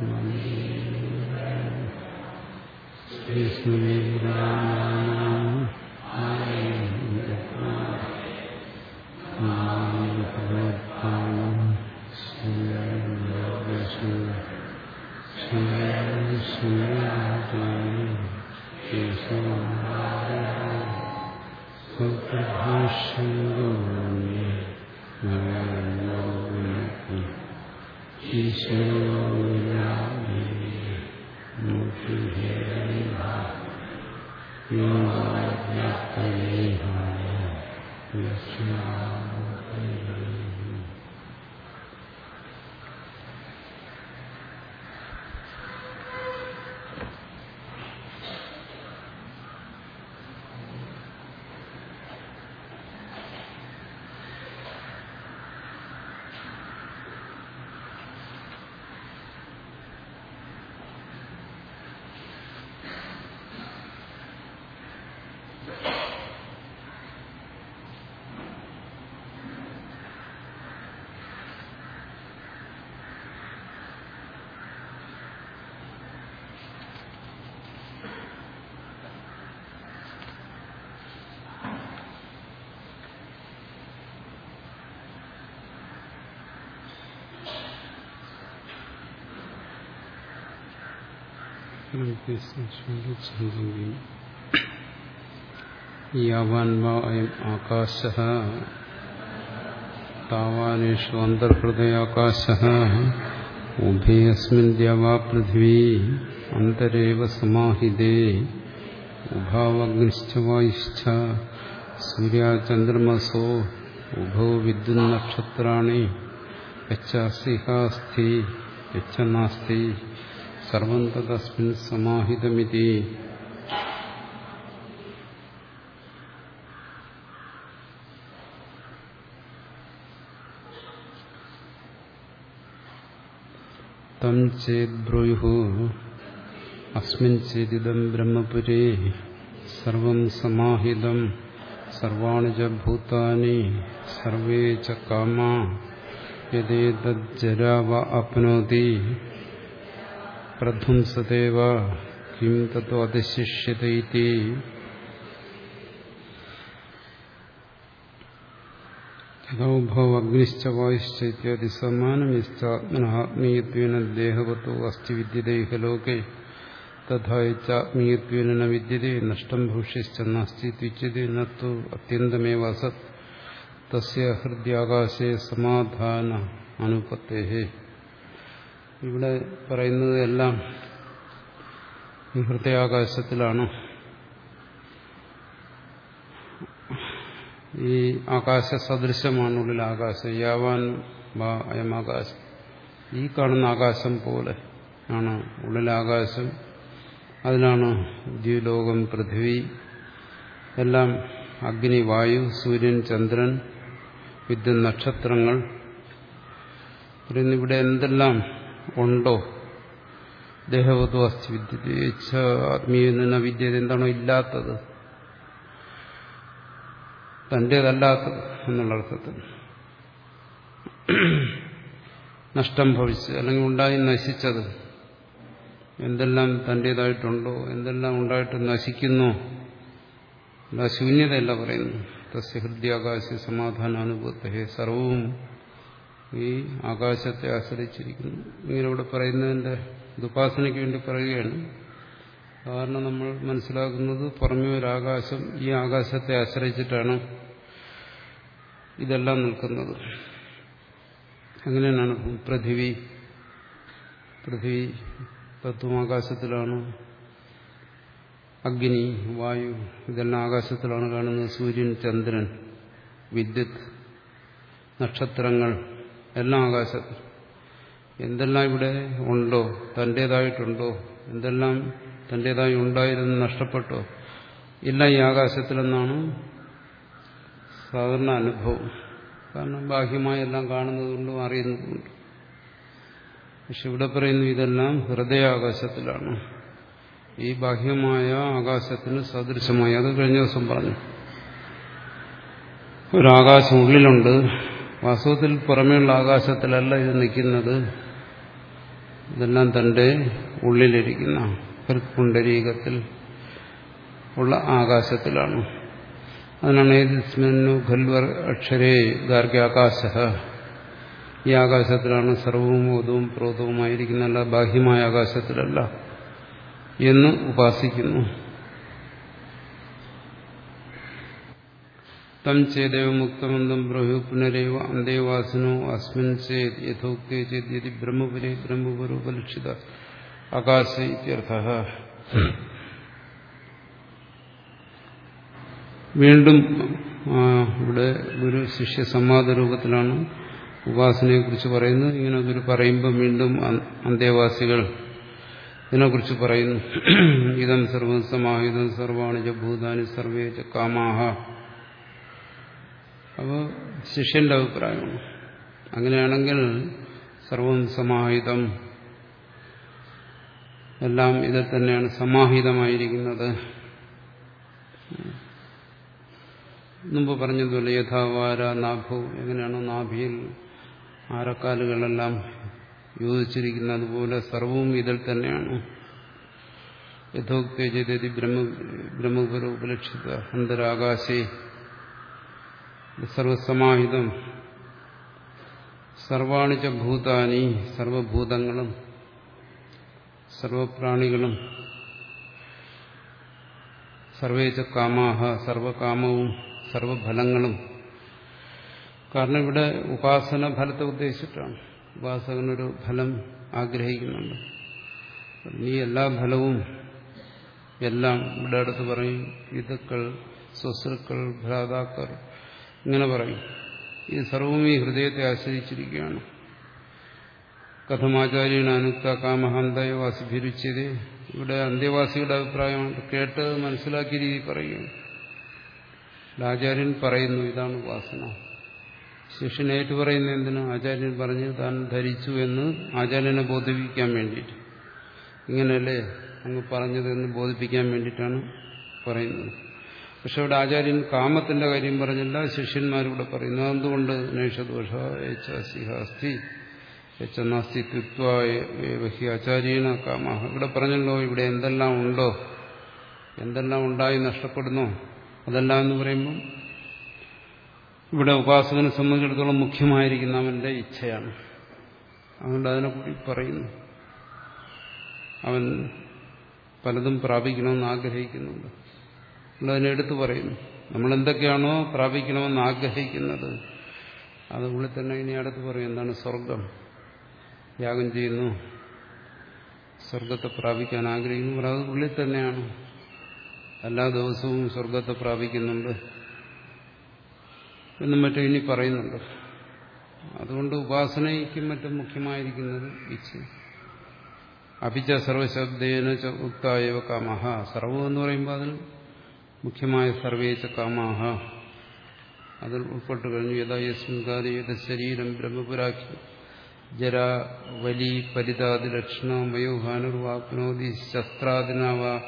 വാ അയം ആകാശ താവാനേഷു അന്തർഹൃദയാകാശ ഉഭയസ്മിൻ ദ്യവാ പൃഥ്വീ അന്തരേവ സമാഹിതേ ഉഭാവഗ്നിശ്ച വായുശ്ച സൂര്യാചന്ദ്രമസോ ഉഭോ വിദ്യുന്നക്ഷത്രാണി യച്ചാസ്തിഹാസ്തി യച്ച നാസ്തി സർവം തസ്മിൻ സമാഹിതമിതി. തം ചേദ്ബ്രൂയു അസ്മിൻ ചേദിദം ബ്രഹ്മപുരേ സർവം സമാഹിതം സർവാണി ച ഭൂതാനി സർവേ ച കാമാ യദേതജ്ജരാവ അപ്നോതി. പ്രധ്വംസതേവ കിം തത്വ അതിശിഷ്യത ഇതി യഥോഭവഗ്നിശ്ച വായുശ്ച ഇത്യാദി സമാനമിശ്ചാത്മനാത്മീയത്വേന ദേഹവത്തോ അസ്തി വിദ്യതേഹ ലോകെ തഥാച്ചാത്മീയത്വേന വിദ്യതേ നഷ്ടം ഭൂഷിശ്ച നാസ്തി ത്യുച്യതേ നത്തു അത്യന്തമേവ അസത് തസ്യ ഹൃദ്യാകാശേ സമാധാന അനുപത്തേ ഇവിടെ പറയുന്നത് എല്ലാം ഈ ഹൃദയാകാശത്തിലാണ്. ഈ ആകാശ സദൃശമാണ് ഉള്ളിൽ ആകാശം. യാവാൻ അയം ആകാശം. ഈ കാണുന്ന ആകാശം പോലെ ആണ് ഉള്ളിൽ ആകാശം. അതിലാണ് ദ്വിലോകം പൃഥ്വി. എല്ലാം അഗ്നി വായു സൂര്യൻ ചന്ദ്രൻ വിദ്യുത് നക്ഷത്രങ്ങൾ. ഇവിടെ എന്തെല്ലാം ഉണ്ടോ? ദേഹവതു അസ്ഥി വിദ്യ ആത്മീയ വിദ്യ എന്താണോ ഇല്ലാത്തത്? തന്റേതല്ലാത്തത് എന്നുള്ള അർത്ഥത്തിൽ. നഷ്ടം ഭവിച്ച് അല്ലെങ്കിൽ ഉണ്ടായി നശിച്ചത്. എന്തെല്ലാം തന്റേതായിട്ടുണ്ടോ എന്തെല്ലാം ഉണ്ടായിട്ട് നശിക്കുന്നു? ശൂന്യതയല്ല പറയുന്നു തസ്യ ഹൃദയാകാശ സമാധാനാനുഭവത്തെ സർവവും ഈ ആകാശത്തെ ആശ്രയിച്ചിരിക്കുന്നു. ഇങ്ങനെ ഇവിടെ പറയുന്നതിന്റെ ഉപാസനയ്ക്ക് വേണ്ടി പറയുകയാണ്. കാരണം നമ്മൾ മനസ്സിലാക്കുന്നത് പുറമേ ഒരു ആകാശം ഈ ആകാശത്തെ ആശ്രയിച്ചിട്ടാണ് ഇതെല്ലാം നിൽക്കുന്നത്. അങ്ങനെയാണ് പൃഥിവി. പൃഥിവി തത്വം ആകാശത്തിലാണ്. അഗ്നി വായു ഇതെല്ലാം ആകാശത്തിലാണ് കാണുന്നത്. സൂര്യൻ ചന്ദ്രൻ വിദ്യുത് നക്ഷത്രങ്ങൾ. എല്ലാം ആകാശത്തിൽ എന്തെല്ലാം ഇവിടെ ഉണ്ടോ? തന്റേതായിട്ടുണ്ടോ? എന്തെല്ലാം തന്റേതായി ഉണ്ടായിരുന്നു നഷ്ടപ്പെട്ടോ? എല്ലാം ഈ ആകാശത്തിലെന്നാണ് സാധാരണ അനുഭവം. കാരണം ബാഹ്യമായി എല്ലാം കാണുന്നതുകൊണ്ടും അറിയുന്നതുകൊണ്ടും. പക്ഷെ ഇവിടെ പറയുന്നു ഇതെല്ലാം ഹൃദയാകാശത്തിലാണ്. ഈ ബാഹ്യമായ ആകാശത്തിന് സദൃശമായി. അത് കഴിഞ്ഞ ദിവസം പറഞ്ഞു. ഒരാകാശം ഉള്ളിലുണ്ട്. വാസ്തവത്തിൽ പുറമേയുള്ള ആകാശത്തിലല്ല ഇത് നിൽക്കുന്നത്. ഇതെല്ലാം തന്റെ ഉള്ളിലിരിക്കുന്ന ഹൃത്പുണ്ടരീകത്തിൽ ഉള്ള ആകാശത്തിലാണ്. അതിനാണ് ഏതിസ്മന്നു ഖൽവർ അക്ഷരേ ഗാർഗ്യാകാശ ഈ ആകാശത്തിലാണ് സർവവും ബോധവും പ്രോതവുമായിരിക്കുന്നല്ല ബാഹ്യമായ ആകാശത്തിലല്ല എന്ന് ഉപാസിക്കുന്നു. തം ചേദേവ മുക്തമന്തം ബ്രഹ്മ പുനരേവ അന്തേവാസനോ അസ്മിൻ ചേത് യഥോക്തേ ചേത് യതി ബ്രഹ്മപുരേ ബ്രഹ്മപുരോപലക്ഷിത ആകാശ ഇത്യർത്ഥ വീണ്ടും ഇവിടെ ഗുരു ശിഷ്യ സംവാദ രൂപത്തിലാണ് ഉപാസനയെ കുറിച്ച് പറയുന്നത്. ഇങ്ങനെ ഗുരു പറയുമ്പോൾ വീണ്ടും അന്തേവാസികൾ ഇതിനെക്കുറിച്ച് പറയുന്നു. ഇതം സർവം സമാഹിതം ഭൂതാനി സർവേ ച കാമാഹ അപ്പോൾ ശിഷ്യന്റെ അഭിപ്രായമാണ് അങ്ങനെയാണെങ്കിൽ സർവം സമാഹിതം. എല്ലാം ഇതിൽ തന്നെയാണ് സമാഹിതമായിരിക്കുന്നത്. മുമ്പ് പറഞ്ഞതുപോലെ യഥാവാര നാഭു എങ്ങനെയാണോ നാഭിയിൽ ആരക്കാലുകളെല്ലാം യോജിച്ചിരിക്കുന്നത് അതുപോലെ സർവവും ഇതിൽ തന്നെയാണ്. യഥോക്തി ചെയ്തി ബ്രഹ്മ ബ്രഹ്മപുര ഉപലക്ഷിത അന്തരാകാശേ സർവസമാഹിതം. സർവാണിച്ച ഭൂതാനി സർവഭൂതങ്ങളും സർവപ്രാണികളും സർവേച്ച കാമാഹ സർവകാമവും സർവഫലങ്ങളും. കാരണം ഇവിടെ ഉപാസന ഫലത്തെ ഉദ്ദേശിച്ചിട്ടാണ്. ഉപാസകനൊരു ഫലം ആഗ്രഹിക്കുന്നുണ്ട്. ഈ എല്ലാ ഫലവും എല്ലാം ഇവിടെ അടുത്ത് പറയും. പിതുക്കൾ സ്വസുക്കൾ ഭ്രാതാക്കൾ ഇങ്ങനെ പറയും. ഇത് സർവവും ഈ ഹൃദയത്തെ ആശ്രയിച്ചിരിക്കുകയാണ്. കഥമാചാര്യന് അനുക്ത കാമഹന്തയോ വാസിഭിരുച്ചത് ഇവിടെ അന്ത്യവാസിയുടെ അഭിപ്രായം കേട്ട് മനസ്സിലാക്കിയ രീതി പറയുകയാണ് ആചാര്യൻ പറയുന്നു ഇതാണ് വാസന. ശിഷ്യൻ ഏറ്റു പറയുന്ന എന്തിനു? ആചാര്യൻ പറഞ്ഞ് താൻ ധരിച്ചു എന്ന് ആചാര്യനെ ബോധിപ്പിക്കാൻ വേണ്ടിയിട്ട്. ഇങ്ങനെയല്ലേ അങ്ങ് പറഞ്ഞതെന്ന് ബോധിപ്പിക്കാൻ വേണ്ടിയിട്ടാണ് പറയുന്നത്. പക്ഷെ ഇവിടെ ആചാര്യൻ കാമത്തിന്റെ കാര്യം പറഞ്ഞില്ല ശിഷ്യന്മാരിവിടെ പറയുന്നു എന്തുകൊണ്ട് നൈഷദോഷ അസ്ഥി? നാസ്തി കൃത്വാഹി ആചാര്യന കാമ ഇവിടെ പറഞ്ഞല്ലോ ഇവിടെ എന്തെല്ലാം ഉണ്ടോ? എന്തെല്ലാം ഉണ്ടായി നഷ്ടപ്പെടുന്നു? അതെല്ലാം എന്ന് പറയുമ്പം ഇവിടെ ഉപാസകനെ സംബന്ധിച്ചിടത്തോളം മുഖ്യമായിരിക്കുന്ന അവന്റെ ഇച്ഛയാണ്. അതുകൊണ്ട് അതിനെ കൂടി പറയുന്നു. അവൻ പലതും പ്രാപിക്കണമെന്ന് ആഗ്രഹിക്കുന്നുണ്ട്. അതിനെടുത്ത് പറയുന്നു. നമ്മൾ എന്തൊക്കെയാണോ പ്രാപിക്കണമെന്ന് ആഗ്രഹിക്കുന്നത്. അത് ഉള്ളിൽ തന്നെ ഇനി അടുത്ത് പറയും എന്താണ് സ്വർഗം? യാഗം ചെയ്യുന്നു. സ്വർഗത്തെ പ്രാപിക്കാൻ ആഗ്രഹിക്കുന്നു. അത് ഉള്ളിൽ തന്നെയാണ്. എല്ലാ ദിവസവും സ്വർഗത്തെ പ്രാപിക്കുന്നുണ്ട്. എന്നും മറ്റും ഇനി പറയുന്നുണ്ട്. അതുകൊണ്ട് ഉപാസനയ്ക്കും മറ്റും മുഖ്യമായിരിക്കുന്നത് ഇച്ഛ. അഭിച്ച സർവശബ്ദേന ഉക്തായവ കാമഹ. സർവം എന്ന് പറയുമ്പോൾ അതിൽ മുഖ്യമായ സർവേച്ച കാമാഹ. അതിൽ ഉൾപ്പെട്ടു കഴിഞ്ഞു. യഥാ യസ്മിൻ കാലി യഥ ശരീരം ബ്രഹ്മപുരാഖ്യ ജരാ വലി പരിതാതി ലക്ഷണ വയോഹാനുർവാപ്നോതി ശസ്ത്രാദിനാവ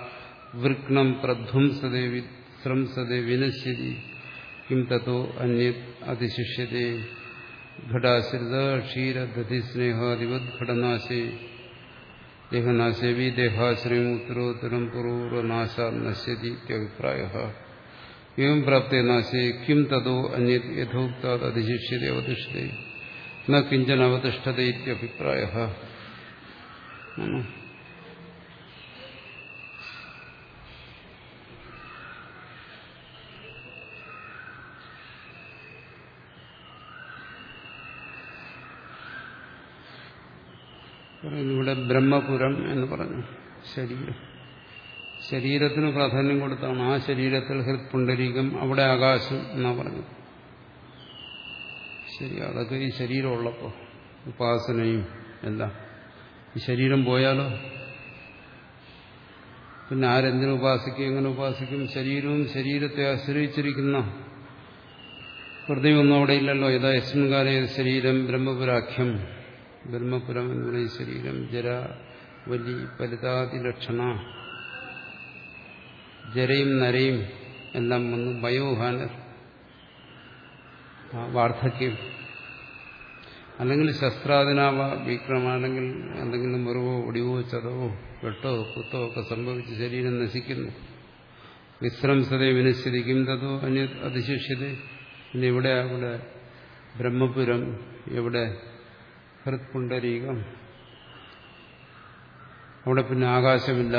വൃക്ണം പ്രധ്വംസതേ വിശ്രംസതേ വിനശ്യതി. കിം തത്തോ അന്യ അതിശിഷ്യതേ. ഘടാശ്രിത ക്ഷീരദധിസ്നേഹാദിവത് ഘടനാശേ. ദേഹനാശേ വി ദേഹാശ്രയം ഉത്തരോത്തരം പൂർവനാശാ നശ്യതി ഇത്യഭിപ്രായ എവം പ്രാപ്തേ നാശേ കിം തതോ അന്യ യഥോക്താത് അതിശിഷ്യത്തെ അവതിഷ്ഠത്തെ ന കിഞ്ചന അവതിഷ്ഠത ഇത്യഭിപ്രായ ഇവിടെ ബ്രഹ്മപുരം എന്ന് പറഞ്ഞു. ശരീരം. ശരീരത്തിന് പ്രാധാന്യം കൊടുത്താണ്. ആ ശരീരത്തിൽ ഹൃത്പുണ്ടരീകം അവിടെ ആകാശം എന്നാ പറഞ്ഞു ശരി അതൊക്കെ ഈ ശരീരമുള്ളപ്പോൾ ഉപാസനയും എല്ലാം. ഈ ശരീരം പോയാലോ? പിന്നെ ആരെന്തിനു ഉപാസിക്കും എങ്ങനെ ഉപാസിക്കും? ശരീരവും ശരീരത്തെ ആശ്രയിച്ചിരിക്കുന്ന ഹൃദയമൊന്നും അവിടെ ഇല്ലല്ലോ. ഏതാ യസ്മിൻകാലേ ശരീരം ബ്രഹ്മപുരാഖ്യം. ബ്രഹ്മപുരം എന്ന് പറയുന്ന ശരീരം ജര വലി ഫലിതാതി ലക്ഷണ ജരയും നരയും എല്ലാം വന്ന് വയോഹാനർ വാർദ്ധക്യം. അല്ലെങ്കിൽ ശസ്ത്രാധിനാവ വിക്രമ അല്ലെങ്കിൽ എന്തെങ്കിലും മുറിവോ ഒടിവോ ചതവോ വെട്ടോ കുത്തോ ഒക്കെ സംഭവിച്ച് ശരീരം നശിക്കുന്നു. വിശ്രംസതയെ വിനശ്യതിക്കും തതോ അന്യ അതിശിഷ്യത പിന്നെ എവിടെ അവിടെ ബ്രഹ്മപുരം എവിടെ ഹൃത്പുണ്ടരീകം അവിടെ പിന്നെ ആകാശമില്ല.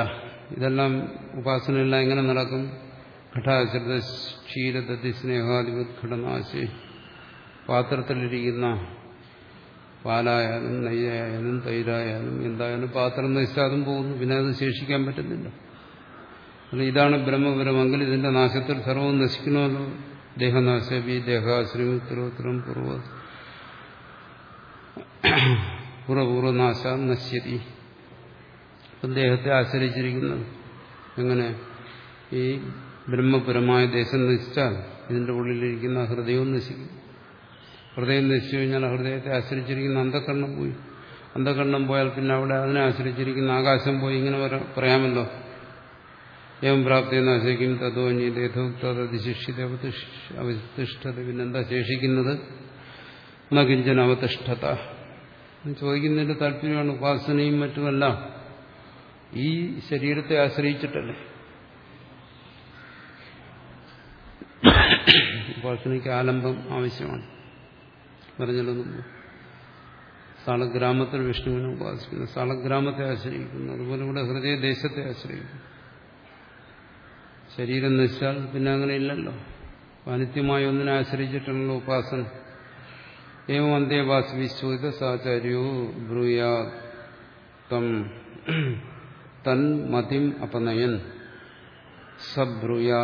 ഇതെല്ലാം ഉപാസനയെല്ലാം എങ്ങനെ നടക്കും? ഘടാശ്രിത ക്ഷീരദതി സ്നേഹാധിപത്ഘടനാശി പാത്രത്തിലിരിക്കുന്ന പാലായാലും നെയ്യായാലും തൈരായാലും എന്തായാലും പാത്രം നശിച്ചാതും പോകുന്നു. പിന്നെ അത് ശേഷിക്കാൻ പറ്റുന്നില്ല. അല്ല ഇതാണ് ബ്രഹ്മപരമെങ്കിൽ ഇതിന്റെ നാശത്തിൽ സർവവും നശിക്കണമല്ലോ. ദേഹനാശി ദേഹാശ്രമി ഉത്തരോത്തരം പൂർവ പൂർവപൂർവനാശ നശ്യതി. ഇപ്പം ദേഹത്തെ ആശ്രയിച്ചിരിക്കുന്നത് എങ്ങനെ ഈ ബ്രഹ്മപുരമായ ദേശം നശിച്ചാൽ ഇതിന്റെ ഉള്ളിലിരിക്കുന്ന ഹൃദയവും നശിക്കും. ഹൃദയം നശിച്ചു കഴിഞ്ഞാൽ ഹൃദയത്തെ ആശ്രയിച്ചിരിക്കുന്ന അന്ധക്കണ്ണം പോയി. അന്ധകണ്ണം പോയാൽ പിന്നെ അവിടെ അതിനെ ആശ്രയിച്ചിരിക്കുന്ന ആകാശം പോയി. ഇങ്ങനെ പറയാമല്ലോ. ഏവം പ്രാപ്തി എന്ന് ആശ്രയിക്കും തതോ അന്യദേഹോക്തതിശിക്ഷിത അവതിഷ്ഠത പിന്നെന്താ ശേഷിക്കുന്നത്? നകിഞ്ചൻ അവതിഷ്ഠത ചോദിക്കുന്നതിന്റെ താല്പര്യമാണ് ഉപാസനയും മറ്റുമല്ല ഈ ശരീരത്തെ ആശ്രയിച്ചിട്ടല്ലേ? ഉപാസനയ്ക്ക് ആലംബം ആവശ്യമാണ്. പറഞ്ഞല്ലോ മുമ്പ് സാളഗ്രാമത്തിൽ വിഷ്ണുവിനെ ഉപാസിക്കുന്നു. സാളഗ്രാമത്തെ ആശ്രയിക്കുന്നു. അതുപോലെ ഇവിടെ ഹൃദയദേശത്തെ ആശ്രയിക്കുന്നു. ശരീരം നശിച്ചാൽ പിന്നെ അങ്ങനെ ഇല്ലല്ലോ. അനിത്യമായ ഒന്നിനെ ആശ്രയിച്ചിട്ടുള്ള ഉപാസന. ഏവം അന്തേവാസ് വിശ്വസിത സാചാര്യോ ബ്രൂയാ തം തൻ മതിം അപനയൻ സബ്രൂയാ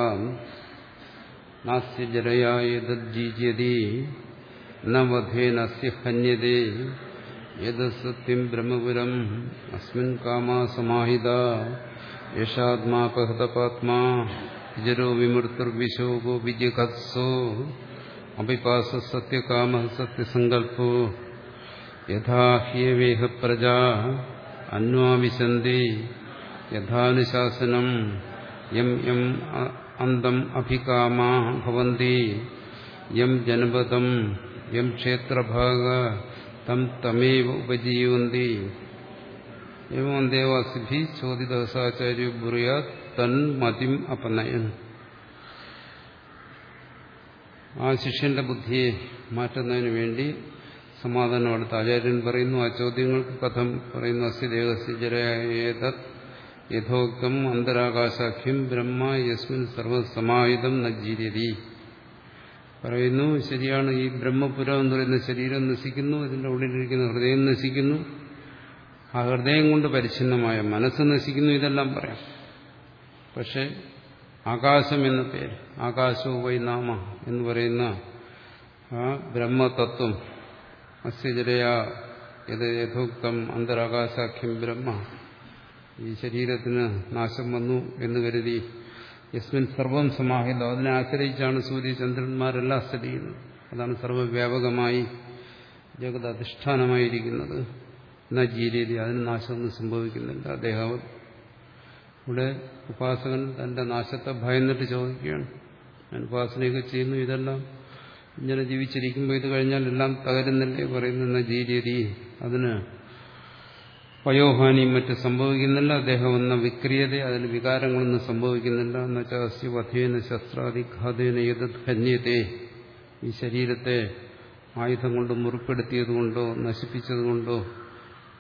നാസ്യ ജരയായതീജ്യതി നവധേനസ്യ ഹന്യതേ യത് സത്യം ബ്രഹ്മപുരം അസ്മിൻ കാമാസമാഹിത സമാഹിത യേഷാത്മാപഹൃതപാത്മാ ജരോ വിമൃത്തുർവിശോകോ വിജിഖത്സോ അഭിപാസ സത്യകാമ സത്യസങ്കൽപ്പോ യഥാഹ്യവേഹ പ്രജ അന്വാവിശന്തി യഥാനുശാസനം യം യം അന്തം അഭികാമാ ഭവന്തി യം ജനപദം യം ക്ഷേത്രഭാഗ തം തമേവ ഉപജീവന്തി ദേവാസിഭി ചോദിതാചാര്യ ബ്രൂയാ തൻ മതിം അപനയൻ ആ ശിഷ്യന്റെ ബുദ്ധിയെ മാറ്റുന്നതിന് വേണ്ടി സമാധാനം അടുത്ത ആചാര്യൻ പറയുന്നു ആ ചോദ്യങ്ങൾക്ക് കഥം പറയുന്നു യഥോക്തം അന്തരാകാശാഖ്യം ബ്രഹ്മ യസ്മിൻ സർവസമാഹിതം നജീരതി പറയുന്നു ശരിയാണ് ഈ ബ്രഹ്മപുരം എന്ന് പറയുന്ന ശരീരം നശിക്കുന്നു ഇതിന്റെ ഉള്ളിലിരിക്കുന്ന ഹൃദയം നശിക്കുന്നു. ആ ഹൃദയം കൊണ്ട് പരിച്ഛിന്നമായ മനസ്സ് നശിക്കുന്നു ഇതെല്ലാം പറയാം. പക്ഷെ ആകാശം എന്ന പേര്. ആകാശവും വൈനാമ എന്ന് പറയുന്ന ആ ബ്രഹ്മതത്വം. ഇത് യഥോക്തം അന്തരാകാശാഖ്യം ബ്രഹ്മ. ഈ ശരീരത്തിന് നാശം വന്നു എന്ന് കരുതി യസ്മിൻ സർവം സമാഹിതം. അതിനെ ആശ്രയിച്ചാണ് സൂര്യചന്ദ്രന്മാരെല്ലാം സ്ഥിതി ചെയ്യുന്നത്. അതാണ് സർവവ്യാപകമായി ജഗത് അധിഷ്ഠാനമായിരിക്കുന്നത് എന്നാ ജീരീതി അതിന് നാശമൊന്നും സംഭവിക്കുന്നില്ല. അദ്ദേഹം ഇവിടെ ഉപാസകൻ തന്റെ നാശത്തെ ഭയന്നിട്ട് ചോദിക്കുകയാണ്. ഞാൻ ഉപാസനയൊക്കെ ചെയ്യുന്നു ഇതെല്ലാം ഇങ്ങനെ ജീവിച്ചിരിക്കുമ്പോൾ ഇത് കഴിഞ്ഞാൽ എല്ലാം തകരുന്നില്ലേ പറയുന്ന ജീരീതി അതിന് പയോഹാനിയും മറ്റ് സംഭവിക്കുന്നില്ല. അദ്ദേഹം എന്ന വിക്രിയത അതിന് വികാരങ്ങളൊന്നും സംഭവിക്കുന്നില്ല. എന്നുവെച്ചാൽ അസ്യ വധേന ശസ്ത്രാധിഘാതേന ഏത് ധന്യത്തെ ഈ ശരീരത്തെ ആയുധം കൊണ്ട് മുറിപ്പെടുത്തിയതുകൊണ്ടോ നശിപ്പിച്ചതുകൊണ്ടോ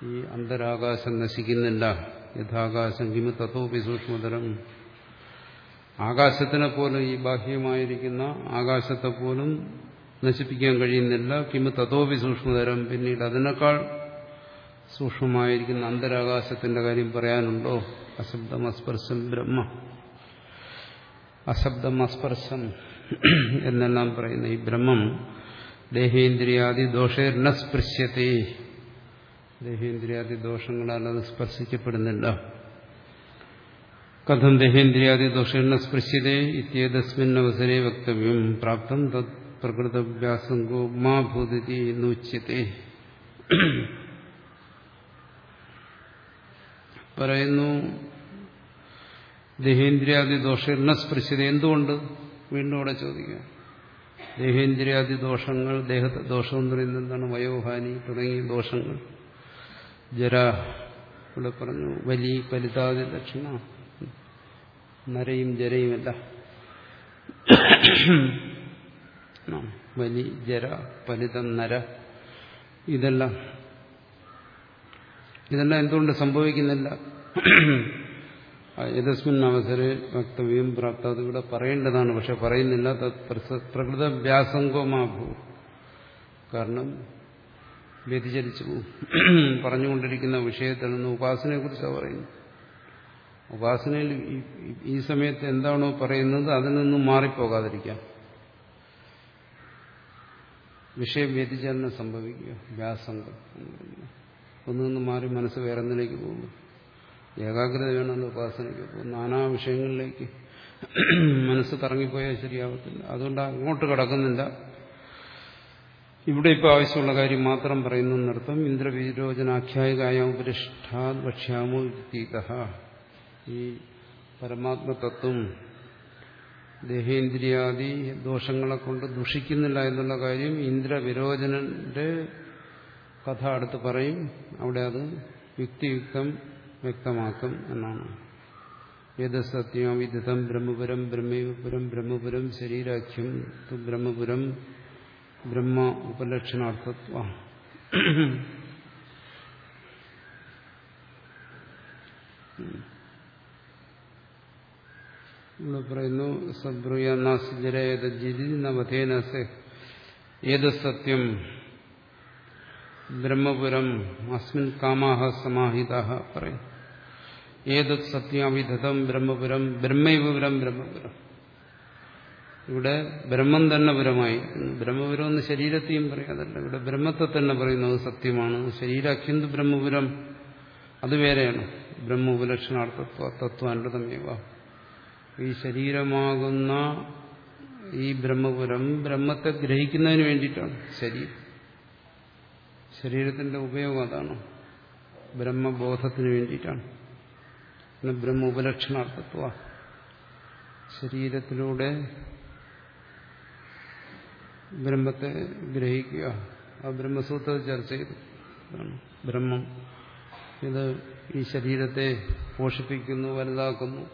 ഈ അന്തരാകാശം നശിക്കുന്നില്ല. യഥാകാശം കിമു തത്വപി സൂക്ഷ്മതരം. ആകാശത്തിനെ പോലും ഈ ബാഹ്യമായിരിക്കുന്ന ആകാശത്തെ പോലും നശിപ്പിക്കാൻ കഴിയുന്നില്ല. കിമു തത്വപി സൂക്ഷ്മതരം. പിന്നീട് അതിനേക്കാൾ സൂക്ഷ്മമായിരിക്കുന്ന അന്തരാകാശത്തിന്റെ കാര്യം പറയാനുണ്ടോ? അശബ്ദം അസ്പർശം ബ്രഹ്മ. അശബ്ദം അസ്പർശം എന്നെല്ലാം പറയുന്ന ഈ ബ്രഹ്മം ദേഹേന്ദ്രിയാദി ദോഷേർ സ്പൃശ്യത്തെ. ദേഹേന്ദ്രിയാദി ദോഷങ്ങളാൽ അത് സ്പർശിക്കപ്പെടുന്നില്ല. കഥം ദേഹേന്ദ്രിയാദി ദോഷേണ സ്പൃശ്യതേ ഇത്യേതസ്മിൻ അവസരെ വക്തവ്യം. പ്രാപ്തം തത് പ്രകൃതവ്യാസംഗോ മാ ഭൂതിരി പറയുന്നു ദേഹേന്ദ്രിയാദി ദോഷേണ സ്പൃശ്യത എന്തുകൊണ്ട്? വീണ്ടും അവിടെ ചോദിക്കാം. ദേഹേന്ദ്രിയാദി ദോഷങ്ങൾ ദേഹ ദോഷം എന്ന് പറയുന്നത് എന്താണ്? വയോഹാനി തുടങ്ങിയ ദോഷങ്ങൾ. ജര. ഇവിടെ പറഞ്ഞു വലി ഫലിതാദി ദക്ഷിണ. നരയും ജരയുമല്ല വലി ജര ഫലിതം നര. ഇതെല്ലാം ഇതെല്ലാം എന്തുകൊണ്ട് സംഭവിക്കുന്നില്ല? യഥസ്മിൻ അവസര വക്തവ്യം പ്രാപ്ത. ഇവിടെ പറയേണ്ടതാണ്. പക്ഷെ പറയുന്നില്ല. പ്രകൃത വ്യാസംഗമാകൂ കാരണം വ്യതിചരിച്ചു പോകും പറഞ്ഞുകൊണ്ടിരിക്കുന്ന വിഷയത്തിൽ നിന്ന് ഉപാസനയെ കുറിച്ചാണ് പറയുന്നത്. ഉപാസനയിൽ ഈ സമയത്ത് എന്താണോ പറയുന്നത് അതിൽ നിന്നും മാറിപ്പോകാതിരിക്കാം. വിഷയം വ്യതിചലനം സംഭവിക്കുക വ്യാസംഗം ഒന്നു നിന്ന് മാറി മനസ്സ് വേറെ ഒന്നിലേക്ക് പോകുന്നു. ഏകാഗ്രത വേണമെന്ന് ഉപാസനയ്ക്ക്. പോകും നാനാ വിഷയങ്ങളിലേക്ക് മനസ്സ് കറങ്ങിപ്പോയാൽ ശരിയാവത്തില്ല. അതുകൊണ്ട് അങ്ങോട്ട് കടക്കുന്നില്ല. ഇവിടെ ഇപ്പോൾ ആവശ്യമുള്ള കാര്യം മാത്രം പറയുന്നു എന്നർത്ഥം. ഇന്ദ്രവിരോചനാഖ്യായികായ ഉപരിഷ്ഠാത് ഭക്ഷ്യാമോ യുക്തീത ഈ പരമാത്മതത്വം ദേഹേന്ദ്രിയാദി ദോഷങ്ങളെ കൊണ്ട് ദുഷിക്കുന്നില്ല എന്നുള്ള കാര്യം ഇന്ദ്രവിരോചനന്റെ കഥ അടുത്ത് പറയും. അവിടെ അത് യുക്തിയുക്തം വ്യക്തമാക്കും എന്നാണ്. ഏത് സത്യം വിദിതം ബ്രഹ്മപുരം ബ്രഹ്മപുരം ബ്രഹ്മപുരം ശരീരാഖ്യം ബ്രഹ്മപുരം ബ്രഹ്മ ഉപലക്ഷണാർത്ഥത്വ. ഇവിടെ പറയുന്നു സബ്രൂയ നാസിജരേതജിതി നവധേനസെ ഏത് സത്യം ബ്രഹ്മപുരം അസ്മിൻ കാമാഹ സമാഹിത പറയും ഏതത് സത്യാവിധതം ബ്രഹ്മപുരം ബ്രഹ്മൈപുരം ബ്രഹ്മപുരം. ഇവിടെ ബ്രഹ്മം തന്നെ പരമായി. ബ്രഹ്മപുരം എന്ന് ശരീരത്തെയും പറയാതല്ല. ഇവിടെ ബ്രഹ്മത്തെ തന്നെ പറയുന്നത് സത്യമാണ്. ശരീരാഖ്യന്ത് ബ്രഹ്മപുരം. അത് വേറെയാണ്. ബ്രഹ്മ ഉപലക്ഷണാർത്ഥത്വ തത്വാനുതമേവ ഈ ശരീരമാകുന്ന ഈ ബ്രഹ്മപുരം ബ്രഹ്മത്തെ ഗ്രഹിക്കുന്നതിന് വേണ്ടിയിട്ടാണ് ശരീരം. ശരീരത്തിന്റെ ഉപയോഗം അതാണ്. ബ്രഹ്മബോധത്തിന് വേണ്ടിയിട്ടാണ്. പിന്നെ ബ്രഹ്മ ഉപലക്ഷണാർത്ഥത്വ ശരീരത്തിലൂടെ ബ്രഹ്മത്തെ ഗ്രഹിക്കുക. ആ ബ്രഹ്മസൂത്രത്തെ ചർച്ച ചെയ്തു. ബ്രഹ്മം. ഇത് ഈ ശരീരത്തെ പോഷിപ്പിക്കുന്നു വലുതാക്കുന്നു.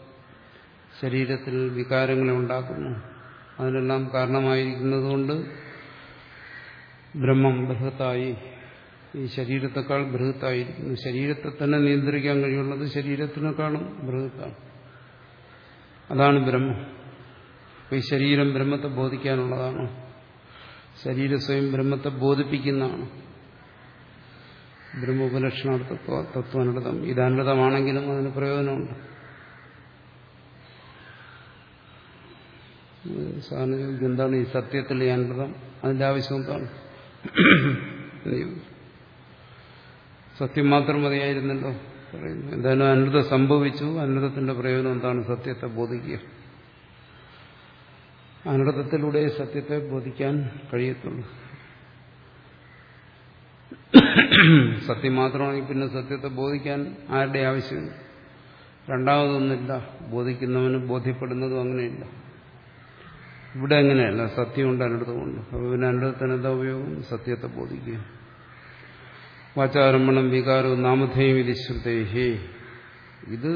ശരീരത്തിൽ വികാരങ്ങളെ ഉണ്ടാക്കുന്നു. അതിനെല്ലാം കാരണമായിരിക്കുന്നതുകൊണ്ട് ബ്രഹ്മം ബൃഹത്തായി ഈ ശരീരത്തെക്കാൾ ബൃഹത്തായിരിക്കുന്നു. ശരീരത്തെ തന്നെ നിയന്ത്രിക്കാൻ കഴിയുള്ളത് ശരീരത്തിനേക്കാളും ബൃഹത്താണ്. അതാണ് ബ്രഹ്മം. ഈ ശരീരം ബ്രഹ്മത്തെ ബോധിക്കാനുള്ളതാണ്. ശരീരം സ്വയം ബ്രഹ്മത്തെ ബോധിപ്പിക്കുന്നതാണ്. ബ്രഹ്മോപലക്ഷണാർത്ഥ തത്വാനുടതം. ഇതാനൃതമാണെങ്കിലും അതിന് പ്രയോജനമുണ്ട്. സാധാരണ ചോദിക്കും എന്താണ് ഈ സത്യത്തിൽ ഈ അനുടതം? അതിന്റെ ആവശ്യം എന്താണ്? സത്യം മാത്രം മതിയായിരുന്നല്ലോ പറയുന്നു. എന്തായാലും അനൃതം സംഭവിച്ചു. അനൃതത്തിന്റെ പ്രയോജനം എന്താണ്? സത്യത്തെ ബോധിക്കുക. അനൃതത്തിലൂടെ സത്യത്തെ ബോധിക്കാൻ കഴിയത്തുള്ളൂ. സത്യം മാത്രമാണെങ്കിൽ പിന്നെ സത്യത്തെ ബോധിക്കാൻ ആരുടെ ആവശ്യം രണ്ടാമതൊന്നുമില്ല. ബോധിക്കുന്നവന് ബോധ്യപ്പെടുന്നതും അങ്ങനെയില്ല. ഇവിടെ അങ്ങനെയല്ല. സത്യമുണ്ട് അനർത്ഥമുണ്ട് അപ്പോൾ പിന്നെ അനർത്ഥത്തിന് എന്താ ഉപയോഗം? സത്യത്തെ ബോധിക്കുക. വാചാരംഭണം വികാരവും നാമധേയം ഇത് ശ്രുതേഹേ ഇത്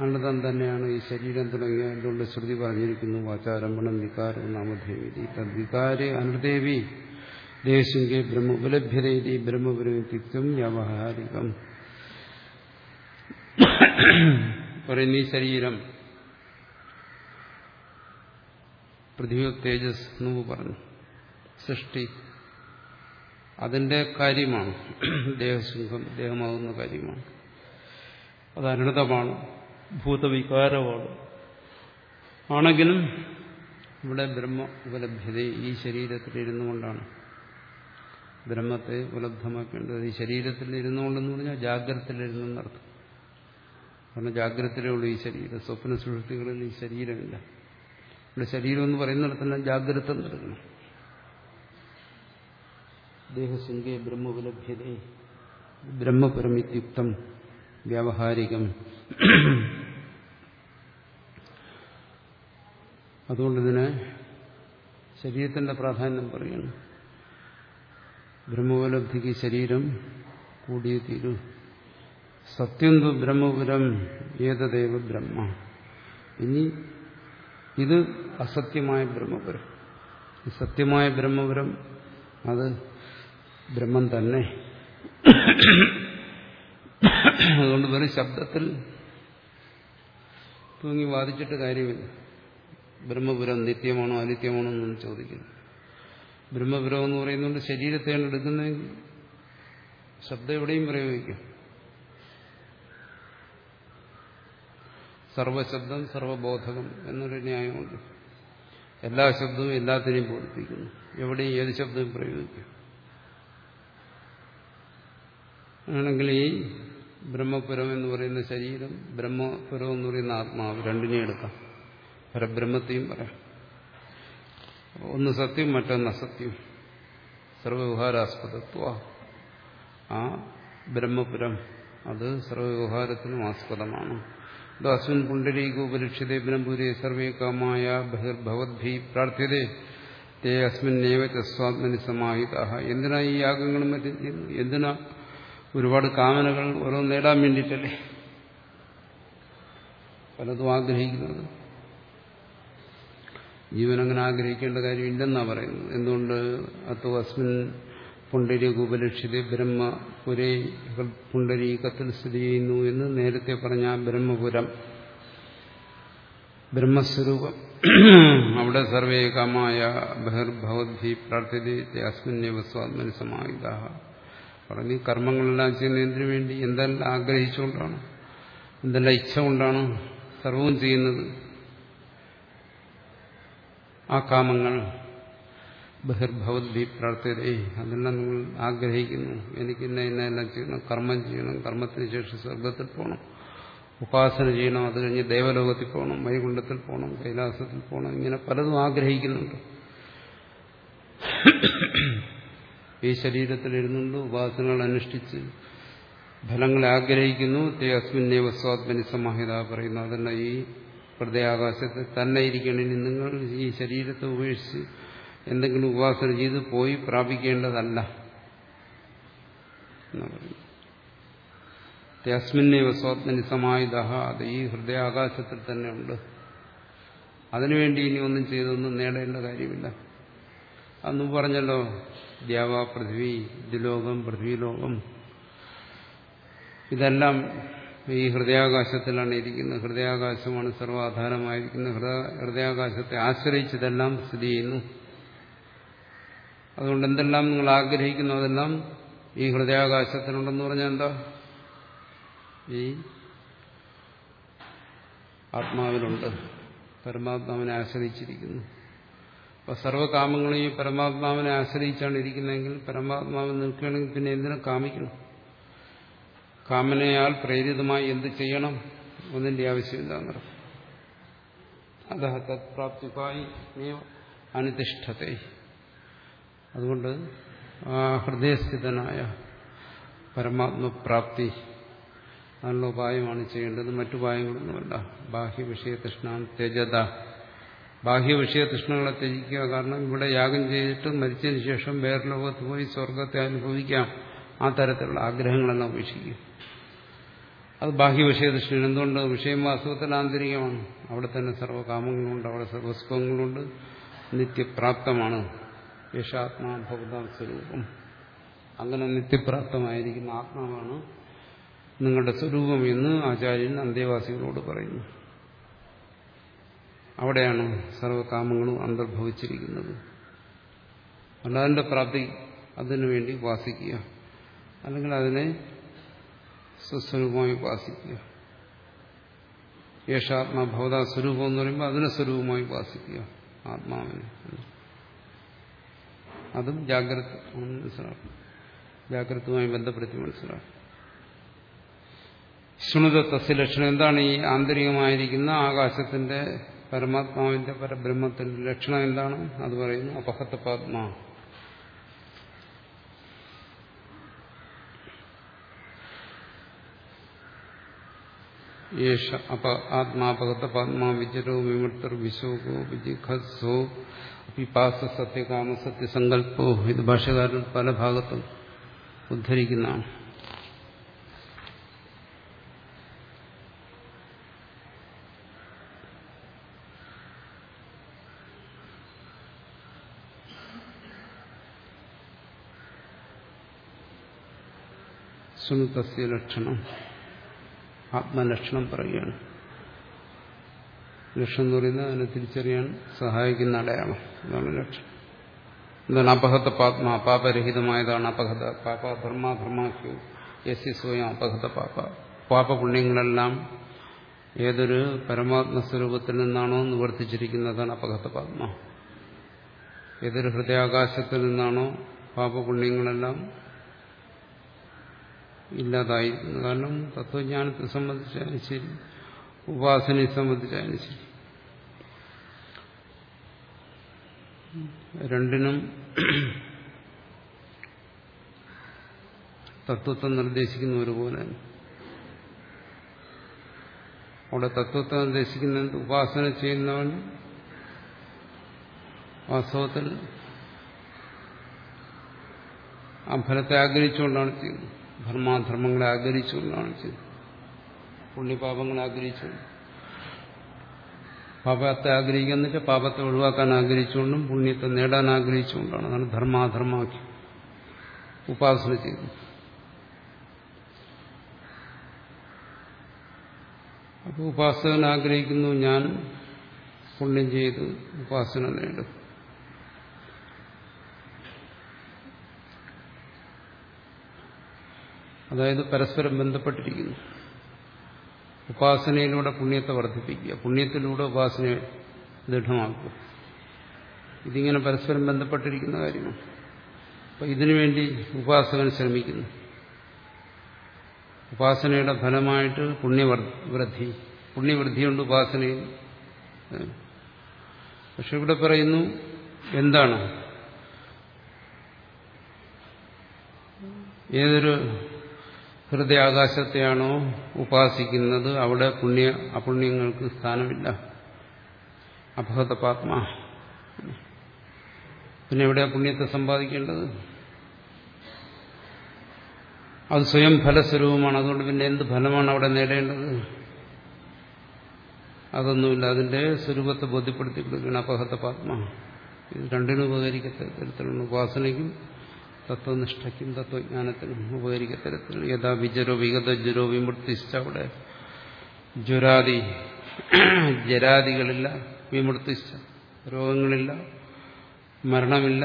അനൃതം തന്നെയാണ് ഈ ശരീരം തുടങ്ങിയ എന്തുകൊണ്ട് ശ്രുതി പറഞ്ഞിരിക്കുന്നു വാചാരംഭണം വികാരം നാമധേവി തദ്വികാരെ അനൃതേവി ദേശിങ്കെ ബ്രഹ്മ ഉപലഭ്യതേതി ബ്രഹ്മപുരത്തിത്വം വ്യാവഹാരികം. പറയുന്ന ഈ ശരീരം പൃഥ്വി തേജസ് എന്ന് പറഞ്ഞു. സൃഷ്ടി. അതിന്റെ കാര്യമാണ്. ദേഹശുഖം ദേഹമാകുന്ന കാര്യമാണ്. അത് അനൃതമാണ് ഭൂതവികാരമാണ്. ആണെങ്കിലും ഇവിടെ ബ്രഹ്മ ഉപലഭ്യത ഈ ശരീരത്തിൽ ഇരുന്നു കൊണ്ടാണ്. ബ്രഹ്മത്തെ ഉപലബ്ധമാക്കേണ്ടത് ഈ ശരീരത്തിൽ ഇരുന്നുകൊണ്ടെന്ന് പറഞ്ഞാൽ ജാഗ്രതത്തിലിരുന്നെന്നർത്ഥം കാരണം ജാഗ്രതയിലേ ഉള്ളൂ ഈ ശരീരം. സ്വപ്ന സുഹൃത്തുക്കളിൽ ഈ ശരീരമില്ല. ഇവിടെ ശരീരം എന്ന് പറയുന്നിടത്തന്നെ ജാഗ്രത നൽകണം ബ്രഹ്മ ബ്രഹ്മോപലഭ്യതേ ബ്രഹ്മപരമിത്യുക്തം. വ്യാവഹാരികം. അതുകൊണ്ട് ഇതിനെ ശരീരത്തിന്റെ പ്രാധാന്യം പറയുന്നു ബ്രഹ്മോപലബ്ധിക്ക് ശരീരം കൂടിയേ തീരൂ. സത്യം തു ബ്രഹ്മപുരം ഏതദേവ ബ്രഹ്മ. ഇനി ഇത് അസത്യമായ ബ്രഹ്മപുരം. സത്യമായ ബ്രഹ്മപുരം അത് ബ്രഹ്മം തന്നെ. അതുകൊണ്ട് വെറും ശബ്ദത്തിൽ തൂങ്ങി വാദിച്ചിട്ട് കാര്യമില്ല. ബ്രഹ്മപുരം നിത്യമാണോ അനിത്യമാണോ എന്നൊന്നും ചോദിക്കുന്നു. ബ്രഹ്മപുരം എന്ന് പറയുന്നുണ്ട് ശരീരത്തെയാണ് എടുക്കുന്നതെങ്കിൽ ശബ്ദം എവിടെയും പ്രയോഗിക്കും. സർവശബ്ദം സർവബോധകം എന്നൊരു ന്യായമുണ്ട്. എല്ലാ ശബ്ദവും എല്ലാത്തിനെയും ബോധിപ്പിക്കുന്നു എവിടെയും ഏത് ശബ്ദവും പ്രയോഗിക്കും. ആണെങ്കിൽ ഈ ബ്രഹ്മപുരം എന്ന് പറയുന്ന ശരീരം ബ്രഹ്മപുരം എന്ന് പറയുന്ന ആത്മാവ് രണ്ടിനെയും എടുക്കാം. പരബ്രഹ്മത്തെയും പറയാം. ഒന്ന് സത്യം മറ്റൊന്ന് അസത്യം. സർവവ്യവഹാരാസ്പദത്വ. ആ ബ്രഹ്മപുരം അത് സർവവ്യവഹാരത്തിനും ആസ്പദമാണ്. ദാസ്വൻ പുണ്ഡരീക ഉപലക്ഷ്യതേ ബ്രഹ്മപുരേ സർവേ കാമായ ബഹിർഭവദ്ഭി പ്രാർത്ഥ്യതേ തേ അസ്മിന്നേവ ചസ്വാത്മനി സമാഹിത എന്തിനാ ഈ യാഗങ്ങളും മറ്റും ചെയ്യുന്നു എന്തിനാ ഒരുപാട് കാമനകൾ ഓരോ നേടാൻ വേണ്ടിയിട്ടല്ലേ? പലതും ആഗ്രഹിക്കുന്നത്. ജീവൻ അങ്ങനെ ആഗ്രഹിക്കേണ്ട കാര്യമില്ലെന്നാണ് പറയുന്നത്. എന്തുകൊണ്ട്? അത്തോ അസ്മിൻ ബ്രഹ്മ ബ്രഹ്മപുരേ പുണ്ടരീകത്തിൽ സ്ഥിതി ചെയ്യുന്നു എന്ന് നേരത്തെ പറഞ്ഞ ബ്രഹ്മപുരം. ബ്രഹ്മസ്വരൂപം. അവിടെ സർവേകമായ ബഹിർഭവദ്ഭി പ്രാർത്ഥിത അസ്മിന്നേവ പറഞ്ഞ് കർമ്മങ്ങളെല്ലാം ചെയ്യുന്ന എന്തിനു വേണ്ടി എന്തെല്ലാം ആഗ്രഹിച്ചുകൊണ്ടാണ് എന്തെല്ലാം ഇച്ഛ കൊണ്ടാണ് സർവവും ചെയ്യുന്നത്. ആ കാമങ്ങൾ ബഹിർഭവദ്ഭി പ്രാർത്ഥ്യതേ അതെല്ലാം നിങ്ങൾ ആഗ്രഹിക്കുന്നു. എനിക്ക് ഇന്ന ഇന്ന എല്ലാം ചെയ്യണം കർമ്മം ചെയ്യണം കർമ്മത്തിന് ശേഷം സ്വർഗത്തിൽ പോകണം ഉപാസന ചെയ്യണം അത് കഴിഞ്ഞ് ദേവലോകത്തിൽ പോകണം വൈകുണ്ഠത്തിൽ പോകണം കൈലാസത്തിൽ പോകണം ഇങ്ങനെ പലതും ആഗ്രഹിക്കുന്നുണ്ട്. ഈ ശരീരത്തിൽ ഇരുന്നുകൊണ്ട് ഉപാസനകൾ അനുഷ്ഠിച്ച് ഫലങ്ങളെ ആഗ്രഹിക്കുന്നു. തേ അസ്മിന്നേവ സ്വാത്മനി സമാഹിത പറയുന്നു. അതല്ല ഈ ഹൃദയാകാശത്തെ തന്നെ ഇരിക്കണം നിങ്ങൾ ഈ ശരീരത്തെ ഉപേക്ഷിച്ച് എന്തെങ്കിലും ഉപാസന ചെയ്ത് പോയി പ്രാപിക്കേണ്ടതല്ല. അസ്മിന്നേവ സ്വാത്മനി സമാഹിത. അത് ഈ ഹൃദയാകാശത്തിൽ തന്നെ ഉണ്ട്. അതിനുവേണ്ടി ഇനി ഒന്നും ചെയ്തൊന്നും നേടേണ്ട കാര്യമില്ല. അന്ന് പറഞ്ഞല്ലോ. ദ്യാവ പൃഥ്വി ദ്വിലോകം പൃഥ്വിലോകം. ഇതെല്ലാം ഈ ഹൃദയാകാശത്തിലാണ് ഇരിക്കുന്നത്. ഹൃദയാകാശമാണ് സർവാധാരമായിരിക്കുന്നത്. ഹൃദയാകാശത്തെ ആശ്രയിച്ചതെല്ലാം സ്ഥിതി ചെയ്യുന്നു. അതുകൊണ്ട് എന്തെല്ലാം നിങ്ങൾ ആഗ്രഹിക്കുന്നു അതെല്ലാം ഈ ഹൃദയാകാശത്തിനുണ്ടെന്ന് പറഞ്ഞാൽ എന്താ? ഈ ആത്മാവിലുണ്ട്. പരമാത്മാവിനെ ആശ്രയിച്ചിരിക്കുന്നു. അപ്പൊ സർവകാമങ്ങളും ഈ പരമാത്മാവിനെ ആശ്രയിച്ചാണ് ഇരിക്കുന്നതെങ്കിൽ പരമാത്മാവ് നിൽക്കുകയാണെങ്കിൽ പിന്നെ എന്തിനു കാമിക്കണം? കാമനയാൽ പ്രേരിതമായി എന്ത് ചെയ്യണം ഒന്നിന്റെ ആവശ്യമില്ല എന്നർത്ഥം അത തത്പ്രാപ്തിക്കായി അനുതിഷ്ഠത്തെ. അതുകൊണ്ട് ആ ഹൃദയസ്ഥിതനായ പരമാത്മപ്രാപ്തി നല്ല ഉപായമാണ് ചെയ്യേണ്ടത്. മറ്റുപായങ്ങളൊന്നുമല്ല ബാഹ്യവിഷയ കൃഷ്ണ ത്യജത. ബാഹ്യവിഷയ തൃഷ്ണകളെ ത്യജിക്കുക. കാരണം ഇവിടെ യാഗം ചെയ്തിട്ട് മരിച്ചതിന് ശേഷം വേറെ ലോകത്ത് പോയി സ്വർഗത്തെ അനുഭവിക്കാം. ആ തരത്തിലുള്ള ആഗ്രഹങ്ങളെല്ലാം ഉപേക്ഷിക്കും. അത് ബാഹ്യവിഷയ തൃഷ്ണ എന്തുകൊണ്ട്? വിഷയം വാസ്തവത്തിൽ ആന്തരികമാണ്. അവിടെ തന്നെ സർവകാമങ്ങളുണ്ട് അവിടെ സർവസുഖങ്ങളുണ്ട്. നിത്യപ്രാപ്തമാണ്. യേശാത്മാ സ്വരൂപം. അങ്ങനെ നിത്യപ്രാപ്തമായിരിക്കുന്ന ആത്മാവാണ് നിങ്ങളുടെ സ്വരൂപം എന്ന് ആചാര്യൻ അന്തേവാസികളോട് പറയുന്നു. അവിടെയാണ് സർവകാമങ്ങളും അന്തർഭവിച്ചിരിക്കുന്നത്. അല്ലാതിന്റെ പ്രാപ്തി അതിനുവേണ്ടി ഉപാസിക്കുക. അല്ലെങ്കിൽ അതിനെ സ്വസ്വരൂപമായി ഉപാസിക്കുക. യേശാത്മാ ഭൗത സ്വരൂപം എന്ന് പറയുമ്പോൾ അതിനെ സ്വരൂപമായി ഉപാസിക്കുക. ആത്മാവിനെ. അതും ജാഗ്രത മനസ്സിലാക്കും ജാഗ്രതമായി ബന്ധപ്പെടുത്തി മനസ്സിലാക്കും ശൃണുത തസ്യ ലക്ഷണം എന്താണ് ഈ ആന്തരികമായിരിക്കുന്ന ആകാശത്തിന്റെ പരമാത്മാവിന്റെ പരബ്രഹ്മത്തിന്റെ ലക്ഷണം എന്താണ്? അത് പറയുന്നു അപഹത്ത പാത്മാ. യേഷ അപ ആത്മാപകത്ത പാത്മാ വിജരോ വിമൃത്തർ വിശോകോ വിജിഖസോ പിപാസ സത്യകാമ സത്യസങ്കല്പോ ഇത് ഭാഷകാരൻ പല ഭാഗത്തും ഉദ്ധരിക്കുന്നതാണ്. സുനുതസ്യ ലക്ഷണം ആത്മലക്ഷണം പറയുകയാണ്. ലക്ഷണം എന്ന് പറയുന്നത് അതിനെ തിരിച്ചറിയാൻ സഹായിക്കുന്ന അടയാളം. അതാണ് ലക്ഷണം എന്താണ് അപഹത പാത്മ പാപരഹിതമായതാണ് അപഹത. പാപ ധർമാധർമാഖ്യു യസ്യ സ്വയം അപഹത പാപ. പാപപുണ്യങ്ങളെല്ലാം ഏതൊരു പരമാത്മ സ്വരൂപത്തിൽ നിന്നാണോ നിവർത്തിച്ചിരിക്കുന്നതാണ് അപഹത പാത്മ ഏതൊരു ഹൃദയാകാശത്തിൽ നിന്നാണോ പാപപുണ്യങ്ങളെല്ലാം ഇല്ലാതായിരിക്കുന്നു കാരണം തത്വജ്ഞാനത്തെ സംബന്ധിച്ചാലും ശരി ഉപാസനയെ സംബന്ധിച്ചാലും ശരി രണ്ടിനും തത്വത്തെ നിർദ്ദേശിക്കുന്ന ഒരുപോലെ അവിടെ തത്വത്തെ നിർദ്ദേശിക്കുന്ന ഉപാസന ചെയ്യുന്നവൻ വാസ്തവത്തിൽ ആ ഫലത്തെ ആഗ്രഹിച്ചുകൊണ്ടാണ് ചെയ്യുന്നത്. ധർമാധർമ്മങ്ങളെ ആഗ്രഹിച്ചുകൊണ്ടാണ് ചെയ്തത്. പുണ്യപാപങ്ങളെ ആഗ്രഹിച്ചു പാപത്തെ ആഗ്രഹിക്കുന്നില്ല പാപത്തെ ഒഴിവാക്കാൻ ആഗ്രഹിച്ചുകൊണ്ടും പുണ്യത്തെ നേടാൻ ആഗ്രഹിച്ചുകൊണ്ടാണ് അതാണ് ധർമാധർമാക്കി ഉപാസന ചെയ്തത്. അപ്പോൾ ഉപാസകൻ ആഗ്രഹിക്കുന്നു ഞാൻ പുണ്യം ചെയ്ത് ഉപാസന നേടും. അതായത് പരസ്പരം ബന്ധപ്പെട്ടിരിക്കുന്നു. ഉപാസനയിലൂടെ പുണ്യത്തെ വർദ്ധിപ്പിക്കുക പുണ്യത്തിലൂടെ ഉപാസനയെ ദൃഢമാക്കുക. ഇതിങ്ങനെ പരസ്പരം ബന്ധപ്പെട്ടിരിക്കുന്ന കാര്യമാണ്. അപ്പം ഇതിനുവേണ്ടി ഉപാസകൻ ശ്രമിക്കുന്നു. ഉപാസനയുടെ ഫലമായിട്ട് പുണ്യവൃദ്ധി പുണ്യവൃദ്ധിയുണ്ട് ഉപാസനയിൽ പക്ഷെ ഇവിടെ പറയുന്നു എന്താണ്? ഏതൊരു ഹൃദയാകാശത്തെയാണോ ഉപാസിക്കുന്നത്? അവിടെ പുണ്യ അപുണ്യങ്ങൾക്ക് സ്ഥാനമില്ല. അപഹതപാത്മ പാത്മ. പിന്നെ എവിടെയാ പുണ്യത്തെ സമ്പാദിക്കേണ്ടത്? അത് സ്വയം ഫലസ്വരൂപമാണ്. അതുകൊണ്ട് പിന്നെ എന്ത് ഫലമാണ് അവിടെ നേടേണ്ടത്? അതൊന്നുമില്ല. അതിന്റെ സ്വരൂപത്തെ ബോധ്യപ്പെടുത്തി കൊടുക്കുകയാണ് അപഹത പാത്മ. ഇത് രണ്ടിനും ഉപകരിക്കത്തരത്തിലുള്ള ഉപാസനയ്ക്കും തത്വനിഷ്ഠയ്ക്കും തത്വജ്ഞാനത്തിനും ഉപകരിക്കത്തരത്തിൽ യഥാ വിജരോ വിഗത ജ്വരോ വിമൃത്തിച്ച അവിടെ. ജ്വരാദി ജരാദികളില്ല വിമൃത്തിച്ച രോഗങ്ങളില്ല മരണമില്ല.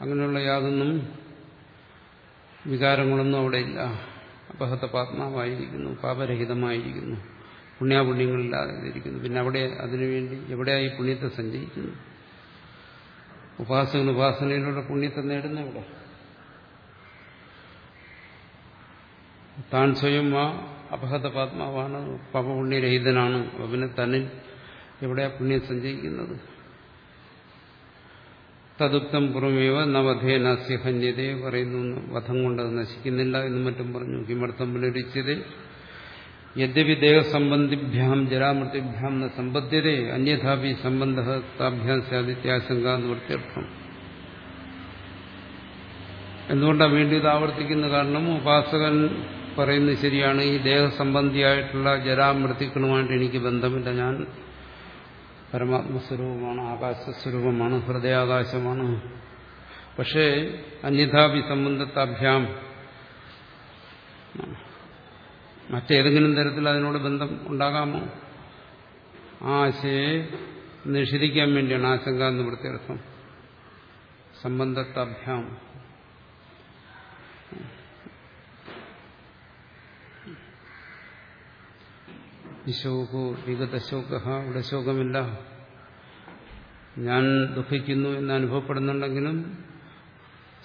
അങ്ങനെയുള്ള യാതൊന്നും വികാരങ്ങളൊന്നും അവിടെ ഇല്ല. അപഹത പാത്മാവായിരിക്കുന്നു പാപരഹിതമായിരിക്കുന്നു പുണ്യാപുണ്യങ്ങളില്ലാതെ ഇരിക്കുന്നു. പിന്നെ അവിടെ അതിനുവേണ്ടി എവിടെയായി പുണ്യത്തെ സഞ്ചയിക്കുന്നു ഉപാസകൻ ഉപാസനയിലൂടെ പുണ്യത്തെ നേടുന്ന ഇവിടെ. താൻ സ്വയം ആ അപഹത പാത്മാവാണ് പാപപുണ്യരഹിതനാണ്. അവന് തന്നിൽ എവിടെയാ പുണ്യം സഞ്ചയിക്കുന്നത് തതുപ്തം പുറമേവ നവധേന സ്യഹന്യതയെ പറയുന്നു വധം കൊണ്ട് നശിക്കുന്നില്ല എന്നും മറ്റും പറഞ്ഞു. കിമർത്ഥം പുനരുച്ചത് യദ്യപി ദേഹസംബന്ധിഭ്യാം ജരാമൃത്തിഭ്യാം ന സമ്പദ്ധ്യത അന്യഥാപി സംബന്ധ താഭ്യാം സ്യാദിത്യാശങ്ക നിവൃത്തിയർത്ഥം എന്തുകൊണ്ടാണ് വീണ്ടും ഇത് ആവർത്തിക്കുന്ന കാരണം? ഉപാസകൻ പറയുന്നത് ശരിയാണ് ഈ ദേഹസംബന്ധിയായിട്ടുള്ള ജരാമൃത്തിക്കളുമായിട്ട് എനിക്ക് ബന്ധമില്ല. ഞാൻ പരമാത്മസ്വരൂപമാണ് ആകാശസ്വരൂപമാണ് ഹൃദയാകാശമാണ്. പക്ഷേ അന്യഥാപി സംബന്ധത്താഭ്യാം മറ്റേതെങ്കിലും തരത്തിൽ അതിനോട് ബന്ധം ഉണ്ടാകാമോ? ആ ആശയെ നിഷേധിക്കാൻ വേണ്ടിയാണ് ആശങ്ക എന്ന് വൃത്തിയർത്ഥം സംബന്ധത്താഭ്യാം. ശോകോ വിഗത ശോക ഇവിടെ ശോകമില്ല. ഞാൻ ദുഃഖിക്കുന്നു എന്ന് അനുഭവപ്പെടുന്നുണ്ടെങ്കിലും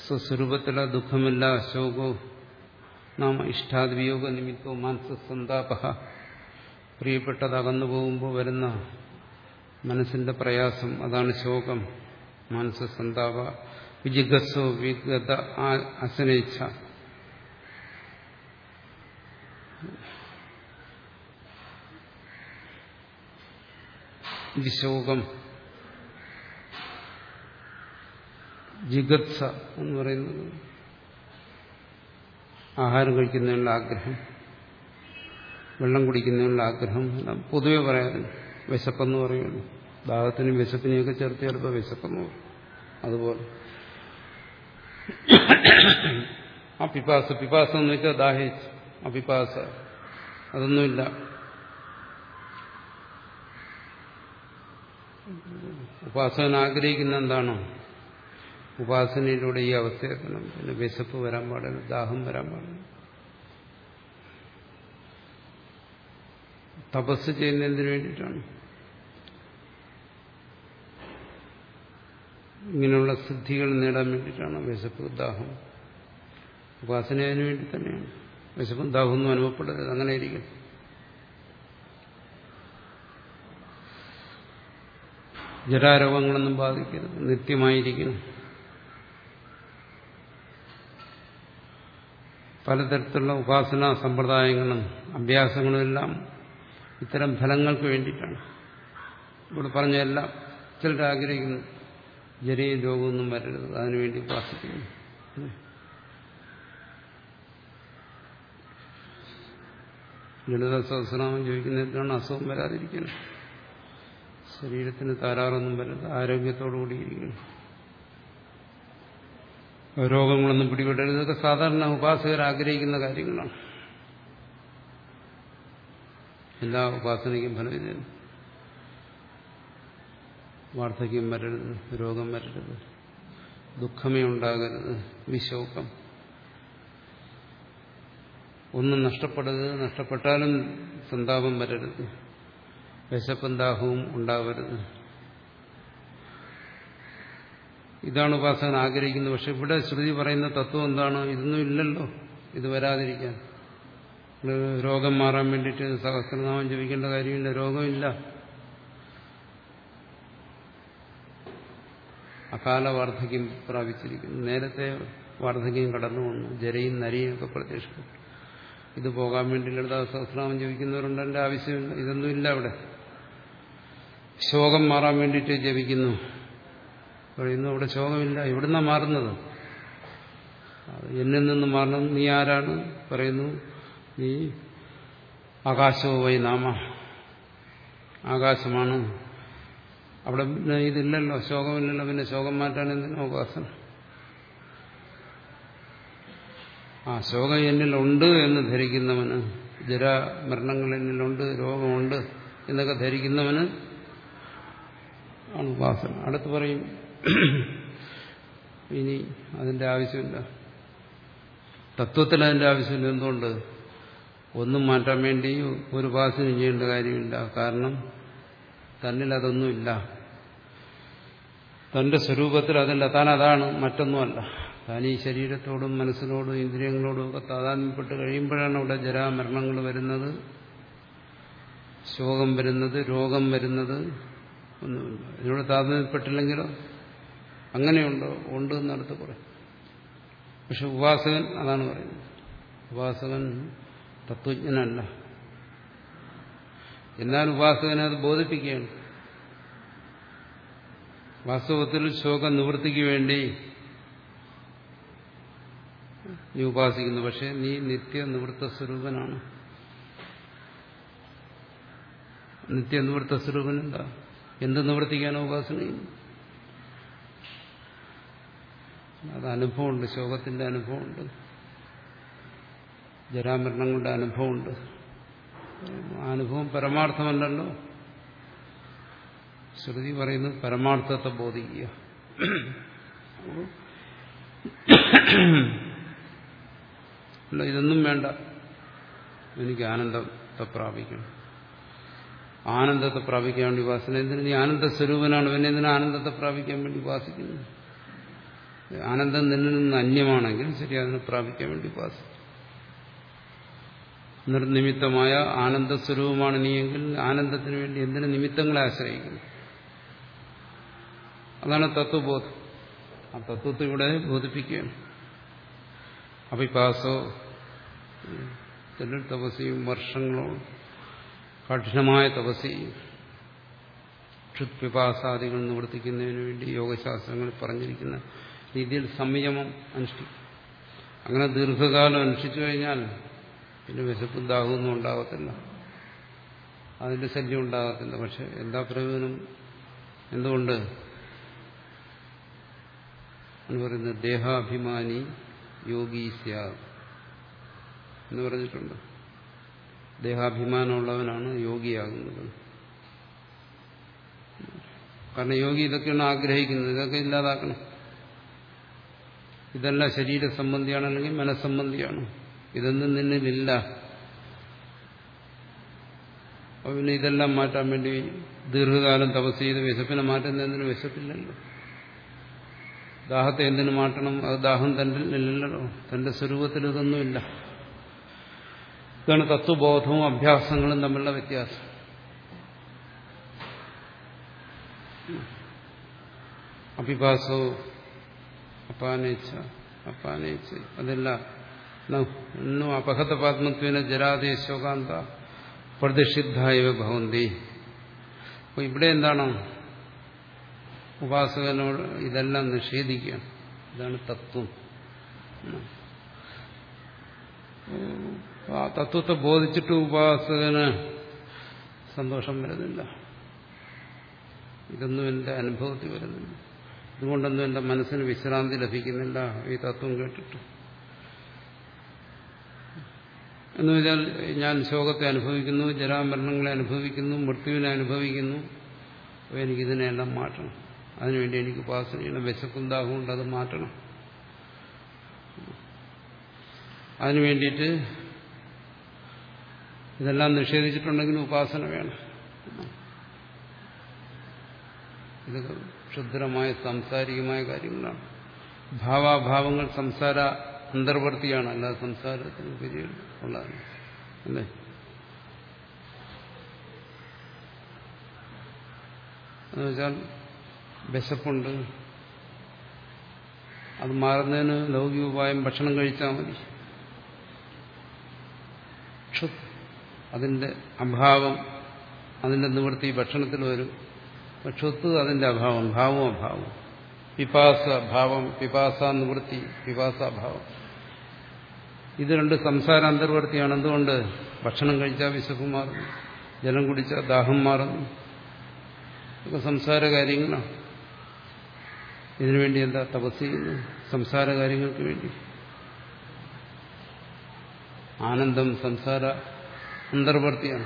സ്വസ്വരൂപത്തിലെ ദുഃഖമില്ല ശോകോ. നാമ ഇഷ്ടാദ്വിയോഗ നിമിത്തോ മാനസസന്താപ പ്രിയപ്പെട്ടത് അകന്നു പോകുമ്പോൾ വരുന്ന മനസ്സിന്റെ പ്രയാസം അതാണ് ശോകം. മാനസസന്താപ വിജിഗസ്സോ വിഗത അസനേച്ഛ. വിശോകം ജിഗത്സ എന്ന് പറയുന്നത് ആഹാരം കഴിക്കുന്നതിനുള്ള ആഗ്രഹം വെള്ളം കുടിക്കുന്നതിനുള്ള ആഗ്രഹം എല്ലാം പൊതുവെ പറയാറുണ്ട്. വിശപ്പെന്ന് പറയുള്ളൂ ദാഹത്തിനും വിശപ്പിനെയൊക്കെ ചേർത്ത് ചിലപ്പോൾ വിശപ്പെന്ന് പറയും. അതുപോലെ. ആ പിപ്പാസ പിപ്പാസ എന്ന് വെച്ചാൽ ദാഹിച്ച്. ആ പിപ്പാസ അതൊന്നുമില്ല. ഉപാസകൻ ആഗ്രഹിക്കുന്ന എന്താണോ ഉപാസനയിലൂടെ ഈ അവസ്ഥയെത്തണം പിന്നെ വിശപ്പ് വരാൻ പാടില്ല ദാഹം വരാൻ പാടില്ല. തപസ് ചെയ്യുന്നതിന് വേണ്ടിയിട്ടാണ്. ഇങ്ങനെയുള്ള സിദ്ധികൾ നേടാൻ വേണ്ടിയിട്ടാണ് വിശപ്പ് ദാഹം. ഉപാസന വേണ്ടി തന്നെയാണ്. വിശപ്പും ദാഹമൊന്നും അനുഭവപ്പെടരുത് അങ്ങനെ ഇരിക്കും. ജരാരോഗങ്ങളൊന്നും ബാധിക്കരുത് നിത്യമായിരിക്കണം. പലതരത്തിലുള്ള ഉപാസനാ സമ്പ്രദായങ്ങളും അഭ്യാസങ്ങളും എല്ലാം ഇത്തരം ഫലങ്ങൾക്ക് വേണ്ടിയിട്ടാണ്. ഇവിടെ പറഞ്ഞ എല്ലാം ആഗ്രഹിക്കുന്നു ജലയും രോഗമൊന്നും വരരുത്. അതിനുവേണ്ടി ഉപാസിക്കുന്നു. ലളിത സഹസ്രനാമം ജീവിക്കുന്നതിനാണ് അസുഖം വരാതിരിക്കുന്നത്. ശരീരത്തിന് താരാറൊന്നും വരരുത്. ആരോഗ്യത്തോടു ഇരിക്കണം രോഗങ്ങളൊന്നും പിടിപെടരുത്. ഇതൊക്കെ സാധാരണ ഉപാസകർ ആഗ്രഹിക്കുന്ന കാര്യങ്ങളാണ്. എല്ലാ ഉപാസനയ്ക്കും ഫലം വാർദ്ധക്യം വരരുത് രോഗം വരരുത് ദുഃഖമേ ഉണ്ടാകരുത് വിശോകം. ഒന്നും നഷ്ടപ്പെടരുത് നഷ്ടപ്പെട്ടാലും സന്താപം വരരുത്. വിശപ്പും ദാഹവും ഉണ്ടാവരുത്. ഇതാണ് ഉപാസകൻ ആഗ്രഹിക്കുന്നത്. പക്ഷെ ഇവിടെ ശ്രുതി പറയുന്ന തത്വം എന്താണ്? ഇതൊന്നും ഇല്ലല്ലോ. ഇത് വരാതിരിക്കാൻ. രോഗം മാറാൻ വേണ്ടിയിട്ട് സഹസ്രനാമം ജപിക്കേണ്ട കാര്യമില്ല. രോഗമില്ല. അകാല വാർദ്ധക്യം പ്രാപിച്ചിരിക്കുന്നു. നേരത്തെ വാർദ്ധക്യം കടന്നു വന്നു. ജരയും നരയും ഒക്കെ പ്രത്യക്ഷപ്പെട്ടു ഇത് പോകാൻ വേണ്ടി ലളിതാ സഹസ്രനാമം ജപിക്കുന്നവരുണ്ട് എന്റെ ആവശ്യമില്ല ഇതൊന്നുമില്ല അവിടെ. ശോകം മാറാൻ വേണ്ടിയിട്ട് ജപിക്കുന്നു. പറയുന്നു അവിടെ ശോകമില്ല എവിടുന്നാ മാറുന്നത്. എന്നിൽ നിന്ന് മാറണം. നീ ആരാണ്? പറയുന്നു. നീ ആകാശവും വൈ നാമ. ആകാശമാണ്. അവിടെ പിന്നെ ഇതില്ലല്ലോ. ശോകമില്ലല്ലോ. പിന്നെ ശോകം മാറ്റാൻ എന്തിനും അവകാശം? ആ ശോകം എന്നിലുണ്ട് എന്ന് ധരിക്കുന്നവന്. ജരാമരണങ്ങൾ എന്നിലുണ്ട്. രോഗമുണ്ട് എന്നൊക്കെ ധരിക്കുന്നവന് ആണ് ഉപാസന. അടുത്ത് പറയും ഇനി അതിന്റെ ആവശ്യമില്ല. തത്വത്തിൽ അതിന്റെ ആവശ്യമില്ല. എന്തുകൊണ്ട്? ഒന്നും മാറ്റാൻ വേണ്ടി ഒരു ഉപാസനം ചെയ്യേണ്ട കാര്യമില്ല. കാരണം തന്നിൽ അതൊന്നുമില്ല. തന്റെ സ്വരൂപത്തിൽ അതല്ല താൻ അതാണ് മറ്റൊന്നുമല്ല. താൻ ഈ ശരീരത്തോടും മനസ്സിനോടും ഇന്ദ്രിയങ്ങളോടും ഒക്കെ താതാത്മ്യപ്പെട്ട് കഴിയുമ്പോഴാണ് അവിടെ ജരാമരണങ്ങൾ വരുന്നത്. ശോകം വരുന്നത് രോഗം വരുന്നത് ഒന്നുമില്ല. ഇതിനോട് താതാത്മ്യപ്പെട്ടില്ലെങ്കിലോ? അങ്ങനെയുണ്ടോ? ഉണ്ട് എന്നടുത്ത് പറയും. പക്ഷെ ഉപാസകൻ അതാണ് പറയുന്നത്. ഉപാസകൻ തത്വജ്ഞനല്ല. എന്നാൽ ഉപാസകനെ അത് ബോധിപ്പിക്കുകയാണ്. വാസ്തവത്തിൽ ശോക നിവൃത്തിക്ക് വേണ്ടി നീ ഉപാസിക്കുന്നു. പക്ഷെ നീ നിത്യ നിവൃത്ത സ്വരൂപനാണ്. നിത്യ നിവൃത്ത സ്വരൂപൻ എന്താ? എന്ത് നിവർത്തിക്കാനോ ഉപാസന ചെയ്യുന്നു അത് അനുഭവമുണ്ട് ശോകത്തിന്റെ അനുഭവമുണ്ട്. ജരാമരണങ്ങളുടെ അനുഭവമുണ്ട്. അനുഭവം പരമാർത്ഥമല്ലല്ലോ. ശ്രുതി പറയുന്നത് പരമാർത്ഥത്തെ ബോധിക്കുക. അല്ല ഇതൊന്നും വേണ്ട. എനിക്ക് ആനന്ദത്തെ പ്രാപിക്കണം. ആനന്ദത്തെ പ്രാപിക്കാൻ വേണ്ടി ഉപാസന. എന്തിനു നീ ആനന്ദ സ്വരൂപനാണ് പിന്നെ എന്തിനാ ആനന്ദത്തെ പ്രാപിക്കാൻ വേണ്ടി ഉപാസിക്കുന്നു ആനന്ദം നിന്നിൽ നിന്ന് അന്യമാണെങ്കിൽ ശരി അതിനെ പ്രാപിക്കാൻ വേണ്ടി ഉപാസിക്കും നിർനിമിത്തമായ ആനന്ദ സ്വരൂപമാണ് നീയെങ്കിൽ ആനന്ദത്തിന് വേണ്ടി എന്തിനു നിമിത്തങ്ങളെ ആശ്രയിക്കുന്നു? അതാണ് തത്വബോധം. ആ തത്വത്തെ ഇവിടെ ബോധിപ്പിക്കുകയാണ്. അഭിപാസോ ചിലർ തപസ്സിയും വർഷങ്ങളോളം കഠിനമായ തപസ്സയും ക്ഷുത്പിപാസാദികൾ നിവർത്തിക്കുന്നതിന് വേണ്ടി യോഗശാസ്ത്രങ്ങൾ പറഞ്ഞിരിക്കുന്ന രീതിയിൽ സംയമം അനുഷ്ഠിക്കും അങ്ങനെ ദീർഘകാലം അനുഷ്ഠിച്ചു കഴിഞ്ഞാൽ പിന്നെ വിശപ്പും ദാഹമൊന്നും ഉണ്ടാകത്തില്ല അതിന്റെ ശല്യം ഉണ്ടാകത്തില്ല. പക്ഷെ എന്താ പ്രയോജനം എന്തുകൊണ്ട്? എന്ന് പറയുന്നത് ദേഹാഭിമാനി യോഗീസ്യ എന്ന് പറഞ്ഞിട്ടുണ്ട്. ദേഹാഭിമാനമുള്ളവനാണ് യോഗിയാകുന്നത്. കാരണം യോഗി ഇതൊക്കെയാണ് ആഗ്രഹിക്കുന്നത്. ഇതൊക്കെ ഇല്ലാതാക്കണം. ഇതെല്ലാം ശരീര സംബന്ധിയാണല്ലെങ്കിൽ മനസ്സംബന്ധിയാണ്. ഇതൊന്നും നിന്നിലില്ല. അപ്പം പിന്നെ ഇതെല്ലാം മാറ്റാൻ വേണ്ടി ദീർഘകാലം തപസ് ചെയ്ത് വിശപ്പിനെ മാറ്റുന്ന എന്തിനും വിശപ്പില്ലല്ലോ. ദാഹത്തെ എന്തിനു മാറ്റണം? അത് ദാഹം തന്റെ ഇല്ലല്ലോ. തന്റെ സ്വരൂപത്തിൽ ഇതൊന്നുമില്ല. ഇതാണ് തത്വബോധവും അഭ്യാസങ്ങളും തമ്മിലുള്ള വ്യത്യാസം. അഭിഭാസവും അപ്പാനേച്ഛ അപ്പാനേച്ഛ അതല്ല. ഇന്നും അപഹത പാത്മത്വന ജരാതേ ശോകാന്ത പ്രതിഷിദ്ധായവ ഭവന്തി. അപ്പൊ ഇവിടെ എന്താണ്? ഉപാസകനോട് ഇതെല്ലാം നിഷേധിക്കുക. ഇതാണ് തത്വം. ആ തത്വത്തെ ബോധിച്ചിട്ട് ഉപാസകന് സന്തോഷം വരുന്നില്ല. ഇതൊന്നും എന്റെ അനുഭവത്തിൽ വരുന്നില്ല. ഇതുകൊണ്ടൊന്നും എന്റെ മനസ്സിന് വിശ്രാന്തി ലഭിക്കുന്നില്ല. ഈ തത്വം കേട്ടിട്ട്. എന്ന് വെച്ചാൽ ഞാൻ ശോകത്തെ അനുഭവിക്കുന്നു ജരാമരണങ്ങളെ അനുഭവിക്കുന്നു മൃത്യുവിനെ അനുഭവിക്കുന്നു. അപ്പോൾ എനിക്കിതിനെല്ലാം മാറ്റണം. അതിനുവേണ്ടി എനിക്ക് ഉപാസന ചെയ്യണം. ദാഹമുണ്ട് അത് മാറ്റണം. അതിനു വേണ്ടിയിട്ട് ഇതെല്ലാം നിഷേധിച്ചിട്ടുണ്ടെങ്കിലും ഉപാസന വേണം. ഇതൊക്കെ ക്ഷുദ്രമായ സാംസാരികമായ കാര്യങ്ങളാണ്. ഭാവാഭാവങ്ങൾ സംസാര അന്തർവർത്തിയാണ് അല്ലാതെ സംസാരത്തിന് ഉപരി ഉള്ളതാണ് അല്ലേ? എന്നുവെച്ചാൽ വിശപ്പുണ്ട്. അത് മാറുന്നതിന് ലൗകിക ഉപായം ഭക്ഷണം കഴിച്ചാൽ മതി. അതിന്റെ അഭാവം അതിന്റെ നിവൃത്തി ഭക്ഷണത്തിൽ വരും. ക്ഷുത്ത് അതിന്റെ അഭാവം ഭാവം അഭാവം. പിപാസ ഭാവം പിപാസ നിവൃത്തി പിപാസാഭാവം ഇത് രണ്ട് സംസാര അന്തർവർത്തിയാണ് എന്തുകൊണ്ട്? ഭക്ഷണം കഴിച്ചാൽ വിശപ്പ് മാറുന്നു ജലം കുടിച്ചാൽ ദാഹം മാറുന്നു. ഇതൊക്കെ സംസാര കാര്യങ്ങളാണ്. ഇതിനുവേണ്ടി എന്താ തപസ് ചെയ്യുന്നു? സംസാര കാര്യങ്ങൾക്ക് വേണ്ടി. ആനന്ദം സംസാര അന്തർവർത്തിയാണ്.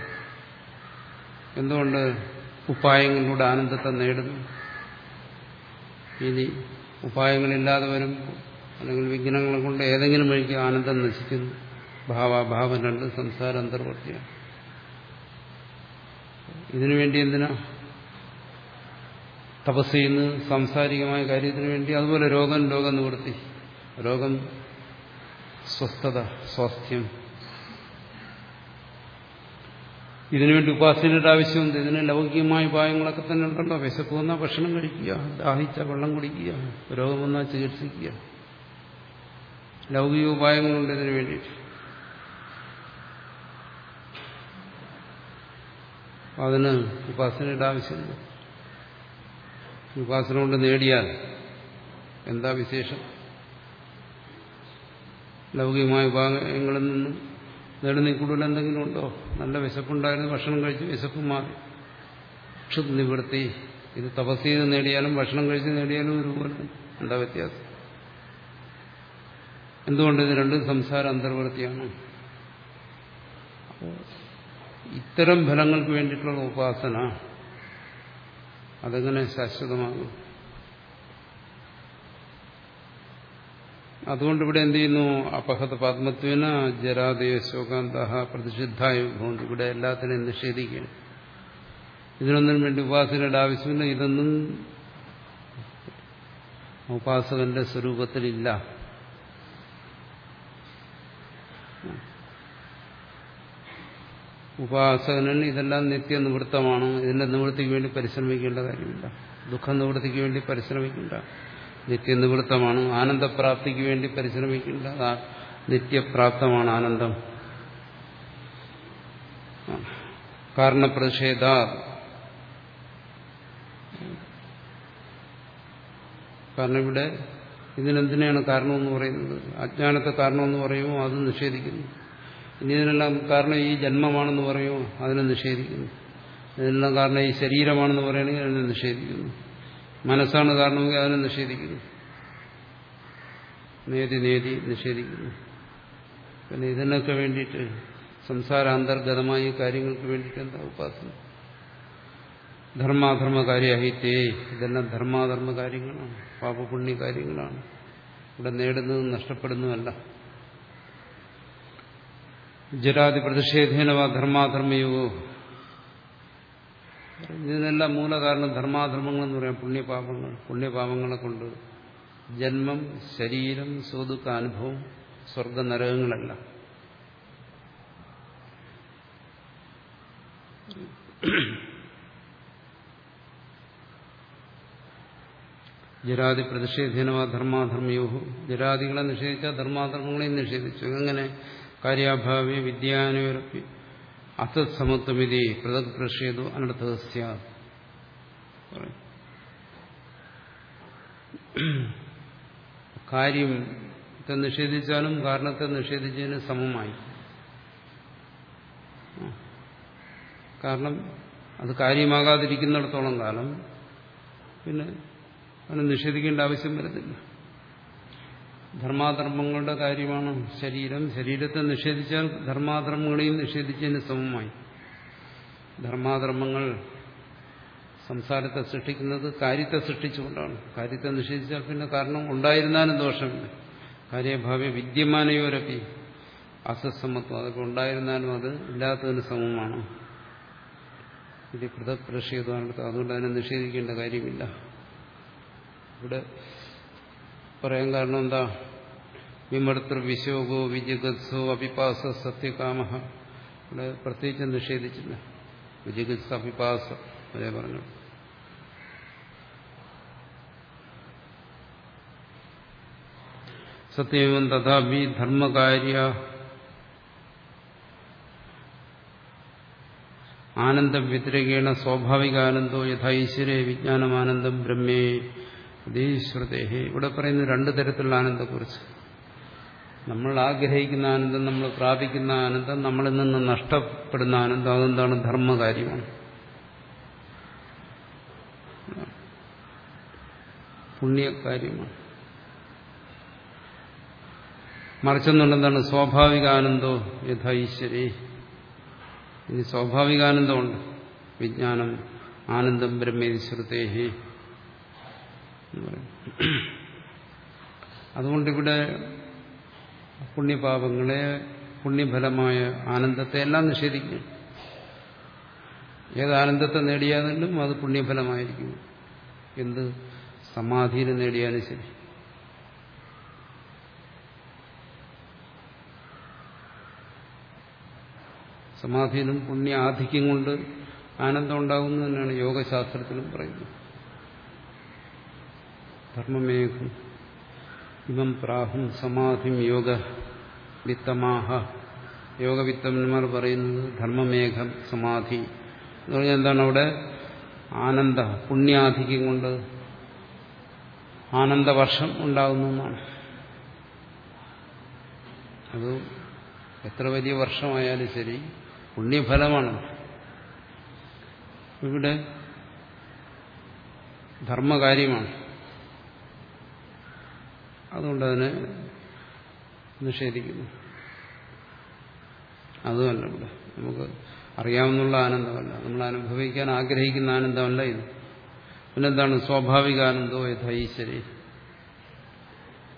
എന്തുകൊണ്ട്? ഉപായങ്ങളിലൂടെ ആനന്ദത്തെ നേടുന്നു. ഇനി ഉപായങ്ങളില്ലാതെ വരുമ്പോൾ അല്ലെങ്കിൽ വിഘ്നങ്ങളെ കൊണ്ട് ഏതെങ്കിലും വഴിക്ക് ആനന്ദം നശിക്കുന്നു. ഭാവാഭാവം രണ്ട് സംസാര അന്തർവർത്തിയാണ് ഇതിനുവേണ്ടി എന്തിനാ? തപസ് ചെയ്യുന്നത് സാംസാരികമായ കാര്യത്തിന് വേണ്ടി അതുപോലെ രോഗം രോഗം നിവൃത്തി. രോഗം സ്വസ്ഥത സ്വാസ്ഥ്യം. ഇതിനുവേണ്ടി ഉപാസനയുടെ ആവശ്യമുണ്ട്. ഇതിന് ലൗകികമായ ഉപായങ്ങളൊക്കെ തന്നെ ഉണ്ടല്ലോ. വിശപ്പ് വന്നാൽ ഭക്ഷണം കഴിക്കുക ദാഹിച്ച വെള്ളം കുടിക്കുക രോഗം വന്നാൽ ചികിത്സിക്കുക. ലൗകിക ഉപായങ്ങളുണ്ട് ഇതിനു വേണ്ടിയിട്ട്. അതിന് ഉപാസനയുടെ ആവശ്യമില്ല ഉപാസന കൊണ്ട് നേടിയാൽ എന്താ വിശേഷം? ലൗകികമായ ഉപായങ്ങളിൽ നിന്നും നേടുന്ന കൂടുതൽ എന്തെങ്കിലും ഉണ്ടോ? നല്ല വിശപ്പുണ്ടായിരുന്നു ഭക്ഷണം കഴിച്ച് വിശപ്പ് മാറി. ക്ഷുത് നിവൃത്തി. ഇത് തപസ് ചെയ്ത് നേടിയാലും ഭക്ഷണം കഴിച്ച് നേടിയാലും ഒരുപോലെ എന്താ വ്യത്യാസം. എന്തുകൊണ്ട് ഇത് രണ്ടും സംസാര അന്തർവൃത്തിയാണ്? ഇത്തരം ഫലങ്ങൾക്ക് വേണ്ടിയിട്ടുള്ള ഉപാസന അതെങ്ങനെ ശാശ്വതമാകും? അതുകൊണ്ട് ഇവിടെ എന്ത് ചെയ്യുന്നു? അപഹത പത്മത്വന ജരാദേവ ശോകാന്ത പ്രതിഷിദ്ധായ ഭവന്തി ഇവിടെ എല്ലാത്തിനെയും നിഷേധിക്കുകയാണ്. ഇതിനൊന്നും വേണ്ടി ഉപാസനയുടെ ആവശ്യമില്ല. ഇതൊന്നും ഉപാസകന്റെ സ്വരൂപത്തിലില്ല. ഉപാസകന് ഇതെല്ലാം നിത്യനിവൃത്തമാണ്. ഇതിന്റെ നിവൃത്തിക്ക് വേണ്ടി പരിശ്രമിക്കേണ്ട കാര്യമില്ല. ദുഃഖ നിവൃത്തിക്ക് വേണ്ടി പരിശ്രമിക്കേണ്ട. നിത്യനിവൃത്തമാണ്. ആനന്ദപ്രാപ്തിക്ക് വേണ്ടി പരിശ്രമിക്കേണ്ട നിത്യപ്രാപ്തമാണ് ആനന്ദം. കാരണപ്രതിഷേധ. കാരണം ഇവിടെ ഇതിനെന്തിനാണ് കാരണമെന്ന് പറയുന്നത്? അജ്ഞാനത്തെ കാരണമെന്ന് പറയുമോ? അത് നിഷേധിക്കുന്നു. ഇനി ഇതിനെല്ലാം കാരണം ഈ ജന്മമാണെന്ന് പറയുമോ? അതിനെ നിഷേധിക്കുന്നു. ഇതിനെല്ലാം കാരണം ഈ ശരീരമാണെന്ന് പറയുകയാണെങ്കിൽ അതിനെ നിഷേധിക്കുന്നു. മനസ്സാണ് കാരണമെങ്കിൽ അതിനെ നിഷേധിക്കുന്നു. നേതി നേതി നിഷേധിക്കുന്നു. പിന്നെ ഇതിനൊക്കെ വേണ്ടിയിട്ട് സംസാരാന്തർഗതമായ കാര്യങ്ങൾക്ക് വേണ്ടിയിട്ട് എന്താ ഉപാസന? ധർമാധർമ്മ കാര്യാഹിത്തേ ഇതെല്ലാം ധർമാധർമ്മ കാര്യങ്ങളാണ് പാപപുണ്യ കാര്യങ്ങളാണ് ഇവിടെ നേടുന്നതും നഷ്ടപ്പെടുന്നതല്ല ജരാതി പ്രതിഷേധേനവ ധർമാധർമ്മയോഗോ ഇതിനെല്ലാം മൂലകാരണം ധർമാധർമ്മങ്ങൾ എന്ന് പറയാം. പുണ്യപാപങ്ങൾ പുണ്യപാപങ്ങളെ കൊണ്ട് ജന്മം ശരീരം സ്വതുക്ക അനുഭവം സ്വർഗ നരകങ്ങളല്ല. ജരാതി പ്രതിഷേധനവ ധർമാധർമ്മയോ ജരാദികളെ നിഷേധിച്ച ധർമാധർമ്മങ്ങളെയും നിഷേധിച്ചു. അങ്ങനെ കാര്യാഭാവി വിദ്യാനുരപ്പി അസത്സമത്വമിതി പൃഥക് പ്രഷേതു അനർത്ഥസ്യ കാര്യത്തെ നിഷേധിച്ചാലും കാരണത്തെ നിഷേധിച്ചതിന് സമമായി. കാരണം അത് കാര്യമാകാതിരിക്കുന്നിടത്തോളം കാലം പിന്നെ അതിനെ നിഷേധിക്കേണ്ട ആവശ്യം വരുന്നില്ല ധർമാധർമ്മങ്ങളുടെ കാര്യമാണ് ശരീരം. ശരീരത്തെ നിഷേധിച്ചാൽ ധർമാധർമ്മങ്ങളെയും നിഷേധിച്ചതിന് സമമായി. ധർമാധർമ്മങ്ങൾ സംസാരത്തെ സൃഷ്ടിക്കുന്നത് കാര്യത്തെ സൃഷ്ടിച്ചുകൊണ്ടാണ്. കാര്യത്തെ നിഷേധിച്ചാൽ പിന്നെ കാരണം ഉണ്ടായിരുന്നാലും ദോഷമില്ല. കാര്യഭാവ്യ വിദ്യമാനയോരപ്പി അസസമത്വം അതൊക്കെ ഉണ്ടായിരുന്നാലും അത് ഇല്ലാത്തതിന് സമമാണ്. ഇത് പ്രഷേധമാണ് അതുകൊണ്ട് അതിനെ നിഷേധിക്കേണ്ട കാര്യമില്ല. ഇവിടെ പറയാൻ കാരണം എന്താ? വിമർത്തൃ വിശോകോ വിജിഗത്സോ അഭിപാസ സത്യകാമ ഇവിടെ പ്രത്യേകിച്ച് നിഷേധിച്ചില്ല. വിജിഗത്സ അഭിപാസ അതേ പറഞ്ഞു. സത്യം തഥാപി ധർമ്മകാര്യ. ആനന്ദം വ്യതിരകേണ സ്വാഭാവികാനന്ദോ യഥാ ഈശ്വരേ വിജ്ഞാനമാനന്ദം ബ്രഹ്മേ. ശ്രുതേഹേ ഇവിടെ പറയുന്ന രണ്ടു തരത്തിലുള്ള ആനന്ദത്തെക്കുറിച്ച്. നമ്മൾ ആഗ്രഹിക്കുന്ന ആനന്ദം നമ്മൾ പ്രാപിക്കുന്ന ആനന്ദം നമ്മളിൽ നിന്ന് നഷ്ടപ്പെടുന്ന ആനന്ദം അതെന്താണ്? ധർമ്മകാര്യമാണ്. പുണ്യകാര്യമാണ്. മറിച്ചെന്നുണ്ടെന്താണ് സ്വാഭാവികാനന്ദോ യഥാ ഈശ്വരേ. ഇനി സ്വാഭാവികാനന്ദമുണ്ട്. വിജ്ഞാനം ആനന്ദം ബ്രഹ്മേശ്വരത്തേഹി അതുകൊണ്ടിവിടെ പുണ്യപാപങ്ങളെ പുണ്യഫലമായ ആനന്ദത്തെ എല്ലാം നിഷേധിക്കും. ഏത് ആനന്ദത്തെ നേടിയാലും അത് പുണ്യഫലമായിരിക്കും. എന്ത് സമാധിയിൽ നേടിയാലും ശരി. സമാധിയിലും പുണ്യ ആധിക്യം കൊണ്ട് ആനന്ദം ഉണ്ടാകുന്നു തന്നെയാണ് യോഗശാസ്ത്രത്തിലും പറയുന്നത്. ധർമ്മമേഘം ഇമം പ്രാഹും സമാധിം യോഗ വിത്തമാഹ യോഗവിത്തന്മാർ പറയുന്നത് ധർമ്മമേഘം സമാധി। എന്ന് പറഞ്ഞാൽ എന്താണ് അവിടെ? ആനന്ദ പുണ്യാധിക്യം കൊണ്ട് ആനന്ദവർഷം ഉണ്ടാകുന്നു എന്നാണ്. അത് എത്ര വലിയ വർഷമായാലും ശരി പുണ്യഫലമാണ്. ഇവിടെ ധർമ്മകാര്യമാണ്. അതുകൊണ്ട് അതിനെ നിഷേധിക്കുന്നു. അതുമല്ല ഇവിടെ. നമുക്ക് അറിയാവുന്നുള്ള ആനന്ദമല്ല. നമ്മൾ അനുഭവിക്കാൻ ആഗ്രഹിക്കുന്ന ആനന്ദമല്ല ഇത്. പിന്നെന്താണ്? സ്വാഭാവിക ആനന്ദോ യഥൈശ്വരി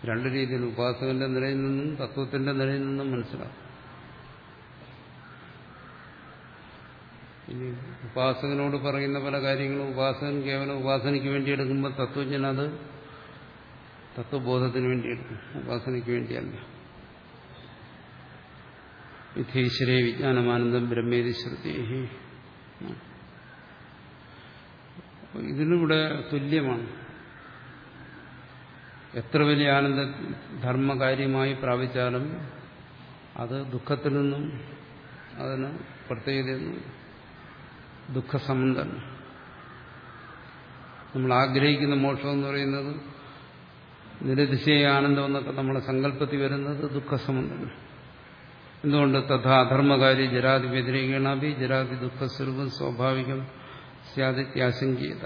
രണ്ടു രീതിയിൽ ഉപാസകന്റെ നിലയിൽ നിന്നും തത്വത്തിന്റെ നിലയിൽ നിന്നും മനസ്സിലാക്കും. ഇനി ഉപാസകനോട് പറയുന്ന പല കാര്യങ്ങളും ഉപാസകൻ കേവലം ഉപാസനയ്ക്ക് വേണ്ടി എടുക്കുമ്പോൾ തത്വജ്ഞൻ അത് തത്വബോധത്തിന് വേണ്ടി എടുക്കും ഉപാസനയ്ക്ക് വേണ്ടിയല്ല. വിധീശ്വരേ വിജ്ഞാനമാനന്ദം ബ്രഹ്മേതി ശ്രുതി ഇതിനിവിടെ തുല്യമാണ്. എത്ര വലിയ ആനന്ദ ധർമ്മകാര്യമായി പ്രാപിച്ചാലും അത് ദുഃഖത്തിൽ നിന്നും അതിന് പ്രത്യേകതയൊന്നും ദുഃഖസംബന്ധം നമ്മൾ ആഗ്രഹിക്കുന്ന മോക്ഷം എന്ന് പറയുന്നത് നിരതിശയ ആനന്ദം എന്നൊക്കെ നമ്മളെ സങ്കല്പത്തിൽ വരുന്നത് ദുഃഖസമുദ്രം എന്തുകൊണ്ട് തഥാ അധർമ്മകാരി ജരാതി വ്യതിരേകണാഭി ജരാതി ദുഃഖസ്വരൂപം സ്വാഭാവികം സ്യാദിത്യാശങ്കീയത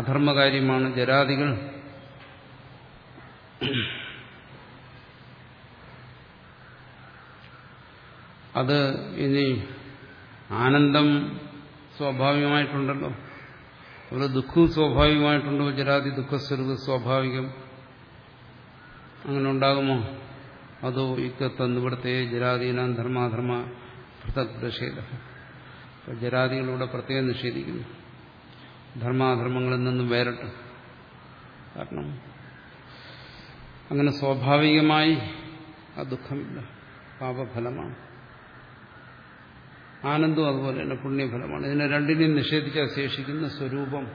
അധർമ്മകാര്യമാണ് ജരാദികൾ അത് ഇനി ആനന്ദം സ്വാഭാവികമായിട്ടുണ്ടല്ലോ. അതുപോലെ ദുഃഖവും സ്വാഭാവികമായിട്ടുണ്ടോ? ജരാതി ദുഃഖസ്വരൂപ സ്വാഭാവികം അങ്ങനെ ഉണ്ടാകുമോ അതോ ഇക്കത്തന്നിവിടുത്തെ ജരാദീനാം ധർമാധർമ്മ പൃഥക് നിഷേധ ജരാദികളിലൂടെ പ്രത്യേകം നിഷേധിക്കുന്നു. ധർമാധർമ്മങ്ങളിൽ നിന്നും വേറിട്ട്. കാരണം അങ്ങനെ സ്വാഭാവികമായി ആ ദുഃഖമില്ല പാപഫലമാണ്. ആനന്ദവും അതുപോലെ തന്നെ പുണ്യഫലമാണ്. ഇതിനെ രണ്ടിനെയും നിഷേധിച്ചാൽ ശേഷിക്കുന്ന സ്വരൂപം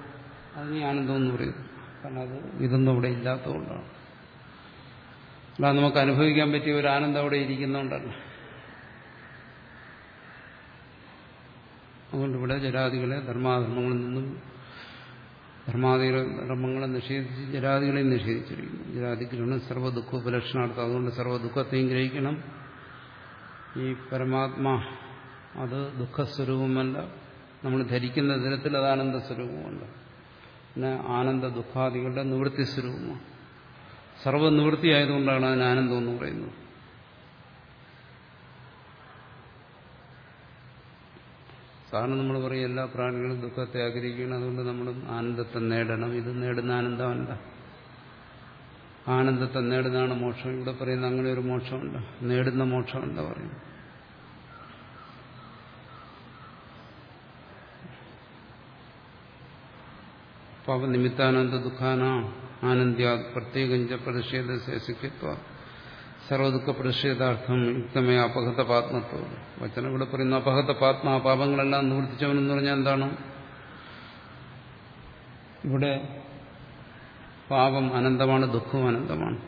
അതിനെ ആനന്ദം എന്ന് പറയുന്നു. കാരണം അത് ഇതൊന്നും അവിടെ ഇല്ലാത്തതുകൊണ്ടാണ്. അല്ല നമുക്ക് അനുഭവിക്കാൻ പറ്റിയ ഒരു ആനന്ദം അവിടെ ഇരിക്കുന്നതുകൊണ്ടല്ല. അതുകൊണ്ട് ഇവിടെ ജരാദികളെ ധർമാധർമ്മങ്ങളിൽ നിന്നും ധർമാദി ധർമ്മങ്ങളെ നിഷേധിച്ച് ജരാദികളെയും നിഷേധിച്ചിരിക്കുന്നു. ജരാദിഗ്രഹണം സർവ ദുഃഖോപലക്ഷണാർത്ഥം അതുകൊണ്ട് സർവ ദുഃഖത്തെയും ഗ്രഹിക്കണം. ഈ പരമാത്മാ അത് ദുഃഖസ്വരൂപമല്ല. നമ്മൾ ധരിക്കുന്ന തരത്തിൽ അത് ആനന്ദ സ്വരൂപമുണ്ട് പിന്നെ ആനന്ദ ദുഃഖാദികളുടെ നിവൃത്തി സ്വരൂപമാണ് സർവനിവൃത്തി ആയതുകൊണ്ടാണ് അതിന് ആനന്ദം എന്ന് പറയുന്നത്. സാധാരണ നമ്മൾ പറയും എല്ലാ പ്രാണികളും ദുഃഖത്തെ ആഗ്രഹിക്കണം അതുകൊണ്ട് നമ്മൾ ആനന്ദത്തെ നേടണം. ഇത് നേടുന്ന ആനന്ദമല്ല. ആനന്ദത്തെ നേടുന്നതാണ് മോക്ഷം. ഇവിടെ പറയുന്ന അങ്ങനെ ഒരു മോക്ഷമുണ്ട്. നേടുന്ന മോക്ഷമുണ്ട് പറയുന്നത്. പാപനിമിത്താനന്ദ ദുഃഖാന ആനന്ദ്യാ പ്രത്യേകഞ്ച പ്രതിഷേധ ശേഷിക്കത്വ സർവദുഃഖ പ്രതിഷേധാർത്ഥം യുക്തമായ അപഹത പാത്മത്വം വചനം ഇവിടെ പറയുന്ന അപഹത പാത്മ പാപങ്ങളെല്ലാം നിവർത്തിച്ചവനെന്ന് പറഞ്ഞാൽ എന്താണ്? ഇവിടെ പാപം അനന്തമാണ് ദുഃഖവും അനന്തമാണ്.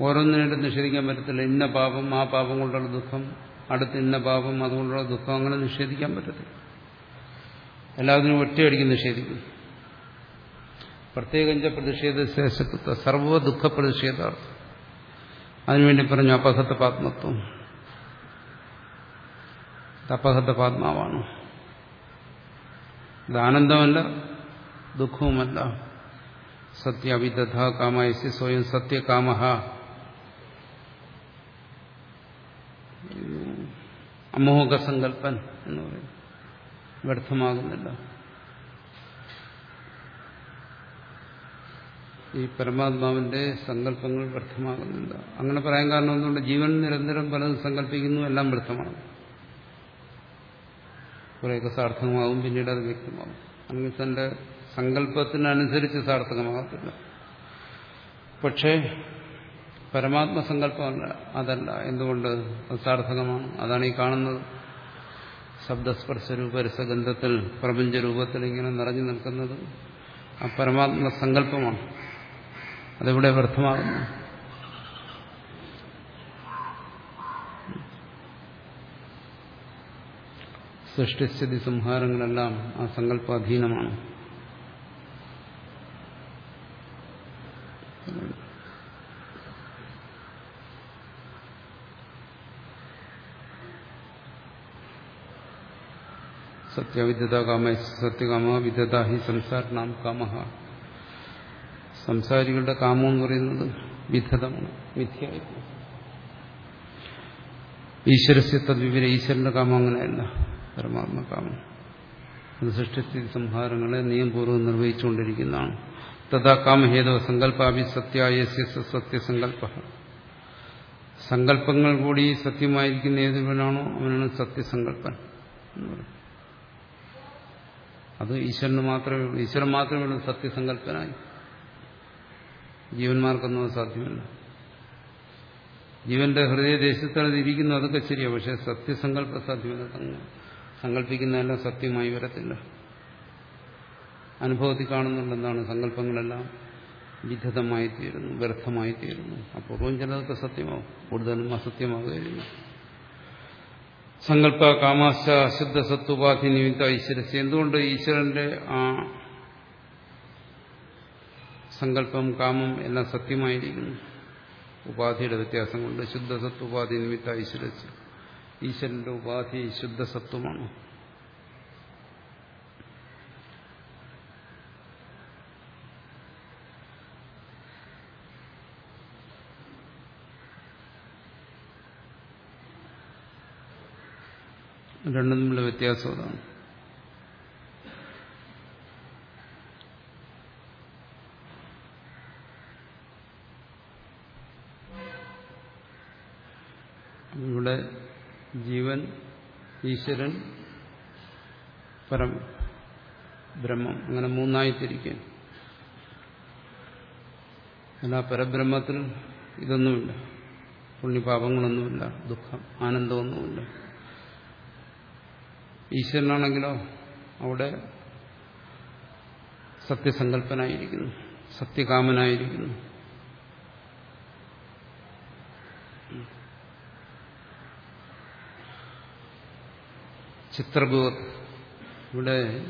ഓരോന്നിനായിട്ട് നിഷേധിക്കാൻ പറ്റത്തില്ല. ഇന്ന പാപം ആ പാപം കൊണ്ടുള്ള ദുഃഖം അടുത്ത് ഇന്ന പാപം അതുകൊണ്ടുള്ള ദുഃഖം അങ്ങനെ നിഷേധിക്കാൻ പറ്റത്തില്ല. എല്ലാത്തിനും ഒറ്റയടിക്ക് നിഷേധിക്കും. പ്രത്യേകഞ്ച പ്രതിഷേധ ശേഷത്വ സർവ ദുഃഖ പ്രതിഷേധാർത്ഥം അതിനുവേണ്ടി പറഞ്ഞു അപഹത്ത പാത്മത്വം. അപഹത്ത പാത്മാവാണ്. ഇത് ആനന്ദമല്ല ദുഃഖവുമല്ല. സത്യാവിദധ കാമയസി സ്വയം സത്യകാമ അമോഘസങ്കല്പൻ എന്ന് പറയും വ്യർത്ഥമാകുന്നില്ല. ഈ പരമാത്മാവിന്റെ സങ്കല്പങ്ങൾ വ്യർത്ഥമാകുന്നില്ല അങ്ങനെ പറയാൻ കാരണം എന്തുകൊണ്ട്? ജീവൻ നിരന്തരം പലതും സങ്കല്പിക്കുന്നു എല്ലാം വ്യർത്ഥമാണ്. കുറേയൊക്കെ സാർത്ഥകമാകും പിന്നീട് അത് വ്യക്തമാകും. അങ്ങനെ തന്റെ സങ്കല്പത്തിനനുസരിച്ച് സാർത്ഥകമാകത്തില്ല. പക്ഷേ പരമാത്മസങ്കല്പമല്ല അതല്ല. എന്തുകൊണ്ട്? അത് സാർത്ഥകമാണ്. അതാണ് ഈ കാണുന്നത്. ശബ്ദസ്പർശരൂപ പ്രപഞ്ച രൂപത്തിൽ ഇങ്ങനെ നിറഞ്ഞു നിൽക്കുന്നത് ആ പരമാത്മ സങ്കല്പമാണ്. അതെവിടെ വ്യർത്ഥമാകുന്നു. സൃഷ്ടിസ്ഥിതി സംഹാരങ്ങളെല്ലാം ആ സങ്കല്പാധീനമാണ്. സത്യവിദ്യത കാമ സത്യകാമ വിദ്യത ഹി സംസാരണാം കാമ. സംസാരികളുടെ കാമം എന്ന് പറയുന്നത് വിധതമാണ് മിഥ്യായിരുന്നു ഈശ്വരസ്യ തദ്വിവര ഈശ്വരന്റെ കാമം അങ്ങനെയല്ല പരമാത്മ കാമം. അത് സൃഷ്ടിസ്ഥിതി സംഹാരങ്ങളെ നിയമപൂർവം നിർവഹിച്ചുകൊണ്ടിരിക്കുന്നതാണ്. തഥാ കാമഹേതവ സങ്കല്പാഭി സത്യ സത്യസങ്കല്പ സങ്കല്പങ്ങൾ കൂടി സത്യമായിരിക്കുന്ന ഏതുവനാണോ അവനാണ് സത്യസങ്കല്പൻ അത് ഈശ്വരന് മാത്രമേ ഉള്ളൂ. ഈശ്വരൻ മാത്രമേ ഉള്ളൂ സത്യസങ്കല്പനായി. ജീവന്മാർക്കൊന്നും അത് സാധ്യമല്ല. ജീവന്റെ ഹൃദയദേശത്താണ് ഇത് ഇരിക്കുന്നു അതൊക്കെ ശരിയാണ് പക്ഷെ സത്യസങ്കല്പ സാധ്യമല്ല. സങ്കല്പിക്കുന്നതെല്ലാം സത്യമായി വരത്തില്ല. അനുഭവത്തിൽ കാണുന്നുണ്ടെന്നാണ് സങ്കല്പങ്ങളെല്ലാം വിധതമായി തീരുന്നു വ്യർത്ഥമായി തീരുന്നു. അപൂർവം ചിലതൊക്കെ സത്യമാവും കൂടുതലും അസത്യമാകുകയില്ല സങ്കല്പ കാമാശ അശുദ്ധ സത്വപാധി നിമിത്ത ഈശ്വരസ് എന്തുകൊണ്ട് ഈശ്വരന്റെ ആ സങ്കല്പം കാമം എല്ലാം സത്യമായിരിക്കുന്നു. ഉപാധിയുടെ വ്യത്യാസം കൊണ്ട് ശുദ്ധസത്വ ഉപാധി നിമിത്ത ഈശ്വരസ് ഈശ്വരന്റെ ഉപാധി ശുദ്ധസത്വമാണ്. രണ്ടും തമ്മിലുള്ള വ്യത്യാസം അതാണ് ഇവിടെ ജീവൻ ഈശ്വരൻ പരം ബ്രഹ്മം അങ്ങനെ മൂന്നായി തിരിക്കാൻ എന്നാൽ പരബ്രഹ്മത്തിൽ ഇതൊന്നുമില്ല. പുണ്യപാപങ്ങളൊന്നുമില്ല ദുഃഖം ആനന്ദമൊന്നുമില്ല. ഈശ്വരനാണെങ്കിലോ അവിടെ സത്യസങ്കല്പനായിരിക്കുന്നു സത്യകാമനായിരിക്കുന്നു. ചിത്രബോധ് ഇവിടെ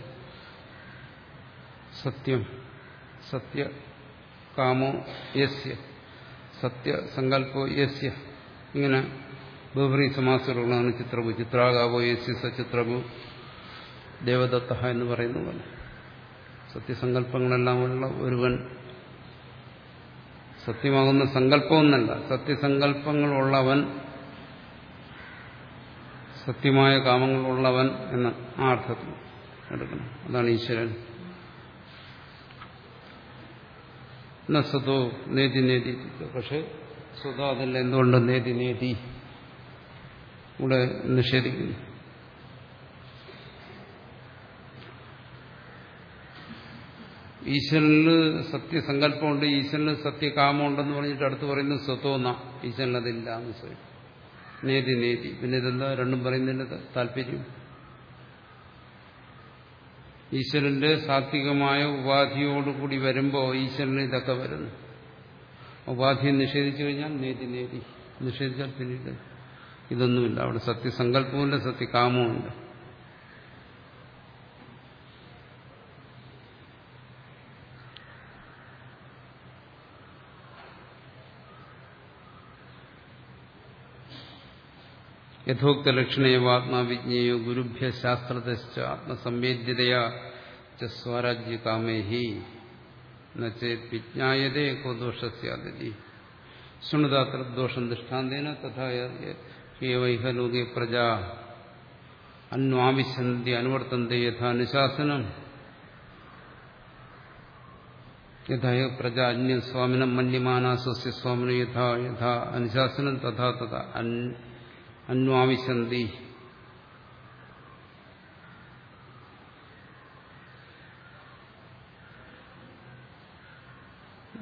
സത്യം സത്യ കാമോ യസ്യ സത്യസങ്കല്പോ യസ്യ. ഇങ്ങനെ ബഹുറി സമാസങ്ങളാണ് ചിത്രഭു ചിത്രാകാവോ യസ്യ സ ദേവദത്ത എന്ന് പറയുന്ന പോലെ. സത്യസങ്കല്പങ്ങളെല്ലാം ഉള്ള ഒരുവൻ സത്യമാകുന്ന സങ്കല്പമൊന്നല്ല സത്യസങ്കല്പങ്ങളുള്ളവൻ സത്യമായ കാമങ്ങളുള്ളവൻ എന്ന ആ അർത്ഥത്തിൽ എടുക്കണം. അതാണ് ഈശ്വരൻ. സ്വതോ നേതി നേതി. പക്ഷെ സ്വതോ അതല്ല എന്തുകൊണ്ട് നേതി നേതി? ഇവിടെ നിഷേധിക്കുന്നു. ഈശ്വരന് സത്യസങ്കല്പമുണ്ട് ഈശ്വരന് സത്യകാമുണ്ടെന്ന് പറഞ്ഞിട്ട് അടുത്ത് പറയുന്നത് സ്വത്തോന്ന ഈശ്വരൻ അതില്ല എന്ന് സ്വയം. നേതി നേതി. പിന്നെ ഇതെന്താ? രണ്ടും പറയുന്നതിന്റെ താല്പര്യം? ഈശ്വരന്റെ സാത്വികമായ ഉപാധിയോടുകൂടി വരുമ്പോൾ ഈശ്വരന് ഇതൊക്കെ വരുന്നു. ഉപാധിയെ നിഷേധിച്ചു കഴിഞ്ഞാൽ നേതി നേതി. നിഷേധിച്ചാൽ പിന്നീട് ഇതൊന്നുമില്ല. അവിടെ സത്യസങ്കല്പമുണ്ട് സത്യകാമവുമില്ല. യഥോക്ത ലക്ഷണേവാത്മാവിജ്ഞേയോ ഗുരുഭ്യ ശാസ്ത്രതശ്ച ആത്മസംവേദ്യതയാ ച സ്വരാജ്യകാമേഹി നേത് വിജ്ഞായതേ കോ ദോഷസ്യാദി ശൃണുതാത്ര ദോഷം ദൃഷ്ടാന്തേന തഥാ ഹേവൈഹ ലോകെ പ്രജ അന്വാവിശന്തി അനുവർത്തന്തി യഥാ അനുശാസനം യഥാ പ്രജ അന്യസ്വാമിനം മന്യമാന സ്വസ്യ സ്വാമിനം യഥാ യഥാ അനുശാസനം തഥാ തഥാ അന്വാവിശന്തി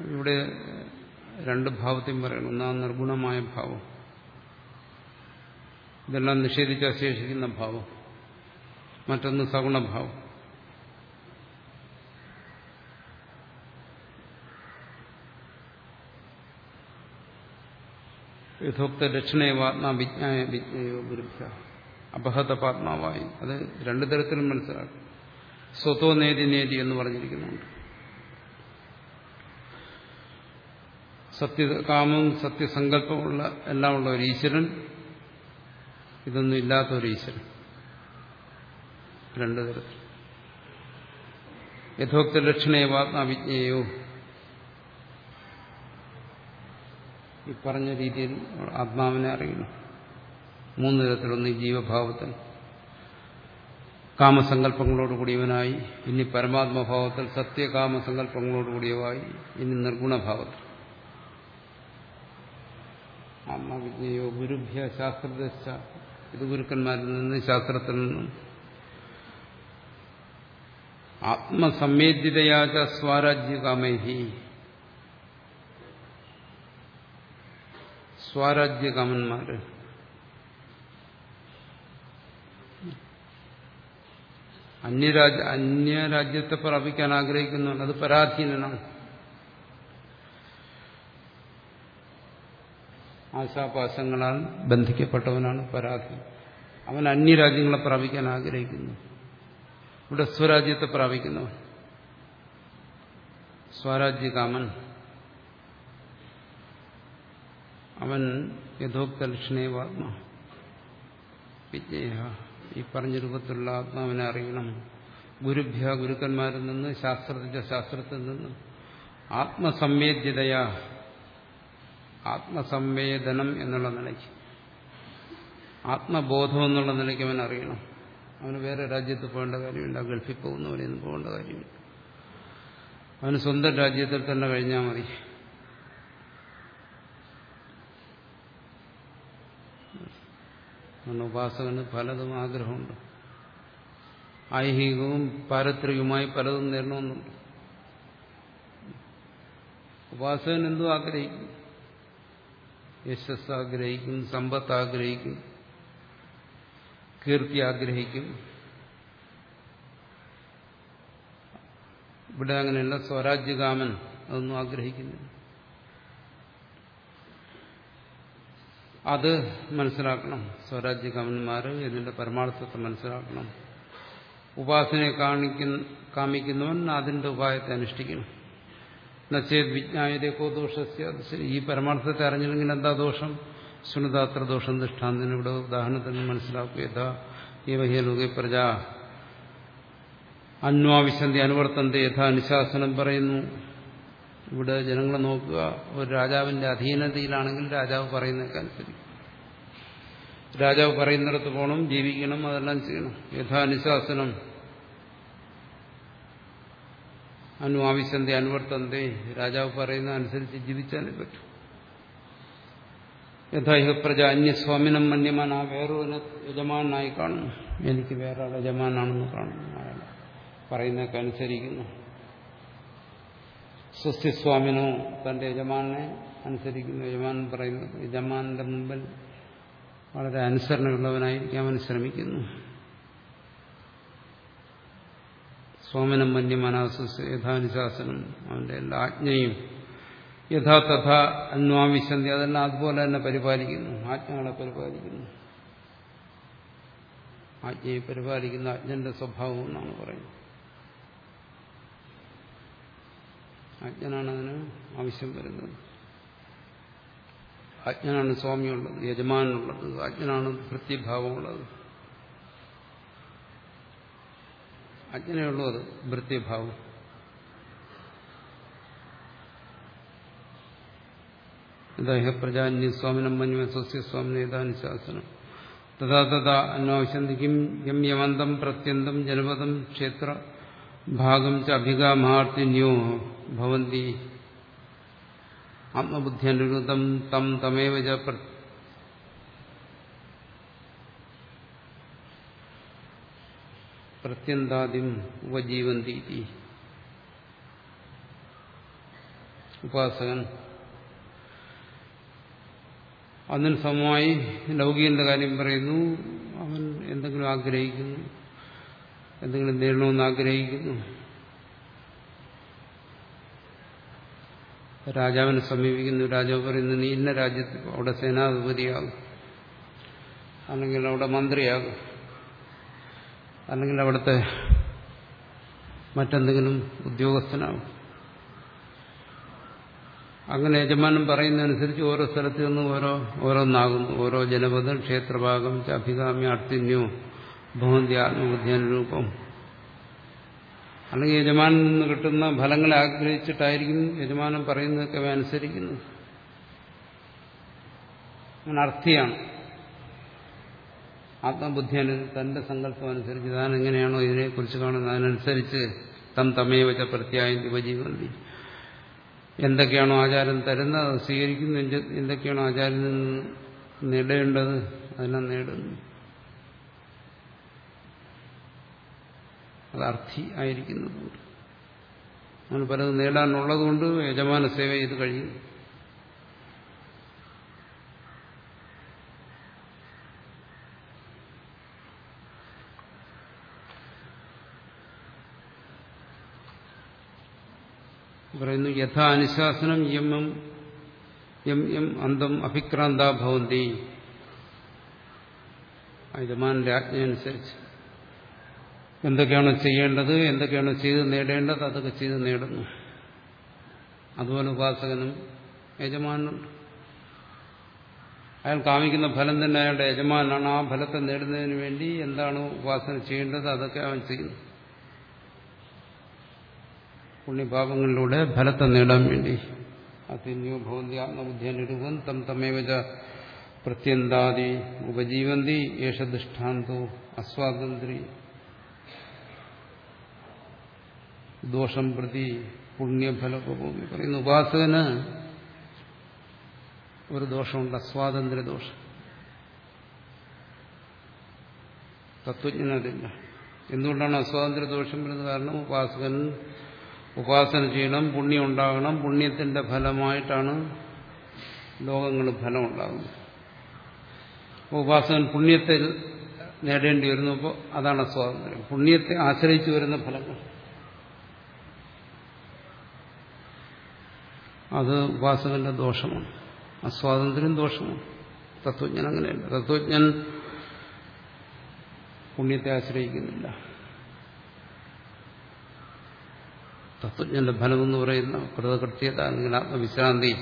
ഇവിടെ രണ്ട് ഭാവത്തെയും പറയണം. ഒന്നാം നിർഗുണമായ ഭാവം. ഇതെല്ലാം നിഷേധിച്ച് ശേഷിക്കുന്ന ഭാവം. മറ്റൊന്ന് സഗുണഭാവം. യഥോക്ത ദക്ഷിണേവാത്മാ വിജ്ഞായ വിജ്ഞയോ ഗുരുഭ്യ. അപഹതപാത്മാവായി അത് രണ്ടു തരത്തിലും മനസ്സിലാക്കും. സ്വതോ നേതി നേതി എന്ന് പറഞ്ഞിരിക്കുന്നുണ്ട്. സത്യകാമവും സത്യസങ്കല്പമുള്ള എല്ലാം ഉള്ള ഒരു ഈശ്വരൻ ഇതൊന്നും ഇല്ലാത്ത ഒരു ഈശ്വരൻ. രണ്ടു തരത്തിൽ. യഥോക്ത ലക്ഷണേവാത്മാവിജ്ഞയോ ഈ പറഞ്ഞ രീതിയിൽ ആത്മാവിനെ അറിയുന്നു. മൂന്ന് തരത്തിലൊന്ന് ഈ ജീവഭാവത്തിൽ. കാമസങ്കല്പങ്ങളോടുകൂടിയവനായി ഇനി പരമാത്മഭാവത്തിൽ സത്യകാമസങ്കല്പങ്ങളോടുകൂടിയവായി ഇനി നിർഗുണഭാവത്തിൽ. ആത്മവിജ്ഞയോ ഗുരുഭ്യ ശാസ്ത്രദശ. ഇത് ഗുരുക്കന്മാരിൽ നിന്ന് ശാസ്ത്രത്തിൽ നിന്നും. ആത്മസംവേദ്യതയാച സ്വാരാജ്യകാമൈഹി. സ്വാരാജ്യകാമന്മാര് അന്യരാജ അന്യരാജ്യത്തെ പ്രാപിക്കാൻ ആഗ്രഹിക്കുന്നുണ്ട് അത് പരാധീനനാണ്. ആശാപാശങ്ങളാൽ ബന്ധിക്കപ്പെട്ടവനാണ് പരാധീൻ അവൻ അന്യരാജ്യങ്ങളെ പ്രാപിക്കാൻ ആഗ്രഹിക്കുന്നു. ഇവിടെ സ്വരാജ്യത്തെ പ്രാപിക്കുന്നവൻ. സ്വരാജ്യകാമൻ അവൻ യഥോക്തലക്ഷണേവാത്മ വിജ്ഞേയ ഈ പറഞ്ഞ രൂപത്തിലുള്ള ആത്മാവിനെ അറിയണം. ഗുരുഭ്യ ഗുരുക്കന്മാരിൽ നിന്ന് ശാസ്ത്രത്തിന്റെ ശാസ്ത്രത്തിൽ നിന്ന്. ആത്മസംവേദ്യതയാ. ആത്മസംവേദനം എന്നുള്ള നിലയ്ക്ക്. ആത്മബോധം എന്നുള്ള നിലയ്ക്ക് അവൻ അറിയണം. അവന് വേറെ രാജ്യത്ത് പോകേണ്ട കാര്യമില്ല. ഗൾഫിൽ പോകുന്നവരെയൊന്നും പോകേണ്ട കാര്യമില്ല. അവന് സ്വന്തം രാജ്യത്തിൽ തന്നെ കഴിഞ്ഞാൽ മതി. കാരണം ഉപാസകന് പലതും ആഗ്രഹമുണ്ട്. ഐഹികവും പാരത്രികവുമായി പലതും നേടണമെന്നുണ്ട്. ഉപാസകൻ എന്തും ആഗ്രഹിക്കും? യശസ് ആഗ്രഹിക്കും സമ്പത്ത് ആഗ്രഹിക്കും കീർത്തി ആഗ്രഹിക്കും. ഇവിടെ അങ്ങനെയല്ല സ്വരാജ്യകാമൻ അതൊന്നും ആഗ്രഹിക്കുന്നില്ല. അത് മനസ്സിലാക്കണം. സ്വരാജ്യ കമന്മാർ ഇതിന്റെ പരമാർത്ഥത്തെ മനസ്സിലാക്കണം. ഉപാസനയെ കാണിക്കുന്ന കാമിക്കുന്നവൻ അതിന്റെ ഉപായത്തെ അനുഷ്ഠിക്കണം. നച്ചേത് വിജ്ഞായതേക്കോ ദോഷസ്യ. ഈ പരമാർത്ഥത്തെ അറിഞ്ഞില്ലെങ്കിൽ എന്താ ദോഷം? ശുണതാത്ര ദോഷം ദൃഷ്ടാന്തത്തിന് ഇവിടെ ഉദാഹരണത്തിന് മനസ്സിലാക്കുക യഥാ ഏവഹിയലോകെ പ്രജ. അന്വാവിശന്തി അനുവർത്തന്തി. യഥാ അനുശാസനം പറയുന്നു. ഇവിടെ ജനങ്ങളെ നോക്കുക. ഒരു രാജാവിന്റെ അധീനതയിലാണെങ്കിൽ രാജാവ് പറയുന്നതൊക്കെ അനുസരിക്കും. രാജാവ് പറയുന്നിടത്ത് പോകണം ജീവിക്കണം അതെല്ലാം ചെയ്യണം. യഥാനുശാസനം അനു ആവശ്യന്തി അനുവർത്തന്തി രാജാവ് പറയുന്ന അനുസരിച്ച് ജീവിച്ചാലേ പറ്റൂ. യഥാഹ പ്രജ അന്യസ്വാമിനം മന്യമാൻ ആ വേറൊരു യജമാനായി കാണുന്നു. എനിക്ക് വേറെ യജമാനാണെന്ന് കാണുന്നു. പറയുന്നതൊക്കെ അനുസരിക്കുന്നു. സ്വസ്യസ്വാമിനോ തന്റെ യജമാനെ അനുസരിക്കുന്നു യജമാൻ പറയുന്നു യജമാന്റെ മുമ്പിൽ വളരെ അനുസരണയുള്ളവനായിരിക്കാൻ അവൻ ശ്രമിക്കുന്നു. സ്വാമിനം മന്യമനാസ്വസ് യഥാനുശാസനം അവന്റെ എല്ലാ ആജ്ഞയും യഥാ തഥാ അന്വാമിശന്തി അതെല്ലാം അതുപോലെ തന്നെ പരിപാലിക്കുന്നു. ആജ്ഞകളെ പരിപാലിക്കുന്നു. ആജ്ഞയെ പരിപാലിക്കുന്ന ആജ്ഞന്റെ സ്വഭാവം എന്നാണ് പറയുന്നത്. അജ്ഞനാണ് അതിന് ആവശ്യം വരുന്നത്. അജ്ഞനാണ് സ്വാമിയുള്ളത് യജമാനുള്ളത്. അജ്ഞനാണ് ഭൃത്യഭാവമുള്ളത്. അജ്ഞനെയുള്ളൂ അത് ഭൃത്യഭാവം. ഇദ്ദേഹ ശാസനം. പ്രത്യന്തം ജനപദം ക്ഷേത്ര ഭാഗം ച അഭികാമാർത്തിന്യോ ഭവന്തി ആത്മബുദ്ധ്യനുരുതം തം തമേവ ച പ്രത്യന്താദ്യം ഉപജീവന്തി ഉപാസകൻ അതിന് സമമായി ലൗകികന്റെ കാര്യം പറയുന്നു. അവൻ എന്തെങ്കിലും ആഗ്രഹിക്കുന്നു. എന്തെങ്കിലും നേടണമെന്ന് ആഗ്രഹിക്കുന്നു. രാജാവിനെ സമീപിക്കുന്നു. രാജാവ് പറയുന്നു നീ ഇന്ന രാജ്യത്ത് അവിടെ സേനാധിപതിയാകും. അല്ലെങ്കിൽ അവിടെ മന്ത്രിയാകും. അല്ലെങ്കിൽ അവിടുത്തെ മറ്റെന്തെങ്കിലും ഉദ്യോഗസ്ഥനാകും. അങ്ങനെ യജമാനം പറയുന്നതനുസരിച്ച് ഓരോ സ്ഥലത്തു നിന്നും ഓരോ ഓരോന്നാകുന്നു. ഓരോ ജനപദം ക്ഷേത്രഭാഗം അഭികാമ്യ അർത്തിന്യോ ഭവന്തി ആത്മബുദ്ധ്യാനുരൂപം അല്ലെങ്കിൽ യജമാനിൽ നിന്ന് കിട്ടുന്ന ഫലങ്ങളെ ആഗ്രഹിച്ചിട്ടായിരിക്കും യജമാനം പറയുന്നതൊക്കെ അവ അനുസരിക്കുന്നു അർത്ഥിയാണ്. ആത്മബുദ്ധി തന്റെ സങ്കല്പം അനുസരിച്ച് താൻ എങ്ങനെയാണോ ഇതിനെക്കുറിച്ച് കാണുന്നത് അതിനനുസരിച്ച് തം തമേ വെച്ച പ്രത്യായം ഉപജീവന്തി. എന്തൊക്കെയാണോ ആചാരം തരുന്നത് അത് സ്വീകരിക്കുന്നു എന്തൊക്കെയാണോ ആചാരം നേടേണ്ടത് അതിനെ നേടുന്നു. അത് അർത്ഥി ആയിരിക്കുന്നതുകൊണ്ട് അങ്ങനെ പലതും നേടാനുള്ളതുകൊണ്ട് യജമാന സേവ ചെയ്ത് കഴിയും. പറയുന്നു യഥാ അനുശാസനം എം എം എം എം അന്തം അഭിക്രാന്ത യജമാന്റെ ആജ്ഞയനുസരിച്ച്. എന്തൊക്കെയാണോ ചെയ്യേണ്ടത് എന്തൊക്കെയാണോ ചെയ്ത് നേടേണ്ടത് അതൊക്കെ ചെയ്ത് നേടുന്നു. അതുപോലെ ഉപാസകനും യജമാനുണ്ട് അയാൾ കാമിക്കുന്ന ഫലം തന്നെ അയാളുടെ യജമാനാണ്. ആ ഫലത്തെ നേടുന്നതിന് വേണ്ടി എന്താണ് ഉപാസന ചെയ്യേണ്ടത് അതൊക്കെ അവൻ ചെയ്യുന്നു പുണ്യപാപങ്ങളിലൂടെ ഫലത്തെ നേടാൻ വേണ്ടി. അതിന്യോ ഭവന്തി ആത്മബുദ്ധിയനുരൂപം തം തമേവച പ്രത്യന്താദി ഉപജീവന്തി യേശദൃഷ്ടാന്തോ അസ്വാതന്ത്ര്യം അസ്വാതന്ത്രി. ദോഷം പ്രതി പുണ്യഫലപ്രഭൂമി പറയുന്നു ഉപാസകന് ഒരു ദോഷമുണ്ട് അസ്വാതന്ത്ര്യ ദോഷം. തത്വജ്ഞനതില്ല. എന്തുകൊണ്ടാണ് അസ്വാതന്ത്ര്യ ദോഷം വരുന്നത്? കാരണം ഉപാസകൻ ഉപാസന ചെയ്യണം പുണ്യം ഉണ്ടാകണം പുണ്യത്തിന്റെ ഫലമായിട്ടാണ് ലോകങ്ങൾ ഫലം ഉണ്ടാകുന്നത് ഉപാസകൻ പുണ്യത്തിൽ നേടേണ്ടി വരുന്നപ്പോൾ അതാണ് സ്വാതന്ത്ര്യം പുണ്യത്തെ ആശ്രയിച്ചു വരുന്ന ഫലങ്ങൾ. അത് ഉപാസകന്റെ ദോഷമാണ്. അസ്വാതന്ത്ര്യം ദോഷമാണ്. തത്വജ്ഞൻ അങ്ങനെയല്ല. തത്വജ്ഞൻ പുണ്യത്തെ ആശ്രയിക്കുന്നില്ല. തത്വജ്ഞന്റെ ഫലമെന്ന് പറയുന്ന കൃതകൃത്യത അല്ലെങ്കിൽ ആത്മവിശ്രാന്തി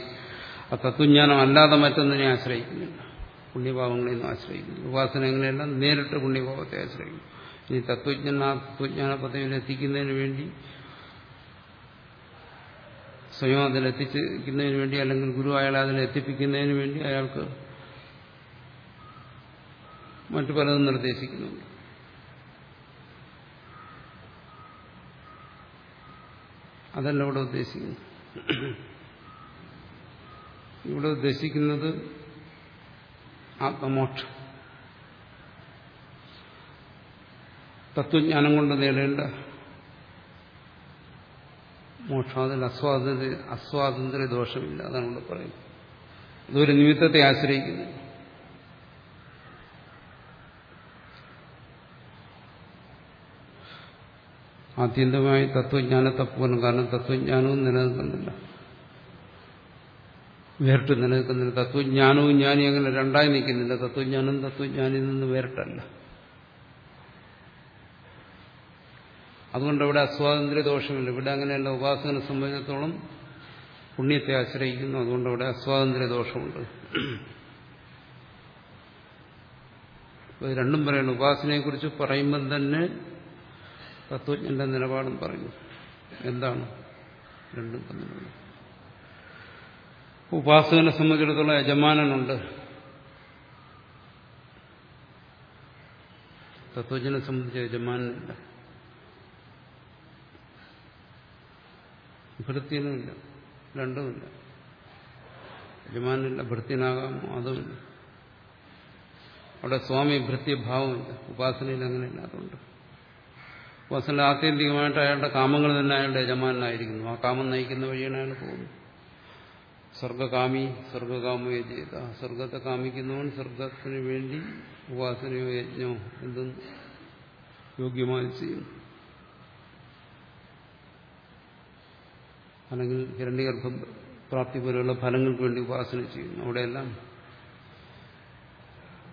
ആ തത്വജ്ഞാനം അല്ലാതെ മറ്റൊന്നിനെ ആശ്രയിക്കുന്നില്ല. പുണ്യഭാവങ്ങളെയൊന്നും ആശ്രയിക്കുന്നു ഉപാസന എങ്ങനെയല്ല? നേരിട്ട് പുണ്യഭാവത്തെ ആശ്രയിക്കുന്നു. ഇനി തത്വജ്ഞൻ ആ തത്വജ്ഞാന പദവിയിൽ എത്തിക്കുന്നതിന് വേണ്ടി സ്വയം അതിലെത്തിക്കുന്നതിന് വേണ്ടി അല്ലെങ്കിൽ ഗുരു അയാളെ അതിലെത്തിപ്പിക്കുന്നതിന് വേണ്ടി അയാൾക്ക് മറ്റു പലതും നിർദ്ദേശിക്കുന്നുണ്ട്. അതല്ല ഇവിടെ ഉദ്ദേശിക്കുന്നു ഇവിടെ ഉദ്ദേശിക്കുന്നത് ആത്മമോക്ഷം. തത്വജ്ഞാനം കൊണ്ട് നേടേണ്ട മോക്ഷം അതിൽ അസ്വാതന്ത്ര്യ അസ്വാതന്ത്ര്യ ദോഷമില്ല അതാണ് ഇവിടെ പറയുന്നത്. അതൊരു നിമിത്തത്തെ ആശ്രയിക്കുന്നു. ആത്യന്തമായി തത്വജ്ഞാനത്തെ പോലും കാരണം തത്വജ്ഞാനവും നിലനിൽക്കുന്നില്ല. വേറിട്ട് നിലനിൽക്കുന്നില്ല. തത്വജ്ഞാനവും ജ്ഞാനി അങ്ങനെ രണ്ടായി നിൽക്കുന്നില്ല. തത്വജ്ഞാനം തത്വജ്ഞാനിൽ നിന്ന് വേറിട്ടല്ല. അതുകൊണ്ട് ഇവിടെ അസ്വാതന്ത്ര്യ ദോഷമില്ല. ഇവിടെ അങ്ങനെയല്ല ഉപാസകനെ സംബന്ധിച്ചിടത്തോളം പുണ്യത്തെ ആശ്രയിക്കുന്നു. അതുകൊണ്ട് അവിടെ അസ്വാതന്ത്ര്യ ദോഷമുണ്ട്. രണ്ടും ഉപാസനയെ ഉപാസനയെക്കുറിച്ച് പറയുമ്പം തന്നെ തത്വജ്ഞന്റെ നിലപാടും പറയുന്നു. എന്താണ്? രണ്ടും തമ്മിലുള്ള. ഉപാസകനെ സംബന്ധിച്ചിടത്തോളം യജമാനനുണ്ട്. തത്വജ്ഞനെ സംബന്ധിച്ച് യജമാനനില്ല ഭൃത്യനുമില്ല രണ്ടുമില്ല. യജമാനില്ല ഭൃത്യനാകാമോ അതുമില്ല. അവിടെ സ്വാമി ഭൃത്യഭാവമില്ല. ഉപാസനയിൽ അങ്ങനെ അതുകൊണ്ട്. ഉപാസന ആത്യന്തികമായിട്ട് അയാളുടെ കാമങ്ങൾ തന്നെ അയാളുടെ യജമാനായിരിക്കുന്നു ആ കാമം നയിക്കുന്ന വഴിയാണ് അയാൾ പോകുന്നത്. സ്വർഗകാമി സ്വർഗകാമയോ ചെയ്ത സ്വർഗത്തെ കാമിക്കുന്നവൻ സ്വർഗത്തിന് വേണ്ടി ഉപാസനയോ യജ്ഞമോ എന്തും യോഗ്യമായി ചെയ്യുന്നു. അല്ലെങ്കിൽ ഹിരണ്യഗർഭ പ്രാപ്തി പോലെയുള്ള ഫലങ്ങൾക്ക് വേണ്ടി ഉപാസന ചെയ്യുന്നു. അവിടെയെല്ലാം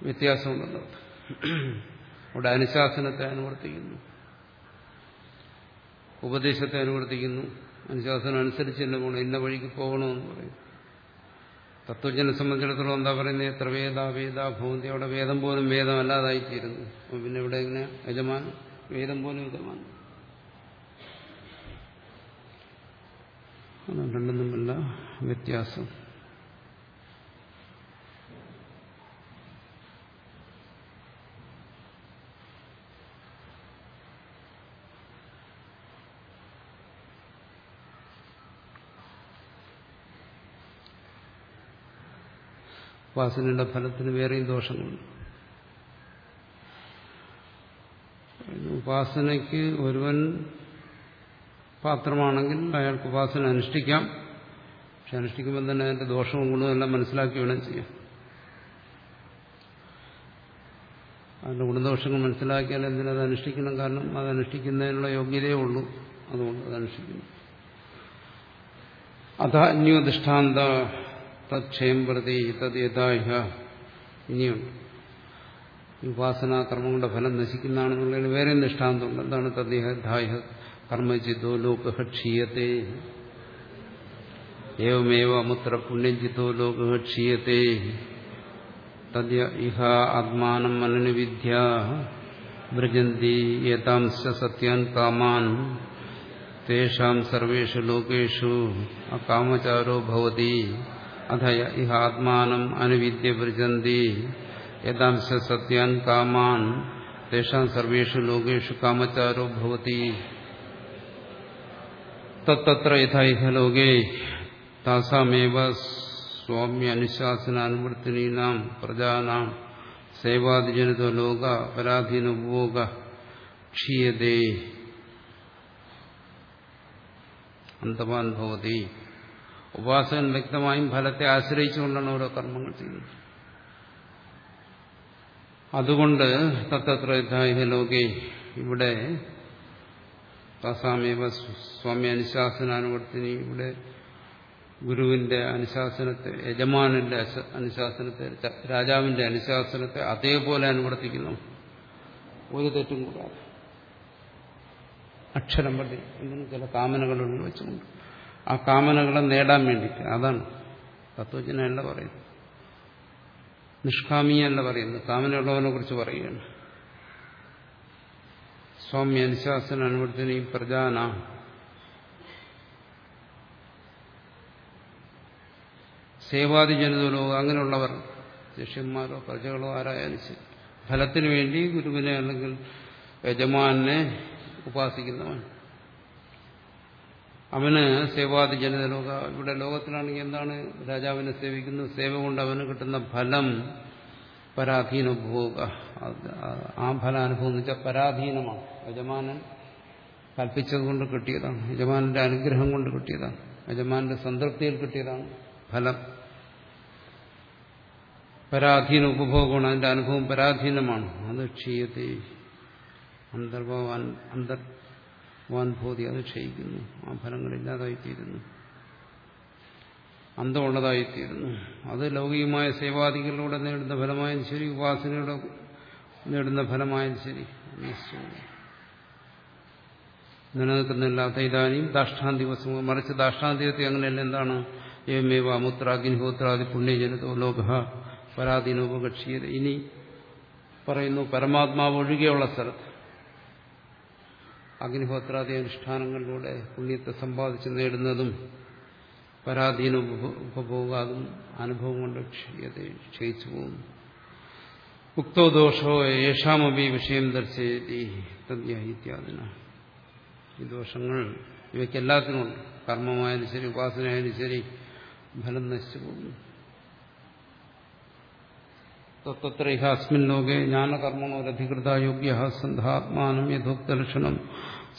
വ്യത്യാസമുണ്ടല്ലോ. അവിടെ അനുശാസനത്തെ അനുവർത്തിക്കുന്നു. ഉപദേശത്തെ അനുവർത്തിക്കുന്നു. അനുശാസനം അനുസരിച്ച് തന്നെ പോകണം. ഇന്ന വഴിക്ക് പോകണമെന്ന് പറയും. തത്വജ്ഞനെ സംബന്ധിച്ചിടത്തോളം എന്താ പറയുന്നത്? എത്ര വേദ വേദ ഭൂന്തി അവിടെ വേദം പോലും വേദമല്ലാതായിത്തീരുന്നു. അപ്പം പിന്നെ ഇവിടെ ഇങ്ങനെ യജമാൻ വേദം പോലും യജമാൻ രണ്ടും തമ്മിലുള്ള വ്യത്യാസം. ഉപാസനയുടെ ഫലത്തിന് വേറെയും ദോഷങ്ങളുണ്ട്. ഉപാസനയ്ക്ക് ഒരുവൻ പാത്രമാണെങ്കിൽ അയാൾക്ക് ഉപാസന അനുഷ്ഠിക്കാം. പക്ഷെ അനുഷ്ഠിക്കുമ്പോൾ തന്നെ അതിന്റെ ദോഷവും ഗുണവും എല്ലാം മനസ്സിലാക്കി വേണം ചെയ്യാം. അതിന്റെ ഗുണദോഷങ്ങൾ മനസ്സിലാക്കിയാൽ എന്തിനത് അനുഷ്ഠിക്കണം? കാരണം അത് അനുഷ്ഠിക്കുന്നതിനുള്ള യോഗ്യതയേ ഉള്ളൂ. അതുകൊണ്ട് അത് അനുഷ്ഠിക്കുന്നു. അഥ അന്യോദിഷ്ടാന്ത തക്ഷയം പ്രതി തത് യഥാഹ ഇനിയുണ്ട്. ഈ ഉപാസനാകർമ്മങ്ങളുടെ ഫലം നശിക്കുന്നതാണെന്നുള്ളതിന് വേറെ ദൃഷ്ടാന്തമുണ്ട് എന്താണ് തദ്ദേഹായ കർമ്മചിത്തോ ലോക ക്ഷീയത്തെ ഏവമേവ അമുത്ര പുണ്യജിത്തോ ലോക ക്ഷീയത്തെ തദ്യ ഇഹ ആത്മാനം മനനുവിദ്യ വ്രജന്തി ഏതാംശ സത്യാൻ കാമാൻ തേഷാം സർവേഷു ലോകേഷു അകാമചാരോ ഭവതി അധയ ഇഹ ആത്മാനം അനുവിദ്യ വ്രജന്തി യഥാംശ സത്യാൻ കാമാൻ തേഷാം സർവേഷു ലോകേഷു കാമചാരോ ഭവതി തത്ര യഥാ ഇഹ ലോകേ താസാമേവ സ്വാമ്യ അനുശാസനാനുവർത്തിനീനാം പ്രജാനാം സേവാദിജനിതോ ലോക പരാധീന ഉപഭോഗ ക്ഷീയതേ അന്തമാൻ ഭവതി ഉപാസകൻ വ്യക്തമായും ഫലത്തെ ആശ്രയിച്ചുകൊണ്ടാണ് ഓരോ കർമ്മങ്ങൾ ചെയ്യുന്നത്. അതുകൊണ്ട് തത്തത്ര യഥാഹ ലോകെ ഇവിടെ താസാമേവ സ്വാമി അനുശാസനാനുവർത്തിനി. ഇവിടെ ഗുരുവിന്റെ അനുശാസനത്തെ യജമാനന്റെ അനുശാസനത്തെ രാജാവിന്റെ അനുശാസനത്തെ അതേപോലെ അനുവർത്തിക്കുന്നു. ഒരു തെറ്റും കൂടാതെ. അക്ഷരം പള്ളി എന്തിനും ചില കാമനകളുണ്ട് വെച്ചുകൊണ്ട്. ആ കാമനകളെ നേടാൻ വേണ്ടിയിട്ട് അതാണ്. തത്വജ്ഞനല്ല പറയുന്നത്. നിഷ്കാമിയല്ല പറയുന്നത്. കാമനയുള്ളവനെ കുറിച്ച് പറയുകയാണ്. സ്വാമി അനുശാസന അനുവർത്തന പ്രജാന സേവാദി ജനതലോ അങ്ങനെയുള്ളവർ ശിഷ്യന്മാരോ പ്രജകളോ ആരായാലും ശരി. ഫലത്തിനു വേണ്ടി ഗുരുവിനെ അല്ലെങ്കിൽ യജമാനെ ഉപാസിക്കുന്നവൻ. അവന് സേവാദി ജനത ലോക ഇവിടെ ലോകത്തിലാണെങ്കിൽ എന്താണ് രാജാവിനെ സേവിക്കുന്നത് സേവ കൊണ്ട് അവന് കിട്ടുന്ന ഫലം പരാധീനഭോഗ. ആ ഫലാനുഭവം എന്ന് വെച്ചാൽ പരാധീനമാണ്. യജമാനൻ കൽപ്പിച്ചതുകൊണ്ട് കിട്ടിയതാണ്. യജമാനന്റെ അനുഗ്രഹം കൊണ്ട് കിട്ടിയതാണ്. യജമാനന്റെ സംതൃപ്തിയിൽ കിട്ടിയതാണ് ഫലം. പരാധീന ഉപഭോഗമാണ്. അതിന്റെ അനുഭവം പരാധീനമാണ്. അത് ക്ഷീയത്തെ അന്തർഭവാൻ അന്തർവാൻ ഭൂതി അത് ക്ഷയിക്കുന്നു. ആ ഫലങ്ങളില്ലാതായിത്തീരുന്നു അന്തമുള്ളതായിത്തീരുന്നു. അത് ലൗകികമായ സേവാദികളിലൂടെ നേടുന്ന ഫലമായാലും ശരി ഉപാസനയുടെ നേടുന്ന ഫലമായാലും ശരി. നിലനിൽക്കുന്നില്ലാത്ത ഇതാനും ദാഷ്ടാന്തി ദിവസം മറിച്ച് ദാഷ്ടാന്തിയത്തെ അങ്ങനെയല്ല എന്താണ്? ഏമേവ അമുത്രാഗ്നിഹോത്രാദി പുണ്യജനതോ ലോക പരാധീനോപകക്ഷീയത ഇനി പറയുന്നു പരമാത്മാവ് ഒഴികെയുള്ള സ്ഥലത്ത് അഗ്നിഹോത്രാദി അനുഷ്ഠാനങ്ങളിലൂടെ പുണ്യത്തെ സമ്പാദിച്ച് നേടുന്നതും പരാധീന ഉപഭോഗാതും അനുഭവം കൊണ്ട് ക്ഷയിച്ചു പോകുന്നു ഉക്തോ ദോഷോ യേഷാമപി വിഷയം ദർശയതി തദ്യാഹിത്യാദിന ഈ ദോഷങ്ങൾ ഇവയ്ക്കെല്ലാത്തിനുമുണ്ട് കർമ്മമായാലും ശരി ഉപാസനയായാലും ശരി ഫലം നശിച്ചു പോകുന്നു. തത്ര ഇഹാസ്മിൻ ലോകെ ജ്ഞാനകർമ്മണോരധികൃത യോഗ്യ സന്ധാത്മാനം യഥോക്തലക്ഷണം.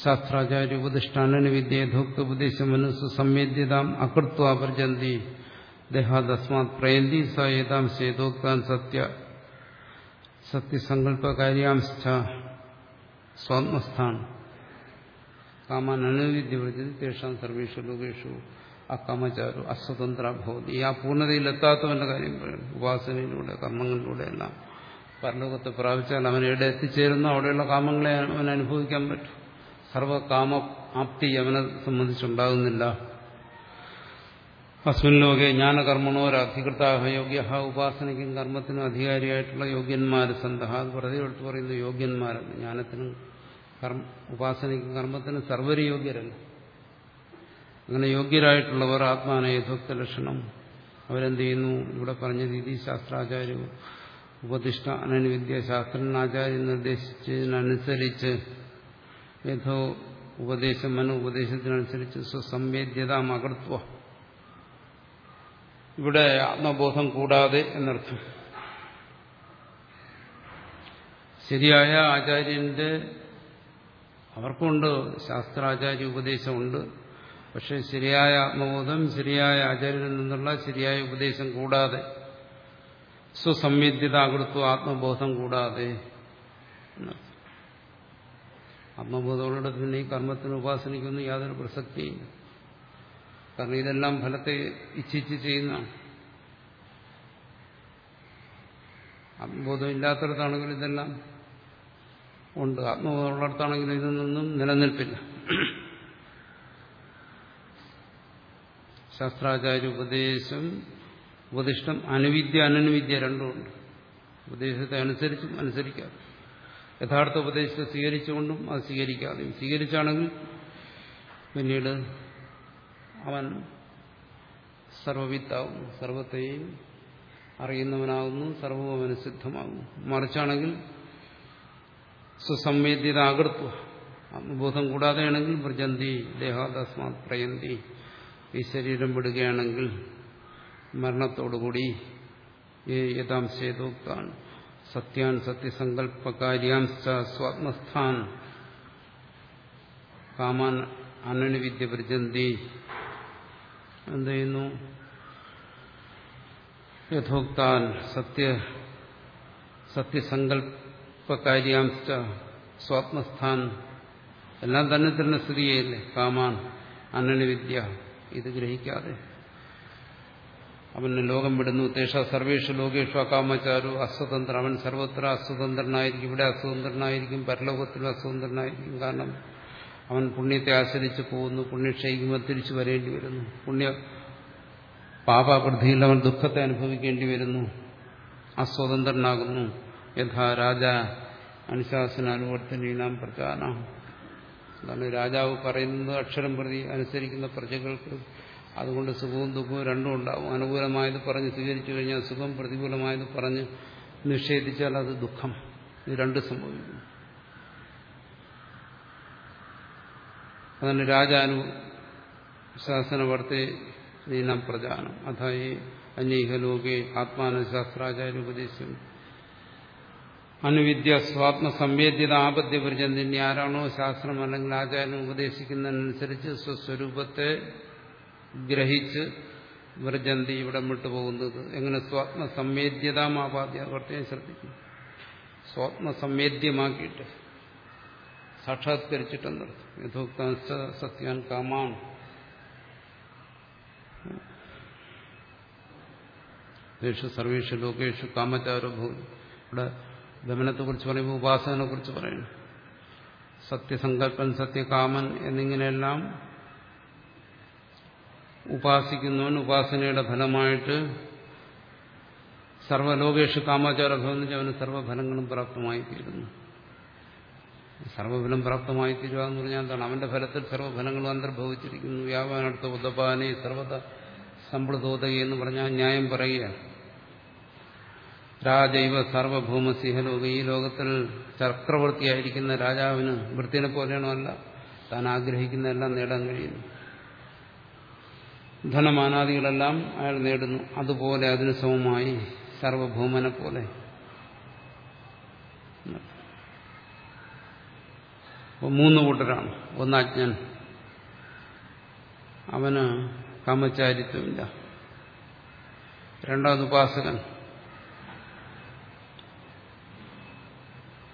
ശാസ്ത്രാചാര്യ ഉപദിഷ്ടാനന വിദ്യ യഥോക്ത ഉപദേശം മനസ്സ് സംവേദ്യതാം അകൃത്വ പ്രജന്തി. ദേഹാദസ്മാത് പ്രയന്തി സ ഏതാം സേതോക്താൻ സത്യ. സത്യസങ്കല്പകാര്യാംശ സ്വാത്മസ്ഥാൻ കാമാൻ പ്രജതി തേഷാം സർവേഷു ലോകേഷു. അക്കാമചാരു അസ്വതന്ത്ര ഭവതി. ഈ ആ പൂർണതയിലെത്താത്തവന്റെ കാര്യം പറയുന്നു ഉപാസനയിലൂടെ കർമ്മങ്ങളിലൂടെ എല്ലാം. പരലോകത്തെ പ്രാപിച്ചാൽ അവൻ എവിടെ എത്തിച്ചേരുന്നോ അവിടെയുള്ള കാമങ്ങളെ അവൻ അനുഭവിക്കാൻ പറ്റും. സർവകാമ ആപ്തി അവനെ സംബന്ധിച്ചുണ്ടാകുന്നില്ല. അസ്മിൻ ലോകെ ജ്ഞാനകർമ്മണോ ജ്ഞാനകർമ്മണോരധികൃതാഹ യോഗ്യ ഉപാസനയ്ക്കും കർമ്മത്തിനും അധികാരിയായിട്ടുള്ള യോഗ്യന്മാർ സന്ത അത് വെറുതെ പറയുന്നു ജ്ഞാനത്തിനും കർമ്മ ഉപാസനയ്ക്കും കർമ്മത്തിനും സർവര് യോഗ്യരല്ല അങ്ങനെ യോഗ്യരായിട്ടുള്ളവർ ആത്മാന യഥോക്ത ലക്ഷണം. അവരെന്ത് ചെയ്യുന്നു? ഇവിടെ പറഞ്ഞ രീതി ശാസ്ത്രാചാര്യ ഉപദിഷ്ട അനനുവിദ്യ ശാസ്ത്രനാചാര്യൻ നിർദ്ദേശിച്ചതിനനുസരിച്ച് യഥോ ഉപദേശം മനു ഉപദേശത്തിനനുസരിച്ച് സ്വസംവേദ്യത മകർത്വ ഇവിടെ ആത്മബോധം കൂടാതെ എന്നർത്ഥം. ശരിയായ ആചാര്യന്റെ അവർക്കുണ്ട് ശാസ്ത്രാചാര്യ ഉപദേശമുണ്ട്. പക്ഷെ ശരിയായ ആത്മബോധം ശരിയായ ആചാര്യനിൽ നിന്നുള്ള ശരിയായ ഉപദേശം കൂടാതെ സ്വസംവിദ്യതാകൃത്വ ആത്മബോധം കൂടാതെ ആത്മബോധമുള്ള പിന്നെ ഈ കർമ്മത്തിന് ഉപാസനയ്ക്കൊന്നും യാതൊരു പ്രസക്തിയില്ല. കാരണം ഇതെല്ലാം ഫലത്തെ ഇച്ഛിച്ച് ചെയ്യുന്നതാണ്. ആത്മബോധം ഇല്ലാത്തടത്താണെങ്കിൽ ഇതെല്ലാം ഉണ്ട്. ആത്മബോധം ഇതിൽ നിന്നും നിലനിൽപ്പില്ല. ശാസ്ത്രാചാര്യ ഉപദേശം ഉപദിഷ്ടം അനുവിദ്യ അനനുവിദ്യ രണ്ടുമുണ്ട് ഉപദേശത്തെ അനുസരിച്ചും അനുസരിക്കാതെ. യഥാർത്ഥ ഉപദേശത്തെ സ്വീകരിച്ചുകൊണ്ടും അത് സ്വീകരിക്കാതെയും സ്വീകരിച്ചാണെങ്കിൽ പിന്നീട് അവൻ സർവവിത്താവുന്നു. സർവത്തെയും അറിയുന്നവനാകുന്നു സർവവും അനുസിദ്ധമാകുന്നു മറിച്ചാണെങ്കിൽ സുസംവേദ്യത ആകൃത്വ ആത്മബോധം കൂടാതെയാണെങ്കിൽ വ്രജന്തി ദേഹാദസ്മാത് പ്രയന്തി ഈ ശരീരം വിടുകയാണെങ്കിൽ മരണത്തോടുകൂടി യഥാം സേതോക്താൻ സത്യാൻ സത്യസങ്കല്പകാര്യാംശ സ്വാത്മസ്ഥാൻ കാമാൻ അനനുവിദ്യ വ്രജന്തി എന്ത് ചെയ്യുന്നു യഥോക്താൻ സത്യ സത്യസങ്കല്പകാര്യാംശ സ്വാത്മസ്ഥാൻ എല്ലാം തന്നെ തന്നെ സ്ഥിതി ചെയ്യില്ലേ? കാമാൻ അനനുവിദ്യ ഇത് ഗ്രഹിക്കാതെ. അവന് ലോകം വിടുന്നു. തേഷ സർവേഷു ലോകേഷു അകാമചാരു അസ്വതന്ത്ര. അവൻ സർവത്ര അസ്വതന്ത്രനായിരിക്കും. ഇവിടെ അസ്വതന്ത്രനായിരിക്കും. പരലോകത്തിലും അസ്വതന്ത്രനായിരിക്കും. കാരണം അവൻ പുണ്യത്തെ ആശ്രയിച്ച് പോകുന്നു. പുണ്യക്ഷയിക്കുമ്പോൾ തിരിച്ചു വരേണ്ടി വരുന്നു. പുണ്യ പാപാകൃതിയിൽ അവൻ ദുഃഖത്തെ അനുഭവിക്കേണ്ടി വരുന്നു. അസ്വതന്ത്രനാകുന്നു. യഥാ രാജ അനുശാസന അനുവർത്തനീനാം പ്രചാന അതാണ് രാജാവ് പറയുന്നത് അക്ഷരം പ്രതി അനുസരിക്കുന്ന പ്രജകൾക്ക് അതുകൊണ്ട് സുഖവും ദുഃഖവും രണ്ടും ഉണ്ടാവും. അനുകൂലമായത് പറഞ്ഞ് സ്വീകരിച്ചു കഴിഞ്ഞാൽ സുഖം പ്രതികൂലമായത് പറഞ്ഞ് നിഷേധിച്ചാൽ അത് ദുഃഖം. ഇത് രണ്ട് സംഭവിക്കും അതാണ് രാജാനു ശാസനവർത്തെ നീനം പ്രജാനം അഥായി അന്യീഹ ലോകെ ആത്മാനശാസ്ത്രാചാര്യ ഉപദേശം അനുവിദ്യ സ്വാത്മ സംവേദ്യത ആപദ്യ പരിചന്തിന് ആരാണോ ശാസ്ത്രം അല്ലെങ്കിൽ ആചാരം ഉപദേശിക്കുന്നതിനനുസരിച്ച് സ്വസ്വരൂപത്തെ ഗ്രഹിച്ച് വ്രജന്തി ഇവിടെ വിട്ടുപോകുന്നത് എങ്ങനെ സ്വാത്മ സംവേദ്യതാമാപാദ്യ പ്രത്യേകം ശ്രദ്ധിക്കും സ്വാത്മ സംവേദ്യമാക്കിയിട്ട് സാക്ഷാത്കരിച്ചിട്ടെന്നർത്ഥം യഥോക്ത സത്യാൻ കാമാൻ സർവേഷു ലോകേഷു കാമചാരോ ഭൂമി ഇവിടെ ദമനത്തെ കുറിച്ച് പറയുമ്പോൾ ഉപാസനെ കുറിച്ച് പറയുന്നു. സത്യസങ്കല്പൻ സത്യകാമൻ എന്നിങ്ങനെയെല്ലാം ഉപാസിക്കുന്നവൻ ഉപാസനയുടെ ഫലമായിട്ട് സർവലോകേഷു കാമാചാരഭവൻ അവന് സർവഫലങ്ങളും പ്രാപ്തമായി തീരുന്നു സർവഫലം പ്രാപ്തമായി തീരുക എന്ന് പറഞ്ഞാൽ എന്താണ്? അവന്റെ ഫലത്തിൽ സർവഫലങ്ങളും അന്തർഭവിച്ചിരിക്കുന്നു. വ്യാപാരത്തെ ഉദപാനെ സർവത സമ്പ്രദോതകി എന്ന് പറഞ്ഞാൽ ന്യായം പറയുകയാണ്. രാജൈവ സർവഭൗമസിഹലോക ഈ ലോകത്തിൽ ചക്രവർത്തിയായിരിക്കുന്ന രാജാവിന് വൃത്തിനെ പോലെയാണോ അല്ല താൻ ആഗ്രഹിക്കുന്നതെല്ലാം നേടാൻ കഴിയുന്നു. ധനമാനാദികളെല്ലാം അയാൾ നേടുന്നു. അതുപോലെ അതിന് സമമായി സർവഭൗമനെ പോലെ. മൂന്ന് കൂട്ടരാണ്. ഒന്ന് അജ്ഞൻ അവന് കാമചാരിത്വമില്ല. രണ്ടാമത് ഉപാസകൻ.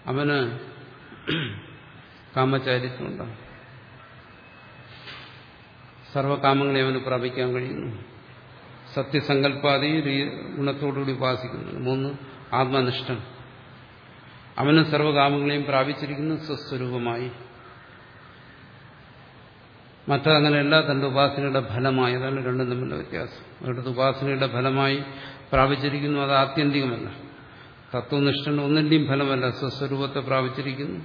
അവന് കാമചാരിത്വമുണ്ടാകും സർവകാമങ്ങളെ അവന് പ്രാപിക്കാൻ കഴിയുന്നു. സത്യസങ്കല്പാതി ഗുണത്തോടുകൂടി ഉപാസിക്കുന്നു. മൂന്ന് ആത്മനിഷ്ഠം അവന് സർവകാമങ്ങളെയും പ്രാപിച്ചിരിക്കുന്നു സ്വസ്വരൂപമായി. മറ്റങ്ങനെയല്ല തന്റെ ഉപാസനയുടെ ഫലമായി. അതാണ് രണ്ടും തമ്മിലുള്ള വ്യത്യാസം. അവരുടെ ഉപാസനയുടെ ഫലമായി പ്രാപിച്ചിരിക്കുന്നു അത് ആത്യന്തികമല്ല. തത്വനിഷ്ഠൻ ഒന്നിന്റെയും ഫലമല്ല സ്വസ്വരൂപത്തെ പ്രാപിച്ചിരിക്കുന്നു.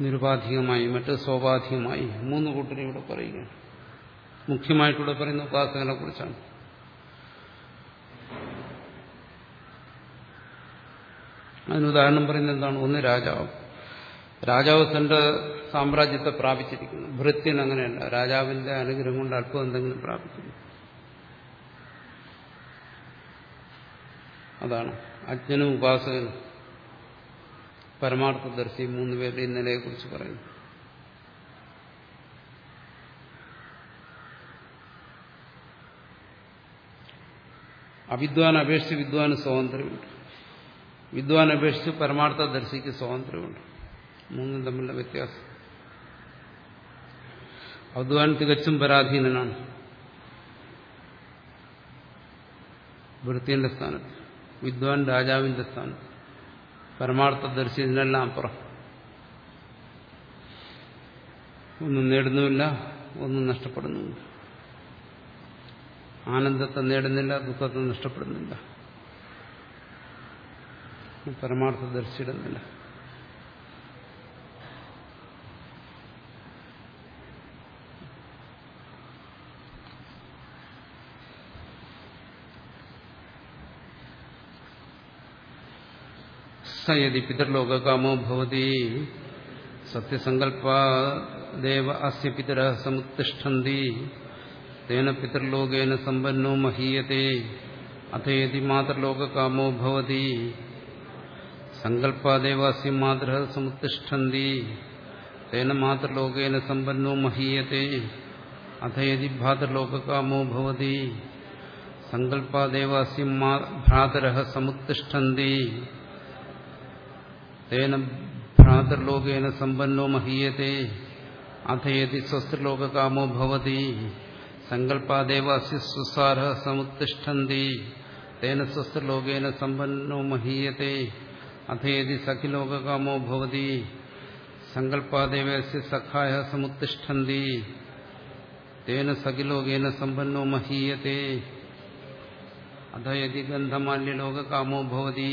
നിരുപാധികമായി മറ്റ് സ്വാഭാധികമായി മൂന്ന് കൂട്ടരെ ഇവിടെ പറയുകയാണ്. മുഖ്യമായിട്ടിവിടെ പറയുന്ന ഉപാസകനെ കുറിച്ചാണ്. അതിന് ഉദാഹരണം പറയുന്നത് എന്താണ്? ഒന്ന് രാജാവ്. രാജാവ് തന്റെ സാമ്രാജ്യത്തെ പ്രാപിച്ചിരിക്കുന്നു. ഭൃത്യൻ അങ്ങനെയല്ല. രാജാവിന്റെ അനുഗ്രഹം കൊണ്ട് അല്പം എന്തെങ്കിലും പ്രാപിക്കുന്നു. അതാണ്. അജ്ഞനും ഉപാസകനും. പരമാർത്ഥദർശി മൂന്ന് പേരുടെ ഇന്നലെയെ കുറിച്ച് പറയുന്നു. അവിദ്വാൻ അപേക്ഷിച്ച് വിദ്വാന് സ്വാതന്ത്ര്യമുണ്ട്. വിദ്വാൻ അപേക്ഷിച്ച് പരമാർത്ഥദർശിക്ക് സ്വാതന്ത്ര്യമുണ്ട്. മൂന്നും തമ്മിലുള്ള വ്യത്യാസം. അവിദ്വാൻ തികച്ചും പരാധീനനാണ്. വൃത്തിയുടെ സ്ഥാനത്ത്. വിദ്വാൻ രാജാവിന്റെ സ്ഥാനത്ത് പരമാർത്ഥദർശി ഇതിനെല്ലാം അപ്പുറം. ഒന്നും നേടുന്നുമില്ല ഒന്നും നഷ്ടപ്പെടുന്നുമില്ല. ആനന്ദത്തെ നേടുന്നില്ല ദുഃഖത്തെ നഷ്ടപ്പെടുന്നില്ല. പരമാർത്ഥദർശിയുടെ നില സയതി പിതൃലോകകാമോ ഭവതി സത്യസങ്കല്പാദേവ അസ്യ പിതര സമുത്തിഷ്ഠന്തി തേന പിതൃലോകേന സമ്പന്നോ മഹീയത്തെ അഥയതി മാതൃലോകകാമോ ഭവതി സങ്കല്പാദേവ അസ്യ മാതൃ സമുത്തിഷ്ഠന്തി തേന മാതൃലോകേന സമ്പന്നോ മഹീയത്തെ അഥയതി ഭ്രാതൃലോകകാമോ ഭവതി സങ്കല്പാദേവ അസ്യ ഭ്രാതര സമുത്തിഷ്ഠന്തി തേന ഭ്രാതൃലോകേന സമ്പന്നോ മഹീയത്തെ അഥയതി സ്വസ്ത്രലോകകാമോ ഭവതി സങ്കല്പാദേവ അസ്യ സുസാര സമുത്തിഷ്ഠന്തി തേന സ്വസ്ത്രലോകേന സമ്പന്നോ മഹീയത്തെ അഥയതി സഖിലോകകാമോ ഭവതി സങ്കല്പാദേവ അസ്യ സഖായ സമുത്തിഷ്ഠന്തി തേന സഖിലോകേന സമ്പന്നോ മഹീയത്തെ അഥയതി ഗന്ധമാല്യലോകകാമോ ഭവതി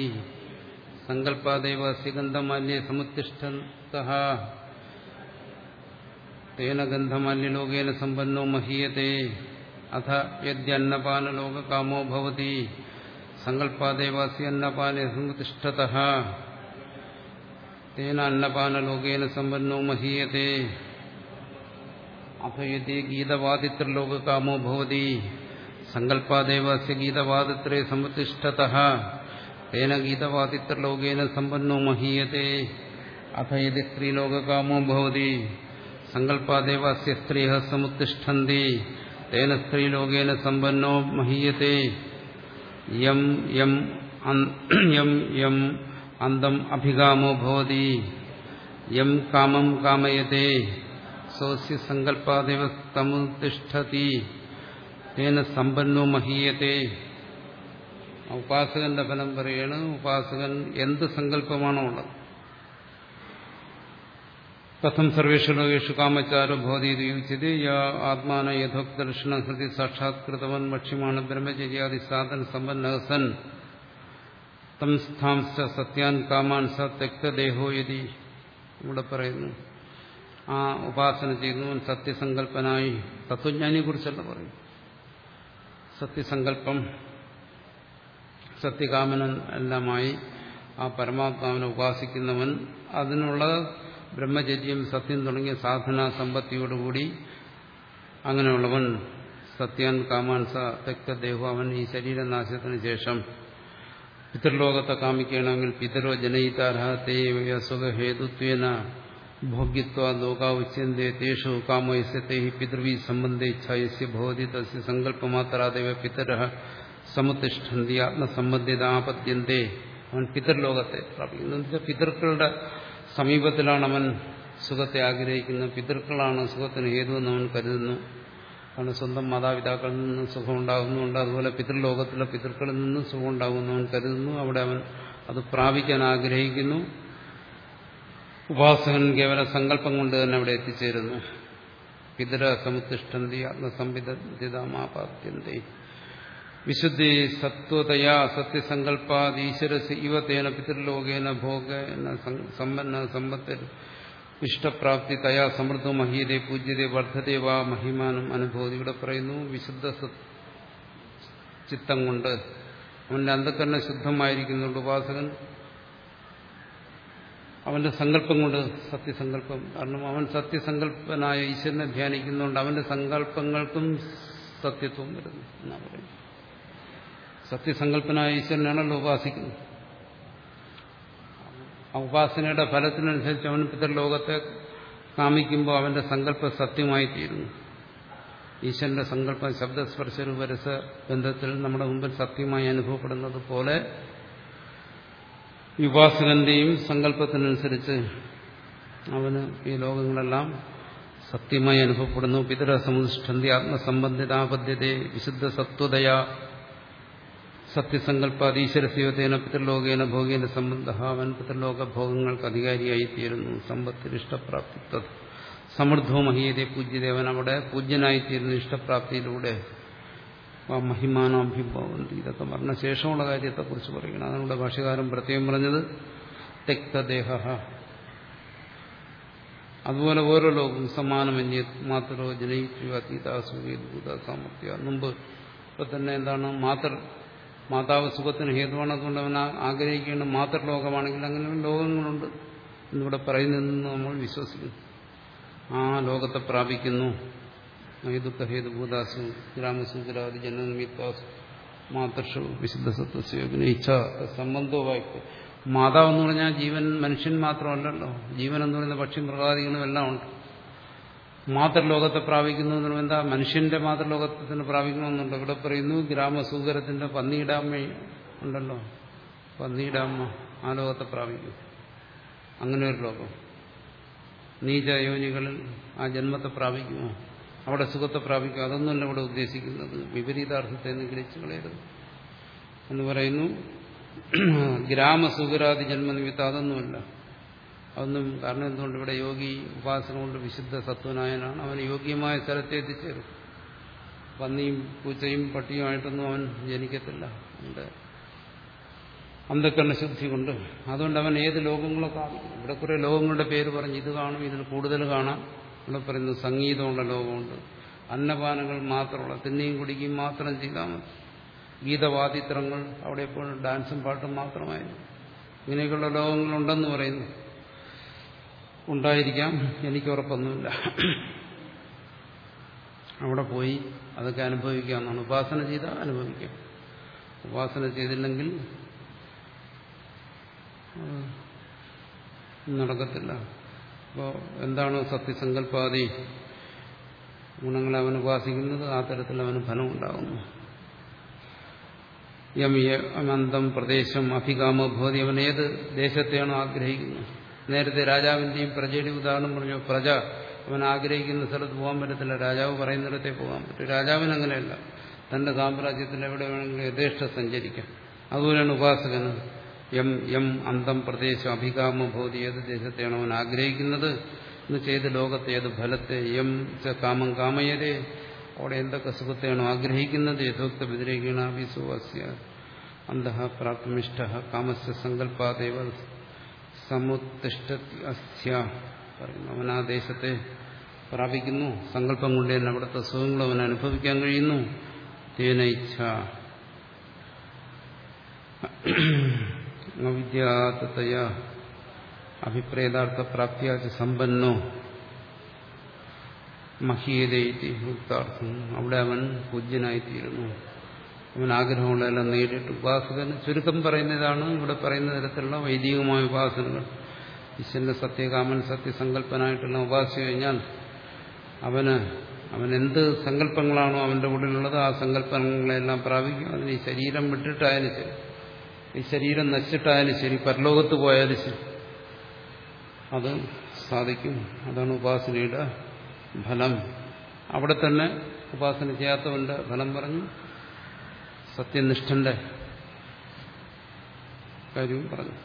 സങ്കല്പാദേവ സിഗന്ധമാല്യ സമുത്തിഷ്ഠ തേന ഗന്ധമാല്യലോകേന സമ്പന്നോ മഹീയത്തെ അഥ യദ്യന്നപാനലോകകാമോ ഭവതി സങ്കല്പാദേവാസി അന്നപാനെ സമുത്തിഷ്ഠത തേന അന്നപാനലോകേന സമ്പന്നോ മഹീയത്തെ അഥ യതി ഗീതവാദിത്രലോകകാമോ ഭവതി സങ്കല്പാദേവാസ്യ ഗീതവാദിത്രേ സമുത്തിഷ്ഠത തേന ഗീതവാദിത്രലോകേന സമ്പന്നോ മഹീയത്തെ അഥ യതി സ്ത്രീലോകകാമോ ഭവതി സങ്കല്പാദേവാസ്യ സ്ത്രീയ സമുത്തിഷ്ഠന്തി തേന സ്ത്രീലോകേന സമ്പന്നോ മഹീയത്തെ യം യം യം അന്തം അഭികാമോ ഭവതി യം കാമം കാമയത്തെ സ്വസ്യ സങ്കല്പാദേവ സമുത്തിഷ്ഠതി തേന സമ്പന്നോ മഹീയത്തെ ഉപാസകന്റെ ഫലം പറയാണ് ഉപാസകൻ എന്ത് സങ്കല്പമാണോ ഉള്ളത്. കഥം സർവേഷു ലോകേഷു കാമച്ചാരോ ഭവതീത് യോജിച്ചത് യാ ആത്മാന യഥോക്തർഷണ ഹൃദി സാക്ഷാത്കൃതവൻ ഭക്ഷ്യമാണ് ബ്രഹ്മചര്യാദി സാധന സമ്പന്നഹസൻ തം സ്ഥാംസ സത്യാൻ കാമാൻ സ തെക്തദേഹോ യതി. ഇവിടെ പറയുന്നു ആ ഉപാസന ചെയ്യുന്നവൻ സത്യസങ്കല്പനായി തത്വജ്ഞാനിയെ കുറിച്ചല്ല പറയും സത്യസങ്കല്പം സത്യകാമനൻ എല്ലാമായി ആ പരമാത്മാവിനെ ഉപാസിക്കുന്നവൻ. അതിനുള്ള ബ്രഹ്മചര്യം സത്യം തുടങ്ങിയ സാധന സമ്പത്തിയോടുകൂടി അങ്ങനെയുള്ളവൻ സത്യാൻ കാമാൻ സ അവൻ ഈ ശരീരനാശത്തിന് ശേഷം പിതൃലോകത്തെ കാമിക്കണമെങ്കിൽ പിതരോ ജനയിതാർഹത്തെ സുഖഹേതുത്വേന ഭോഗ്യത്വ ലോകാവുച്യന്തേ തേഷു കാമയസ്യത്തെ പിതൃവി സംബന്ധേ ഇച്ഛായസ്യ ഭവതി തസ്യ സങ്കല്പമാത്രാദേവ പിതര. സമുത്തിഷ്ഠന്തി ആത്മസംബന്ധിതാപത്യന്തേ അവൻ പിതൃലോകത്തെ പ്രാപിക്കുന്നു. പിതൃക്കളുടെ സമീപത്തിലാണ് അവൻ സുഖത്തെ ആഗ്രഹിക്കുന്നത്. പിതൃക്കളാണ് സുഖത്തിന് ഹേതുവെന്ന് അവൻ കരുതുന്നു. കാരണം സ്വന്തം മാതാപിതാക്കളിൽ നിന്ന് സുഖം ഉണ്ടാകുന്നുണ്ട് അതുപോലെ പിതൃലോകത്തിലെ പിതൃക്കളിൽ നിന്നും സുഖം അവൻ കരുതുന്നു. അവിടെ അവൻ അത് പ്രാപിക്കാൻ ആഗ്രഹിക്കുന്നു. ഉപാസകൻ കേവല സങ്കല്പം കൊണ്ട് തന്നെ അവിടെ എത്തിച്ചേരുന്നു. പിതൃ സമുത്തിഷ്ഠന്തി ആത്മസംവിധിതമാപാദ്യന്തേ വിശുദ്ധി സത്വതയാ സത്യസങ്കല്പാദീശ്വരസ് ഇവ തേന പിതൃലോകേന ഭോഗേന സമ്പന്ന സമ്പത്തിൽ ഇഷ്ടപ്രാപ്തി തയാ സമൃദ്ധ മഹീതെ പൂജ്യതെ വർദ്ധതേ വാ മഹിമാനം അനുഭവതി ഇവിടെ പറയുന്നു വിശുദ്ധ ചിത്തം കൊണ്ട് അവന്റെ അന്ധക്കരണ ശുദ്ധമായിരിക്കുന്നുണ്ട് ഉപാസകൻ. അവന്റെ സങ്കല്പം കൊണ്ട് സത്യസങ്കല്പം. കാരണം അവൻ സത്യസങ്കല്പനായ ഈശ്വരനെ ധ്യാനിക്കുന്നുണ്ട്. അവന്റെ സങ്കല്പങ്ങൾക്കും സത്യത്വം വരുന്നു എന്നാ പറയുന്നത്. സത്യസങ്കല്പനായ ഈശ്വരനാണല്ലോ ഉപാസിക്കുന്നത്. ആ ഉപാസനയുടെ ഫലത്തിനനുസരിച്ച് അവൻ പിതൃലോകത്തെ കാമിക്കുമ്പോൾ അവന്റെ സങ്കല്പം സത്യമായി തീരുന്നു ഈശ്വരന്റെ സങ്കല്പം ശബ്ദസ്പർശ രൂപരസ ബന്ധത്തിൽ നമ്മുടെ മുമ്പിൽ സത്യമായി അനുഭവപ്പെടുന്നത് പോലെ ഉപാസകന്റെയും സങ്കല്പത്തിനനുസരിച്ച് അവന് ഈ ലോകങ്ങളെല്ലാം സത്യമായി അനുഭവപ്പെടുന്നു. പിതൃ സമുഷ്ഠന്തി ആത്മസംബന്ധിതാപദ്ധ്യതയെ വിശുദ്ധ സത്വതയ സത്യസങ്കല്പാതീശ്വരസ്യോതേന പിതൃലോകേന ഭോഗേന സംബന്ധ അവൻ പിതൃലോക ഭോഗങ്ങൾക്ക് അധികാരിയായി തീരുന്നു സമ്പത്തിൽ ഇഷ്ടപ്രാപ്തി സമൃദ്ധോ മഹീയതെ പൂജ്യദേവൻ അവിടെ പൂജ്യനായിത്തീരുന്നു ഇഷ്ടപ്രാപ്തിയിലൂടെ മഹിമാനാഭിഭവന്തി. ഇതൊക്കെ പറഞ്ഞ ശേഷമുള്ള കാര്യത്തെക്കുറിച്ച് പറയണം അതിനുള്ള ഭാഷകാരം പ്രത്യേകം പറഞ്ഞത് തെക്തദേഹ അതുപോലെ ഓരോ ലോകവും സമാനമന്യ മാത്രോ ജനയിച്ചു അതീതാസുഖഭൂത സാമർത്ഥ്യ മുമ്പ് ഇപ്പൊ തന്നെ എന്താണ്? മാതൃ മാതാവ് സുഖത്തിന് ഹേതുവാണ് അതുകൊണ്ട് അവൻ ആഗ്രഹിക്കേണ്ട മാതൃലോകമാണെങ്കിൽ അങ്ങനെ ലോകങ്ങളുണ്ട് എന്നിവിടെ പറയുന്നതെന്ന് നമ്മൾ വിശ്വസിക്കുന്നു. ആ ലോകത്തെ പ്രാപിക്കുന്നു. ദുഃഖഹേതുഭൂതാസു ഗ്രാമസൂചരാതി ജനനിമിത്താസു മാതൃഷു വിശുദ്ധ സത്വസ്യോഗിന ഇച്ഛ സംബന്ധവുമായി. മാതാവ് എന്ന് പറഞ്ഞാൽ ജീവൻ മനുഷ്യൻ മാത്രമല്ലല്ലോ. ജീവൻ എന്ന് പറയുന്ന പക്ഷി മൃഗാദികളും എല്ലാം ഉണ്ട്. മാതൃലോകത്തെ പ്രാപിക്കുന്നു എന്ന് പറയുമ്പോൾ എന്താ മനുഷ്യന്റെ മാതൃലോകത്തിന് പ്രാപിക്കണമെന്നുണ്ട്. ഇവിടെ പറയുന്നു ഗ്രാമസൂകരത്തിന്റെ പന്നിയിടാമ്മ ഉണ്ടല്ലോ. പന്നിയിടാമ്മ ആ ലോകത്തെ പ്രാപിക്കും. അങ്ങനെ ഒരു ലോകം. നീച യോനികളിൽ ആ ജന്മത്തെ പ്രാപിക്കുമോ? അവിടെ സുഖത്തെ പ്രാപിക്കും അതൊന്നുമല്ല ഇവിടെ ഉദ്ദേശിക്കുന്നത്. വിപരീതാർത്ഥത്തെ നിഗ്രഹിച്ചു കളയരുത്. എന്ന് പറയുന്നു ഗ്രാമസുഖരാതി ജന്മനിമിത്തം അതൊന്നുമല്ല. അതൊന്നും കാരണം എന്തുകൊണ്ട് ഇവിടെ യോഗി ഉപാസന കൊണ്ട് വിശുദ്ധ സത്വനായനാണ്? അവൻ യോഗ്യമായ സ്ഥലത്തെ എത്തിച്ചേരും. പന്നിയും പൂച്ചയും പട്ടിയുമായിട്ടൊന്നും അവൻ ജനിക്കത്തില്ല. അവന്റെ അന്ധക്കരണ ശുദ്ധി കൊണ്ട്. അതുകൊണ്ട് അവൻ ഏത് ലോകങ്ങളെ കാണും. ഇവിടെ കുറെ ലോകങ്ങളുടെ പേര് പറഞ്ഞ് ഇത് കാണും ഇതിൽ കൂടുതൽ കാണാം. ഇവിടെ പറയുന്നു സംഗീതമുള്ള ലോകമുണ്ട്. അന്നപാനങ്ങൾ മാത്രമുള്ള തിന്നെയും കുടിക്കുകയും മാത്രം ചെയ്താൽ മതി. ഗീതവാദിത്രങ്ങൾ അവിടെ എപ്പോഴും ഡാൻസും പാട്ടും മാത്രമായിരുന്നു. ഇങ്ങനെയൊക്കെയുള്ള ലോകങ്ങളുണ്ടെന്ന് പറയുന്നു. ഉണ്ടായിരിക്കാം. എനിക്ക് ഉറപ്പൊന്നുമില്ല. അവിടെ പോയി അതൊക്കെ അനുഭവിക്കാമെന്നാണ് ഉപാസന ചെയ്താൽ അനുഭവിക്കാം. ഉപാസന ചെയ്തില്ലെങ്കിൽ നടക്കത്തില്ല. അപ്പോൾ എന്താണ് സത്യസങ്കല്പാദി ഗുണങ്ങളെ അവൻ ഉപാസിക്കുന്നത് ആ തരത്തിൽ അവന് ഫലം യം അനന്തം പ്രദേശം അഭികാമഭോതി അവൻ ഏത് ദേശത്തെയാണോ ആഗ്രഹിക്കുന്നത്? നേരത്തെ രാജാവിന്റെയും പ്രജയുടെയും ഉദാഹരണം പറഞ്ഞു പ്രജ അവൻ ആഗ്രഹിക്കുന്ന സ്ഥലത്ത് പോകാൻ പറ്റത്തില്ല. രാജാവ് പറയുന്നിടത്തെ പോകാൻ പറ്റും. രാജാവിന് അങ്ങനെയല്ല. തന്റെ സാമ്രാജ്യത്തിൽ എവിടെ വേണമെങ്കിലും യഥേഷ്ട സഞ്ചരിക്കാം. അതുപോലെയാണ് ഉപാസകന്. എം എം അന്തം പ്രദേശം അഭികാമ ഭൂതി ഏത് ദേശത്തെയാണ് അവൻ ആഗ്രഹിക്കുന്നത്? എന്ന് ചെയ്ത് ലോകത്തെ ഏത് ഫലത്തെ? എം ച കാമം കാമയരെ അവിടെ എന്തൊക്കെ സുഖത്തെയാണോ ആഗ്രഹിക്കുന്നത്? യഥോക്ത വ്യതിരേകീണ വിസുവാസ്യ അന്ത പ്രാപ്തമിഷ്ട കാമസ്യ സങ്കല്പാദേവ സമുത്തിഷ്ഠത്തി അസ്യ പറയുന്നു അവൻ ആ ദേശത്തെ പ്രാപിക്കുന്നു. സങ്കല്പം കൊണ്ട് തന്നെ അവിടുത്തെ സുഖങ്ങൾ അവൻ അനുഭവിക്കാൻ കഴിയുന്നു. തേന ഇച്ഛ. അഭിപ്രേതാർത്ഥ പ്രാപ്തിയാച്ച സമ്പന്നോ. മഹീയതയിത്തി മുക്താർത്ഥം അവിടെ അവൻ പൂജ്യനായിത്തീരുന്നു. അവൻ ആഗ്രഹമുള്ളതെല്ലാം നേടിയിട്ട് ഉപാസകന് ചുരുക്കം പറയുന്നതാണ്. ഇവിടെ പറയുന്ന തരത്തിലുള്ള വൈദികമായ ഉപാസനകൾ. ഈശ്വരന്റെ സത്യകാമൻ സത്യസങ്കല്പനായിട്ടുള്ള ഉപാസിച്ചു കഴിഞ്ഞാൽ അവന് എന്ത് സങ്കല്പങ്ങളാണോ അവന്റെ ഉള്ളിലുള്ളത് ആ സങ്കല്പങ്ങളെല്ലാം പ്രാപിക്കും. അതിന് ഈ ശരീരം വിട്ടിട്ടായാലും ശരി. ഈ ശരീരം നശിച്ചിട്ടായാലും ശരി. പരലോകത്ത് പോയാലും ശരി. അത് സാധിക്കും. അതാണ് ഉപാസനയുടെ ഫലം. അവിടെ തന്നെ ഉപാസന ചെയ്യാത്തവന്റെ ഫലം പറഞ്ഞു. സത്യനിഷ്ഠന്റെ കാര്യവും പറഞ്ഞു.